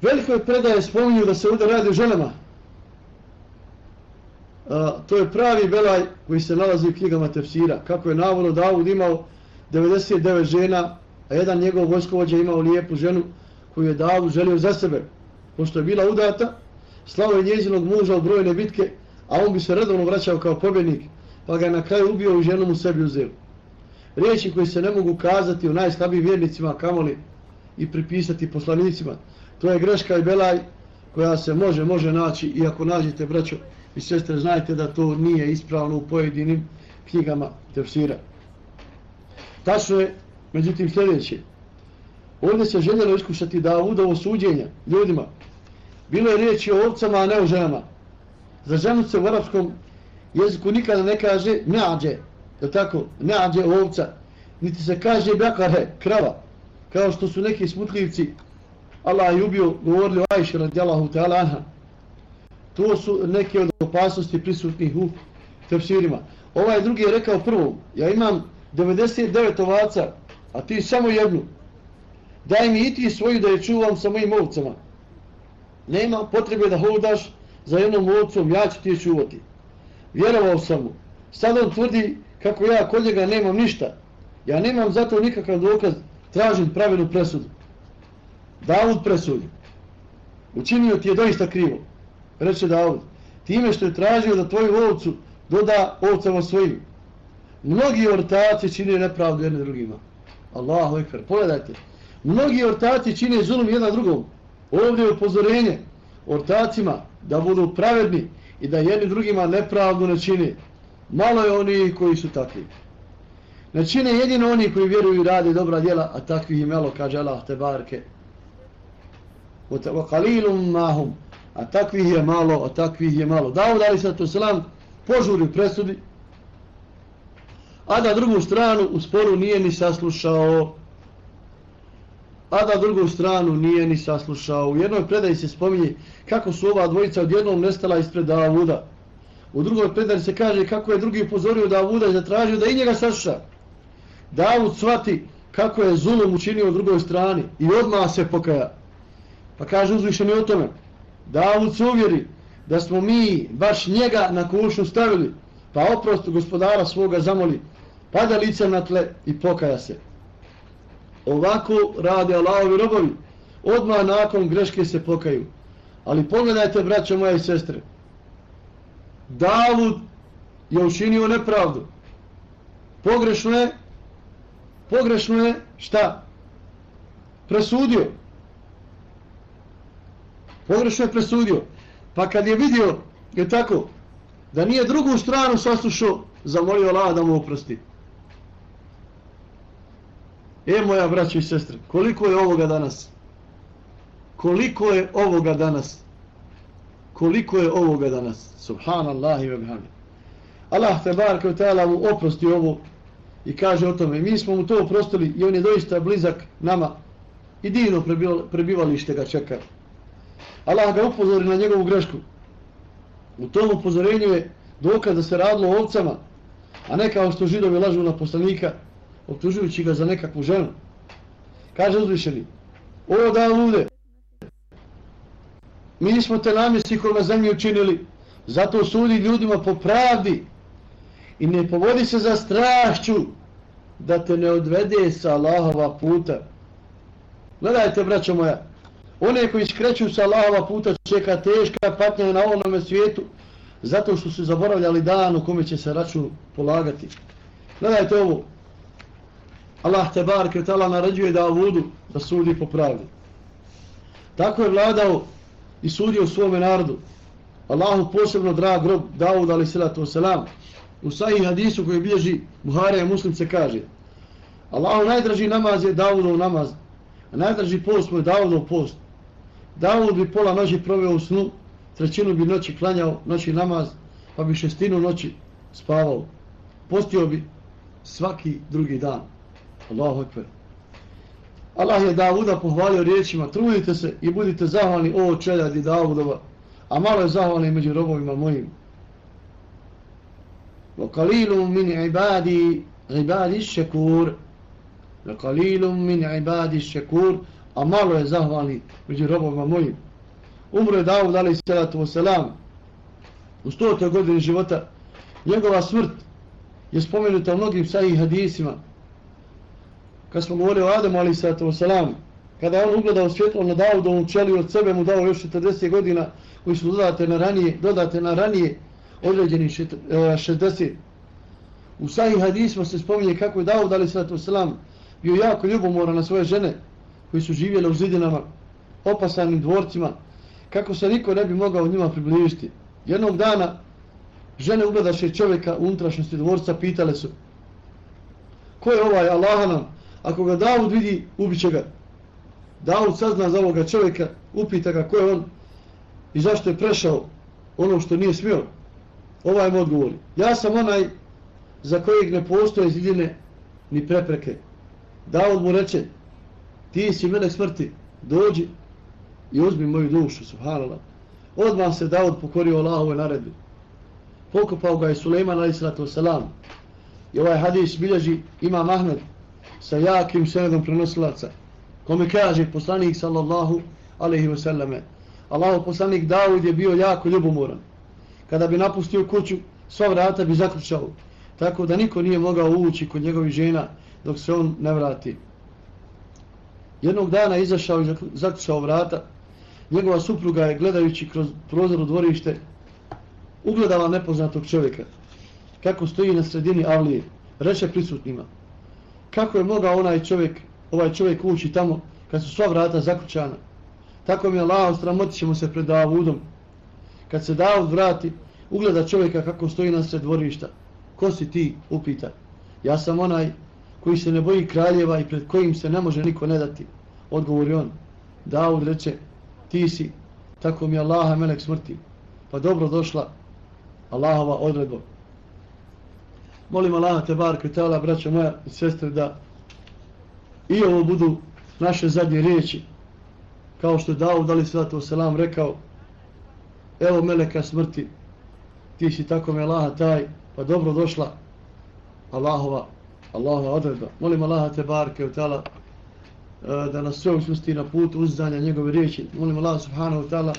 Veliko je predaje spominju da se ovdje radi o ženama. A, to je pravi belaj koji se nalazi u knjigama tefsira. Kako je navodno Davud imao 99 žena, a jedan njegov vojskovođa imao lijepu ženu koju je Davud želio za sebe. Pošto je bila udata, slavo je njezinog muža u brojne bitke, a on bi se redovno vraćao kao pobjednik, pa ga je na kraju ubio i ženu mu sebi uzeo riječi koje se ne mogu kazati u najslabijim vjernicima kamoli i pripisati poslanicima. To je greška i belaj koja se može, može naći i ako nađete, braćo, i sestre znajte da to nije ispravno u pojedinim knjigama tefsira. Tačno je, međutim sljedeće. Ovdje se željelo iskušati da udovo suđenja ljudima. Bilo je riječi o ovcama, a ne o ženama. Za ženu se u arapskom jeziku nikada ne kaže neađe, je tako, neađe ovca, niti se kaže bekare, krava, kao što su neki smutljivci, Allah je ubio, govorili o Ajši radijalahu ta'ala anha. To su neke od opasnosti prisutnih u tefsirima. Ovaj drugi je rekao prvom, ja imam 99 ovaca, a ti samo jednu. Daj mi i ti svoju da je čuvam sa mojim ovcama. Nema potrebe da hodaš za jednom ovcom, ja ću ti je čuvati. Vjerovao sam mu. Sad on tvrdi kako ja kod njega nemam ništa. Ja nemam zato nikakav dokaz, tražim pravilnu presudu. Davud presudi. Učinio ti je doista krivo. Reče Davud. Time što je tražio da tvoju ovcu doda ovcama svojim. Mnogi ortaci čine nepravdu jedne drugima. Allahu ekber. Pogledajte. Mnogi ortaci čine zulum jedan drugom. Ovdje je upozorenje ortacima da budu pravedni i da jedni drugima nepravdu ne čine. Malo je oni koji su takvi. Ne čine jedino oni koji vjeruju i rade dobra djela, a takvih je malo, kaže Allah te barke. Wa qalilum mahum. A takvih je malo, a takvih je malo. Davud ali Sato selam požuri presudi, a da drugu stranu u sporu nije ni saslušao a da drugu stranu nije ni saslušao. U jednoj predaji se spominje kako su ova dvojica odjednom nestala ispred Davuda. U drugoj predaji se kaže kako je drugi upozorio Davuda i zatražio da i njega sasluša. Davud shvati kako je zulum učinio u drugoj strani i odmah se pokaja. Pa kaže uzvišeni o tome. Davud se uvjeri da smo mi baš njega na kušnu stavili, pa oprostu gospodara svoga zamoli, pada lice na tle i pokaja se. Ovako rade Allahovi robovi, odmah nakon greške se pokaju. Ali pogledajte, braćo moje i sestre, Davud je učinio nepravdu. Pogrešno je, pogrešno je, šta? Presudio. Pogrešno je presudio. Pa kad je vidio, je tako, da nije drugu stranu saslušao, zamolio Allah da mu oprosti. E moja braća i sestre, koliko je ovoga danas? Koliko je ovoga danas? Koliko je ovoga danas? Subhanallah i vebhani. Allah te bar kao ta'ala mu oprosti ovo i kaže o tome. Mi smo mu to oprostili i on je doista blizak nama i divno prebivalište ga čeka. Allah ga upozori na njegovu grešku. U tom upozorenju je dokaz da se radilo o ovcama, a ne kao što židovi lažu na poslanika, optužujući ga za nekakvu ženu. Kaže uzvišeni, o da lude, mi smo te namjesnikov na zemlji učinili, zato sudi ljudima po pravdi i ne povodi se za strašću da te ne odvede sa Allahova puta. Gledajte, braćo moja, one koji skreću sa Allahova puta čeka teška patnja na ovome svijetu zato što su zaboravljali dan u kome će se račun polagati. Gledajte ovo, Allah te bar kretala naređuje da vodu da sudi po pravdi. Tako je vladao i sudio svome narodu. Allahu posebno drag rob Davud ali salatu selam. u sahih hadisu koji bilježi Buhari i Muslim se kaže Allahu najdraži namaz je Davudov namaz a najdraži post mu je Davudov post. Davud bi pola noći proveo u snu, trećinu bi noći klanjao noći namaz, pa bi šestinu noći spavao. Postio bi svaki drugi dan. Allahu ekber. Allah je Davuda pohvalio riječima, trudite se i budite zahvalni o čeljadi Davudova, a malo je zahvalni među robovima mojim. Wa min ibadi ibadi shakur. Wa qalilum min ibadi shakur, a malo je zahvalni među robovima mojim. Umro je Davud alaih salatu wasalam u stotoj godini života. Njegova smrt je spomenuta u mnogim sahih hadisima kad smo govorili o Adamu alaih salatu wasalam, kada je on ugledao svjetlo na Davudovom čeli od sebe mu dao još 40 godina koji su dodate na ranije, dodate na ranije određeni 60. E, u sahih hadisima se spominje kako je Davud alaih salatu wasalam bio jako ljubomoran na svoje žene koji su živjeli u zidinama, opasanim dvorcima, kako se niko ne bi mogao njima približiti. Jednog dana žene ugledaše čovjeka u unutrašnjosti dvorca, pitale su ko je ovaj Allah nam? Ako ga Davud vidi, ubiće ga. Davud sazna za ovoga čovjeka, upita ga ko je on i zašto je prešao ono što nije smio. Ovaj mu odgovori. Ja sam onaj za kojeg ne postoje zidine ni prepreke. Davud mu reče, ti si melek smrti, dođi i uzmi moju dušu, subhanallah. Odmah se Davud pokorio Allahove naredbi. Pokopao ga je Suleiman a.s. I ovaj hadis bilježi ima Mahmed sa jakim senedom prenosilaca. Kome kaže poslanik sallallahu alaihi wa sallame. Allahu poslanik Davud je bio jako ljubomoran. Kada bi napustio kuću, sva vrata bi zaključao. Tako da niko nije mogao ući kod njegovih žena dok se on ne vrati. Jednog dana izašao i zaključao vrata. Njegova supruga je gledajući kroz prozor u dvorište ugledala nepoznatog čovjeka. Kako stoji na sredini avlije. Reče prisutnima. Kako je mogao onaj čovjek, ovaj čovjek ući tamo kad su sva vrata zaključana. Tako mi je Allah, sramotit ćemo se pred Davudom. Kad se Davud vrati, ugleda čovjeka kako stoji na sred dvorišta. Ko si ti? Upita. Ja sam onaj koji se ne boji kraljeva i pred kojim se ne može niko ne dati. Odgovori on. Davud reče, ti si, tako mi je Allaha melek smrti. Pa dobro došla Allahova odredba. Molim Allaha te bar kvitala, braća moja i sestre, da i ovo budu naše zadnje riječi. Kao što je Davud, ali to selam, rekao, evo meleka smrti, ti si tako mi Allaha taj, pa dobro došla Allahova Allahova odredba. Molim Allaha te barke u tala e, da nas sve uspusti na put uzdanja njegove riječi. Molim Allaha subhanahu wa ta'ala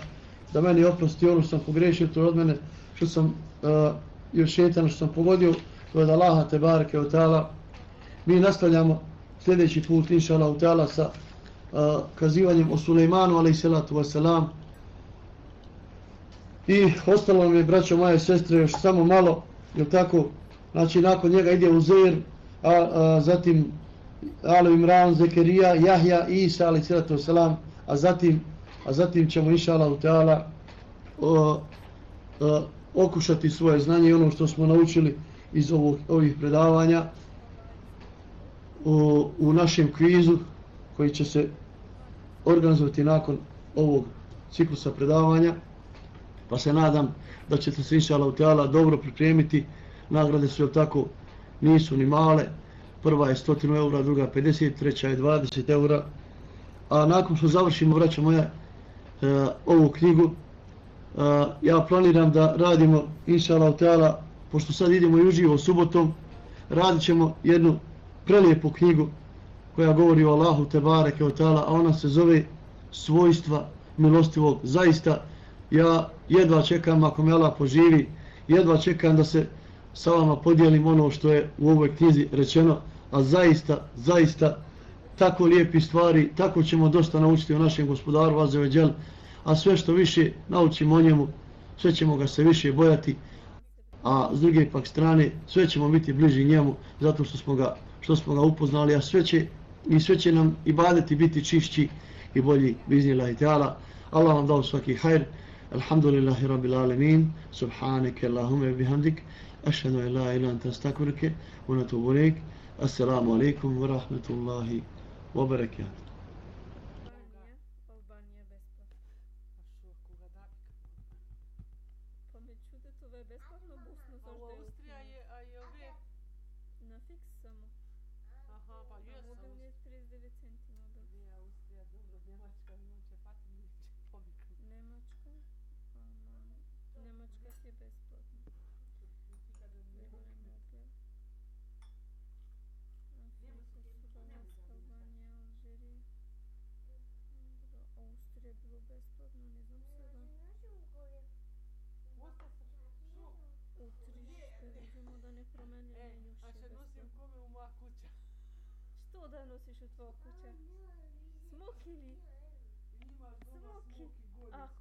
da meni oprosti ono što sam pogrešio, to je od mene što sam uh, još šetan što sam pogodio, to je da Allaha te barke u tala. Mi nastavljamo sljedeći put, inša Allah, u tala sa uh, kazivanjem o Sulejmanu, i salatu wasalam. I ostalo nam je, braćo moje sestre, još samo malo, je tako, znači nakon njega ide Uzer, a, a zatim Alu Imran, Zekerija, Jahja, Isa, ali sallatu selam, a zatim, a zatim ćemo, inša Allah, teala, o, o, okušati svoje znanje i ono što smo naučili iz ovog, ovih predavanja u, u našem kvizu koji će se organizovati nakon ovog ciklusa predavanja pa se nadam da ćete se inša Allah, dobro pripremiti. Nagrade su tako nisu ni male. Prva je 100 eura, druga 50, treća je 20 eura. A nakon što završimo, vraćamo moja, e, ovu knjigu, e, ja planiram da radimo, inša Allah, pošto sad idemo i uživo subotom, radit ćemo jednu prelijepu knjigu koja govori o Allahu Tebare Keotala, a ona se zove svojstva milostivog. Zaista, ja jedva čekam ako me Allah poživi, jedva čekam da se sa vama podijelim ono što je u ovoj knjizi rečeno, a zaista, zaista tako lijepi stvari, tako ćemo dosta naučiti o našem gospodaru Azeveđel, a sve što više naučimo o njemu, sve ćemo ga se više bojati, a s druge pak strane, sve ćemo biti bliži njemu, zato što smo ga, što smo ga upoznali, a sve će, i sve će nam i badeti biti čišći i bolji biznila i teala. Allah vam dao svaki hajr. Alhamdulillahi rabbil alemin. Subhaneke Allahume bihamdik. أشهد أن لا إله أنت أستغفرك ونتوب إليك. السلام عليكم ورحمة الله وبركاته.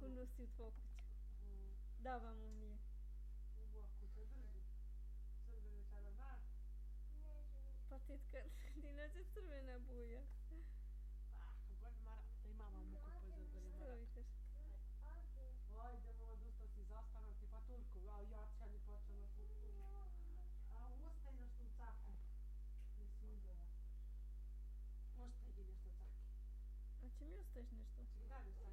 cunoscut făcut. Da, v-am umie. Poate că din acest trebuie nebuia. Ah, bă, mara. Ei, mama, mă cupă zărbări, mara. Vai, de mă dus tot cea ne face la turcu. Au, ăsta e nostru țacu. Ne singă. Ăsta e nostru țacu. А чем.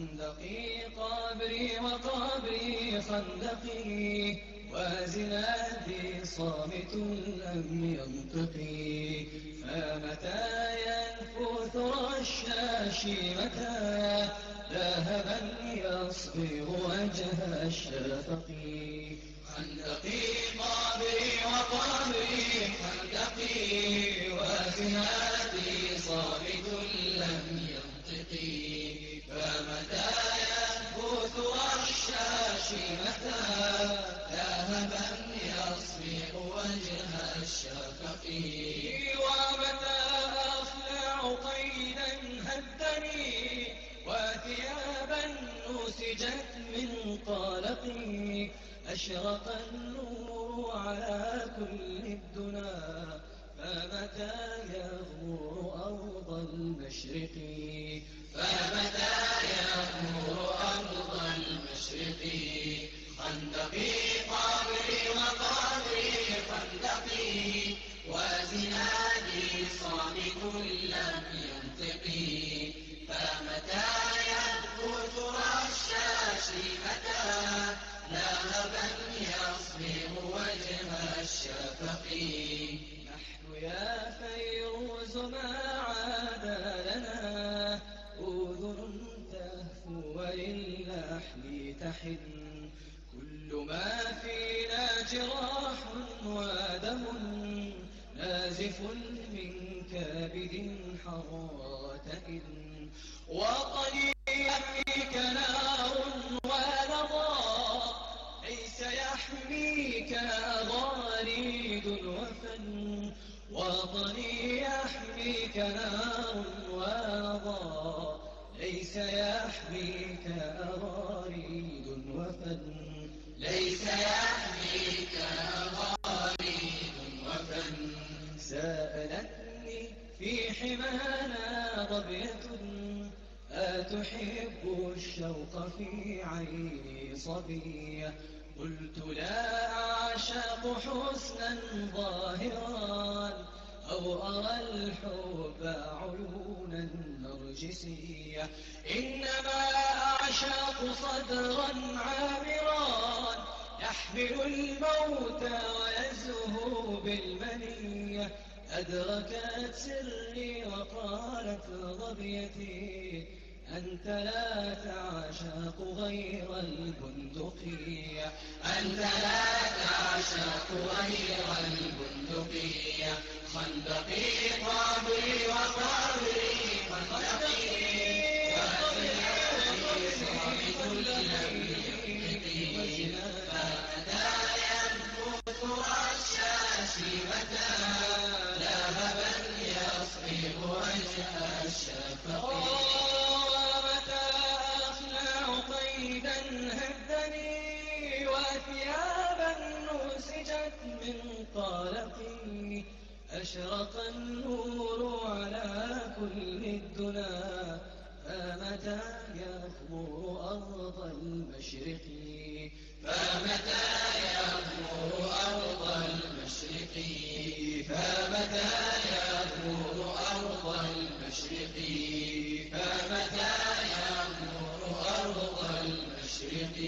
خندقي قبري وقبري خندقي وزنادي صامت لم ينطقي. فمتى ينفث رشاش متى ذهبا يصبغ وجه الشفق خندقي ومتى أخلع قيدا هدني وثيابا نسجت من قلقي أشرق النور على كل الدنا فمتى يغمر أرض المشرق فمتى يغمر أرض المشرق خندقي شفقي نحن يا فيروز ما عاد لنا. أذن تهفو وللحم تحن. كل ما فينا جراح ودم نازف من كبد حرات وقد يحيك نار وطني يحميك نار وضى ليس يحميك أراريد وفن. ليس يحميك أراريد وفن. سألتني في حمانا ظبية أتحب الشوق في عيني صبية. قلت لا أعشق حسنا ظاهرا أو أرى الحب عيونا نرجسية إنما أعشق صدرا عامرا يحمل الموت ويزهو بالمنية. أدركت سري وقالت ظبيتي أنت لا تعشق غير البندقية أنت لا تعشق غير البندقية خندقي قبري وقبري خندقي فأتى ينفث متى هدني وثيابا نسجت من قلقي أشرق النور على كل الدنا. فمتى يغمر أرض المشرق؟ فمتى يغمر أرض المشرق؟ فمتى يغمر أرض المشرق؟ بسم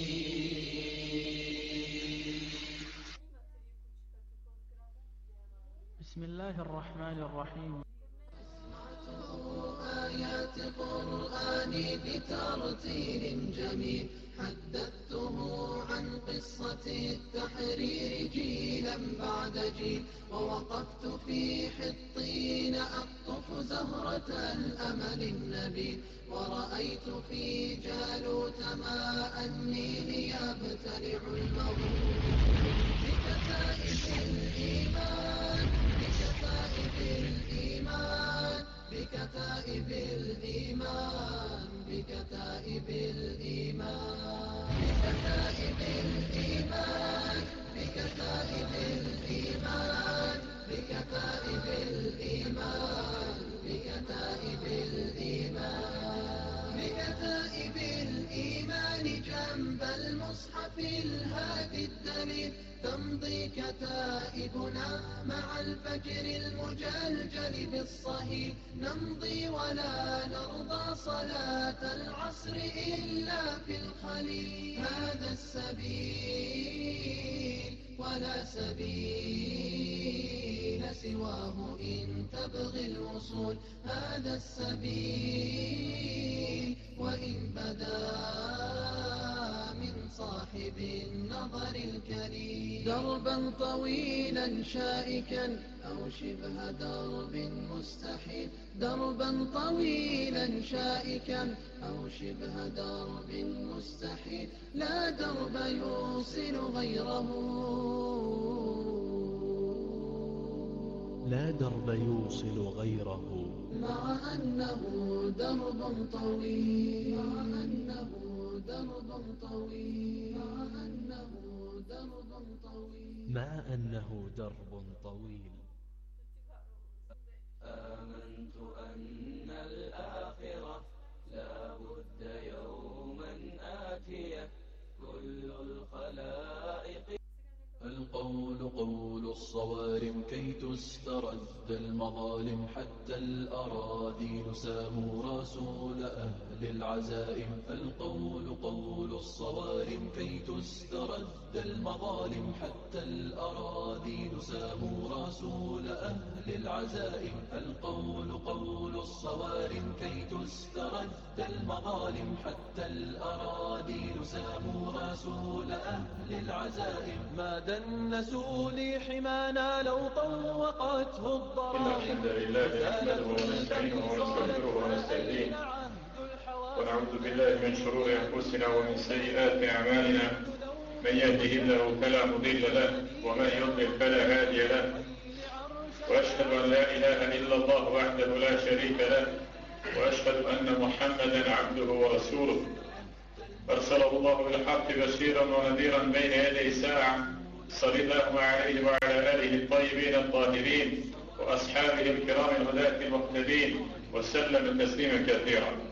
الله الرحمن الرحيم. آيات قرآني بترتيل جميل. حدثته عن قصة التحرير جيلا بعد جيل ووقفت في حطين أقطف زهرة الأمل النبيل ورأيت في جالوت ماء النيل يبتلع المغرور بكتائب الإيمان بكتائب الإيمان بكتائب الإيمان بكتائب الإيمان بكتائب الإيمان بكتائب الإيمان بكتائب الإيمان بكتائب الإيمان بكتائب الإيمان جنب المصحف الهادي الدليل. تمضي كتائبنا مع الفجر المجلجل بالصهيل نمضي ولا نرضى صلاة العصر إلا في الخليل. هذا السبيل ولا سبيل سواه إن تبغي الوصول. هذا السبيل وإن من صاحب النظر الكريم. دربا طويلا شائكا أو شبه درب مستحيل. دربا طويلا شائكا أو شبه درب مستحيل. لا درب يوصل غيره. لا درب يوصل غيره. مع أنه درب طويل. مع أنه درب طويل مع أنه درب طويل. مع أنه درب طويل آمنت أن الآخرة لا بد يوما آتية كل الخلائق القول قول الصوارم كي تسترد المظالم حتى الأراذيل ساموا رسول أهل العزائم القول قول الصوارم كي تسترد المظالم حتى الأراذيل ساموا رسول أهل العزائم. القول قول الصوارم كي تسترد المظالم حتى الأراذيل ساموا رسول أهل العزائم. ما دنسوا لي حمانا لو طوقته الضرائب. الحمد لله نحمده ونستعينه ونستغفره ونستهديه. ونعوذ بالله من شرور أنفسنا ومن سيئات أعمالنا. من يهده الله فلا مضل له ومن يضلل فلا هادي له. وأشهد أن لا إله إلا الله وحده لا شريك له وأشهد أن محمدا عبده ورسوله. أرسله الله بالحق بشيرا ونذيرا بين يدي الساعة صلى الله عليه وعلى آله الطيبين الطاهرين وأصحابه الكرام الهداة المهتدين وسلم تسليما كثيرا.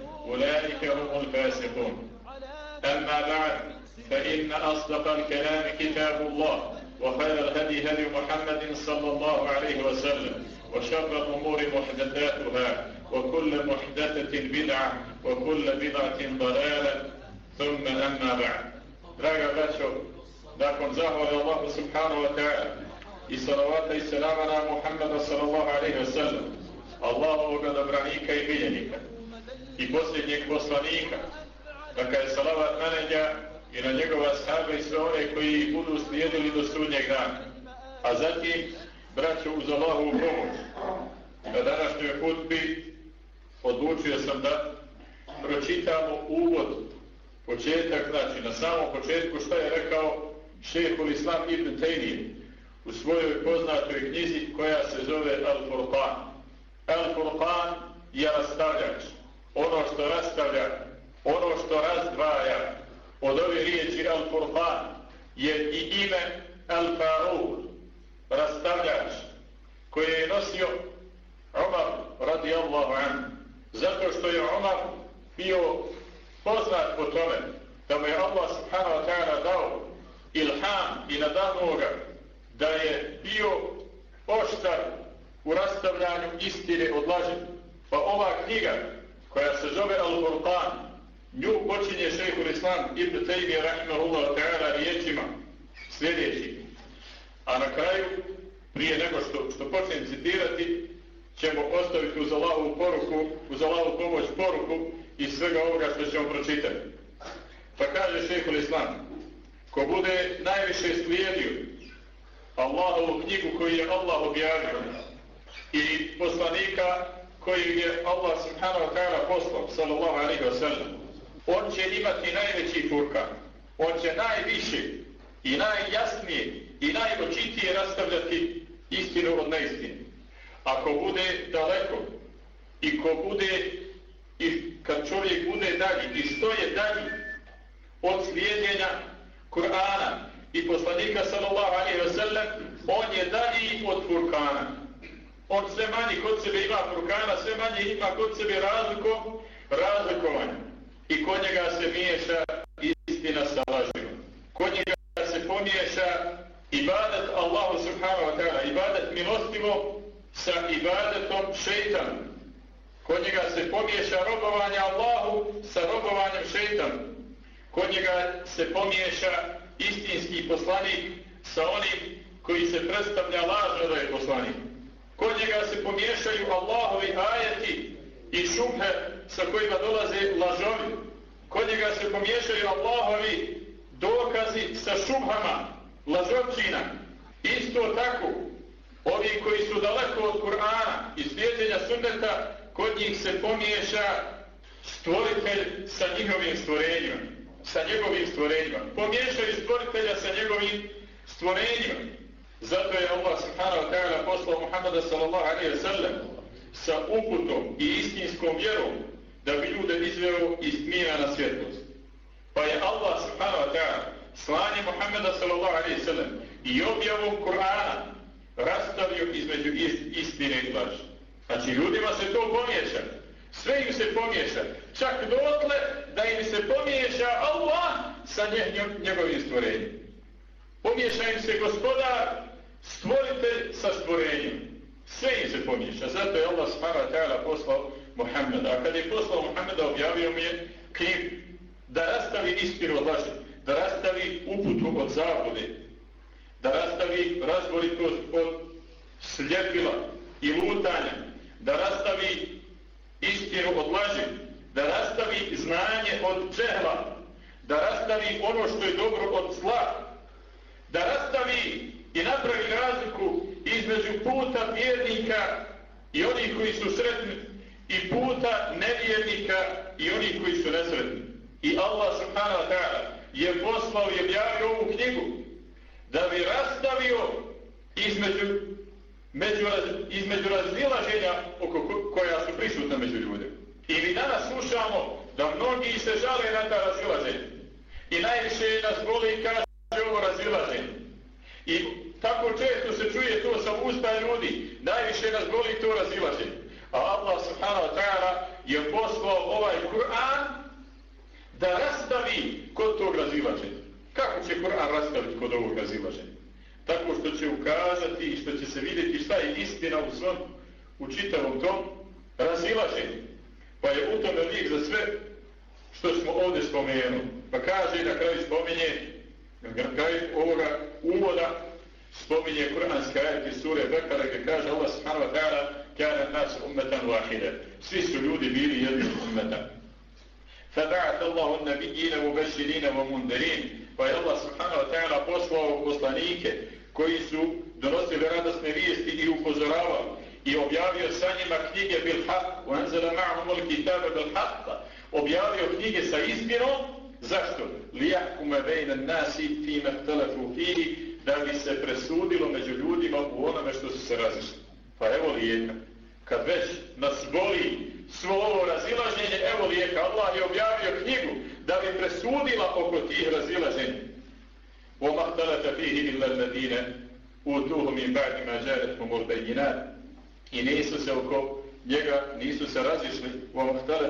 أولئك هم الفاسقون. أما بعد فإن أصدق الكلام كتاب الله وخير الهدي هدي محمد صلى الله عليه وسلم وشر الأمور محدثاتها وكل محدثة بدعة وكل بدعة ضلالة. ثم أما بعد. رجع باتشو نكون زهر الله سبحانه وتعالى i salavata i selama na Muhammada sallallahu alaihi wa sallam Allahovog dobranika i miljenika i posljednjeg poslanika, naka je salavat na njega i na njegova sahabe i sve one koji budu slijedili do sudnjeg dana. A zatim, braćo, uz Allahovu pomoć, na današnjoj hutbi odlučio sam da pročitamo uvod, početak, znači na samom početku što je rekao šehol Islam Ibn Taymiyyah u svojoj poznatoj knjizi koja se zove Al-Furqan. Al-Furqan je rastavljač. Ono što rastavlja, ono što razdvaja od ove riječi Al-Furqan je i ime Al-Farur, rastavljač, koje je nosio Umar radijallahu anhu. Zato što je Umar bio poznat po tome da mu je Allah subhanahu wa ta'ala dao ilham i nadahnuo ga da je bio oštar u rastavljanju istine od laži. Pa ova knjiga koja se zove Al-Furqan nju počinje šehhul Islam Ibn Taymi rahimahullah ta'ala riječima sljedeći. A na kraju, prije nego što, što počnem citirati, ćemo ostaviti uz Allahovu poruku, uz Allahovu pomoć poruku i svega ovoga što ćemo pročitati. Pa kaže šehhul Islam, ko bude najviše slijedio Allahovu knjigu koju je Allah objavio i poslanika koji je Allah subhanahu wa ta'ala poslao, sallallahu alaihi wa sallam, on će imati najveći furkan, on će najviše i najjasnije i najočitije rastavljati istinu od neistine. Ako bude daleko i ko bude i kad čovjek bude dalji i što je dalji od slijedjenja Kur'ana i poslanika sallallahu alaihi wa sallam, on je dalji od Furkana. On sve manje kod sebe ima Furkana, sve manje ima kod sebe razlikom, razlikovanje. I kod njega se miješa istina sa lažima. Kod njega se pomiješa ibadat Allahu subhanahu wa ta'ala, ibadat milostivo sa ibadetom šeitanu. Kod njega se pomiješa robovanje Allahu sa robovanjem šeitanu. Kod njega se pomiješa istinski poslanik sa onim koji se predstavlja lažno da je poslanik. Kod njega se pomiješaju Allahovi ajeti i šubhe sa kojima dolaze lažovi. Kod njega se pomiješaju Allahovi dokazi sa šubhama, lažovčina. Isto tako, ovi koji su daleko od Kur'ana i slijedjenja sunneta, kod njih se pomiješa stvoritelj sa njihovim stvorenjima sa njegovim stvorenjima. Pomiješaju stvoritelja sa njegovim stvorenjima. Zato je Allah subhanahu wa ta'ala poslao Muhammada sallallahu alaihi wa sallam sa uputom i istinskom vjerom da bi ljude izveo iz tmina na svjetlost. Pa je Allah subhanahu wa ta'ala slanje Muhammada sallallahu alaihi wa sallam i objavom Kur'ana rastavio između istine i laži. Znači ljudima se to pomiješa. Sve im se pomiješa. Čak dotle da im se pomiješa Allah sa njegovim stvorenjem. Pomiješa im se gospodar, stvoritelj sa stvorenjem. Sve im se pomiješa. Zato je Allah smara ta'ala poslao Muhammeda. A kada je poslao Muhammeda, objavio mu je knjig da rastavi istinu od laži, da rastavi uputu od zavode, da rastavi razboritost od sljepila i lutanja, da rastavi istinu od laži, da rastavi znanje od džehla, da rastavi ono što je dobro od zla, da rastavi i napravi razliku između puta vjernika i onih koji su sretni i puta nevjernika i onih koji su nesretni. I Allah subhanahu wa ta'ala je poslao i objavio ovu knjigu da bi rastavio između, među, između razilaženja oko koja su prisutna među ljudima. I mi danas slušamo da mnogi se žale na ta razilaženja. I najviše nas boli i kaže ovo razilaženje. I tako često se čuje to sa usta ljudi. Najviše nas boli to razilaženje. A Allah subhanahu wa ta'ala je poslao ovaj Kur'an da rastavi kod tog razilaženja. Kako će Kur'an rastaviti kod ovog razilaženja? Tako što će ukazati i što će se vidjeti šta je istina u svom, u čitavom tom razilaženju. Pa je u tome lijek za sve što smo ovdje spomenuli. Pa kaže na kraju spominje, na kraju ovoga uvoda spominje kuranski ajet iz sure Bekara gdje kaže Allah subhanahu wa ta'ala kana nas ummatan wahida. Svi su ljudi bili jedni ummeta. فبعث الله النبيين مبشرين ومنذرين pa je Allah subhanahu wa ta'ala poslao poslanike koji su donosili radosne vijesti i upozoravali i objavio sa njima knjige bil haq u anzela ma'hum ul kitabe bil haq objavio knjige sa istinom zašto? lijahkume bejna nasi fime htelefu fihi da bi se presudilo među ljudima u onome što su se razišli pa evo lijeka kad već nas boli svo ovo razilaženje evo lijeka Allah je objavio knjigu da bi presudila oko tih razilaženja وما اختلف فيه إلا الذين أوتوه من بعد ما جاءتهم البينات i nisu se oko njega nisu se razišli u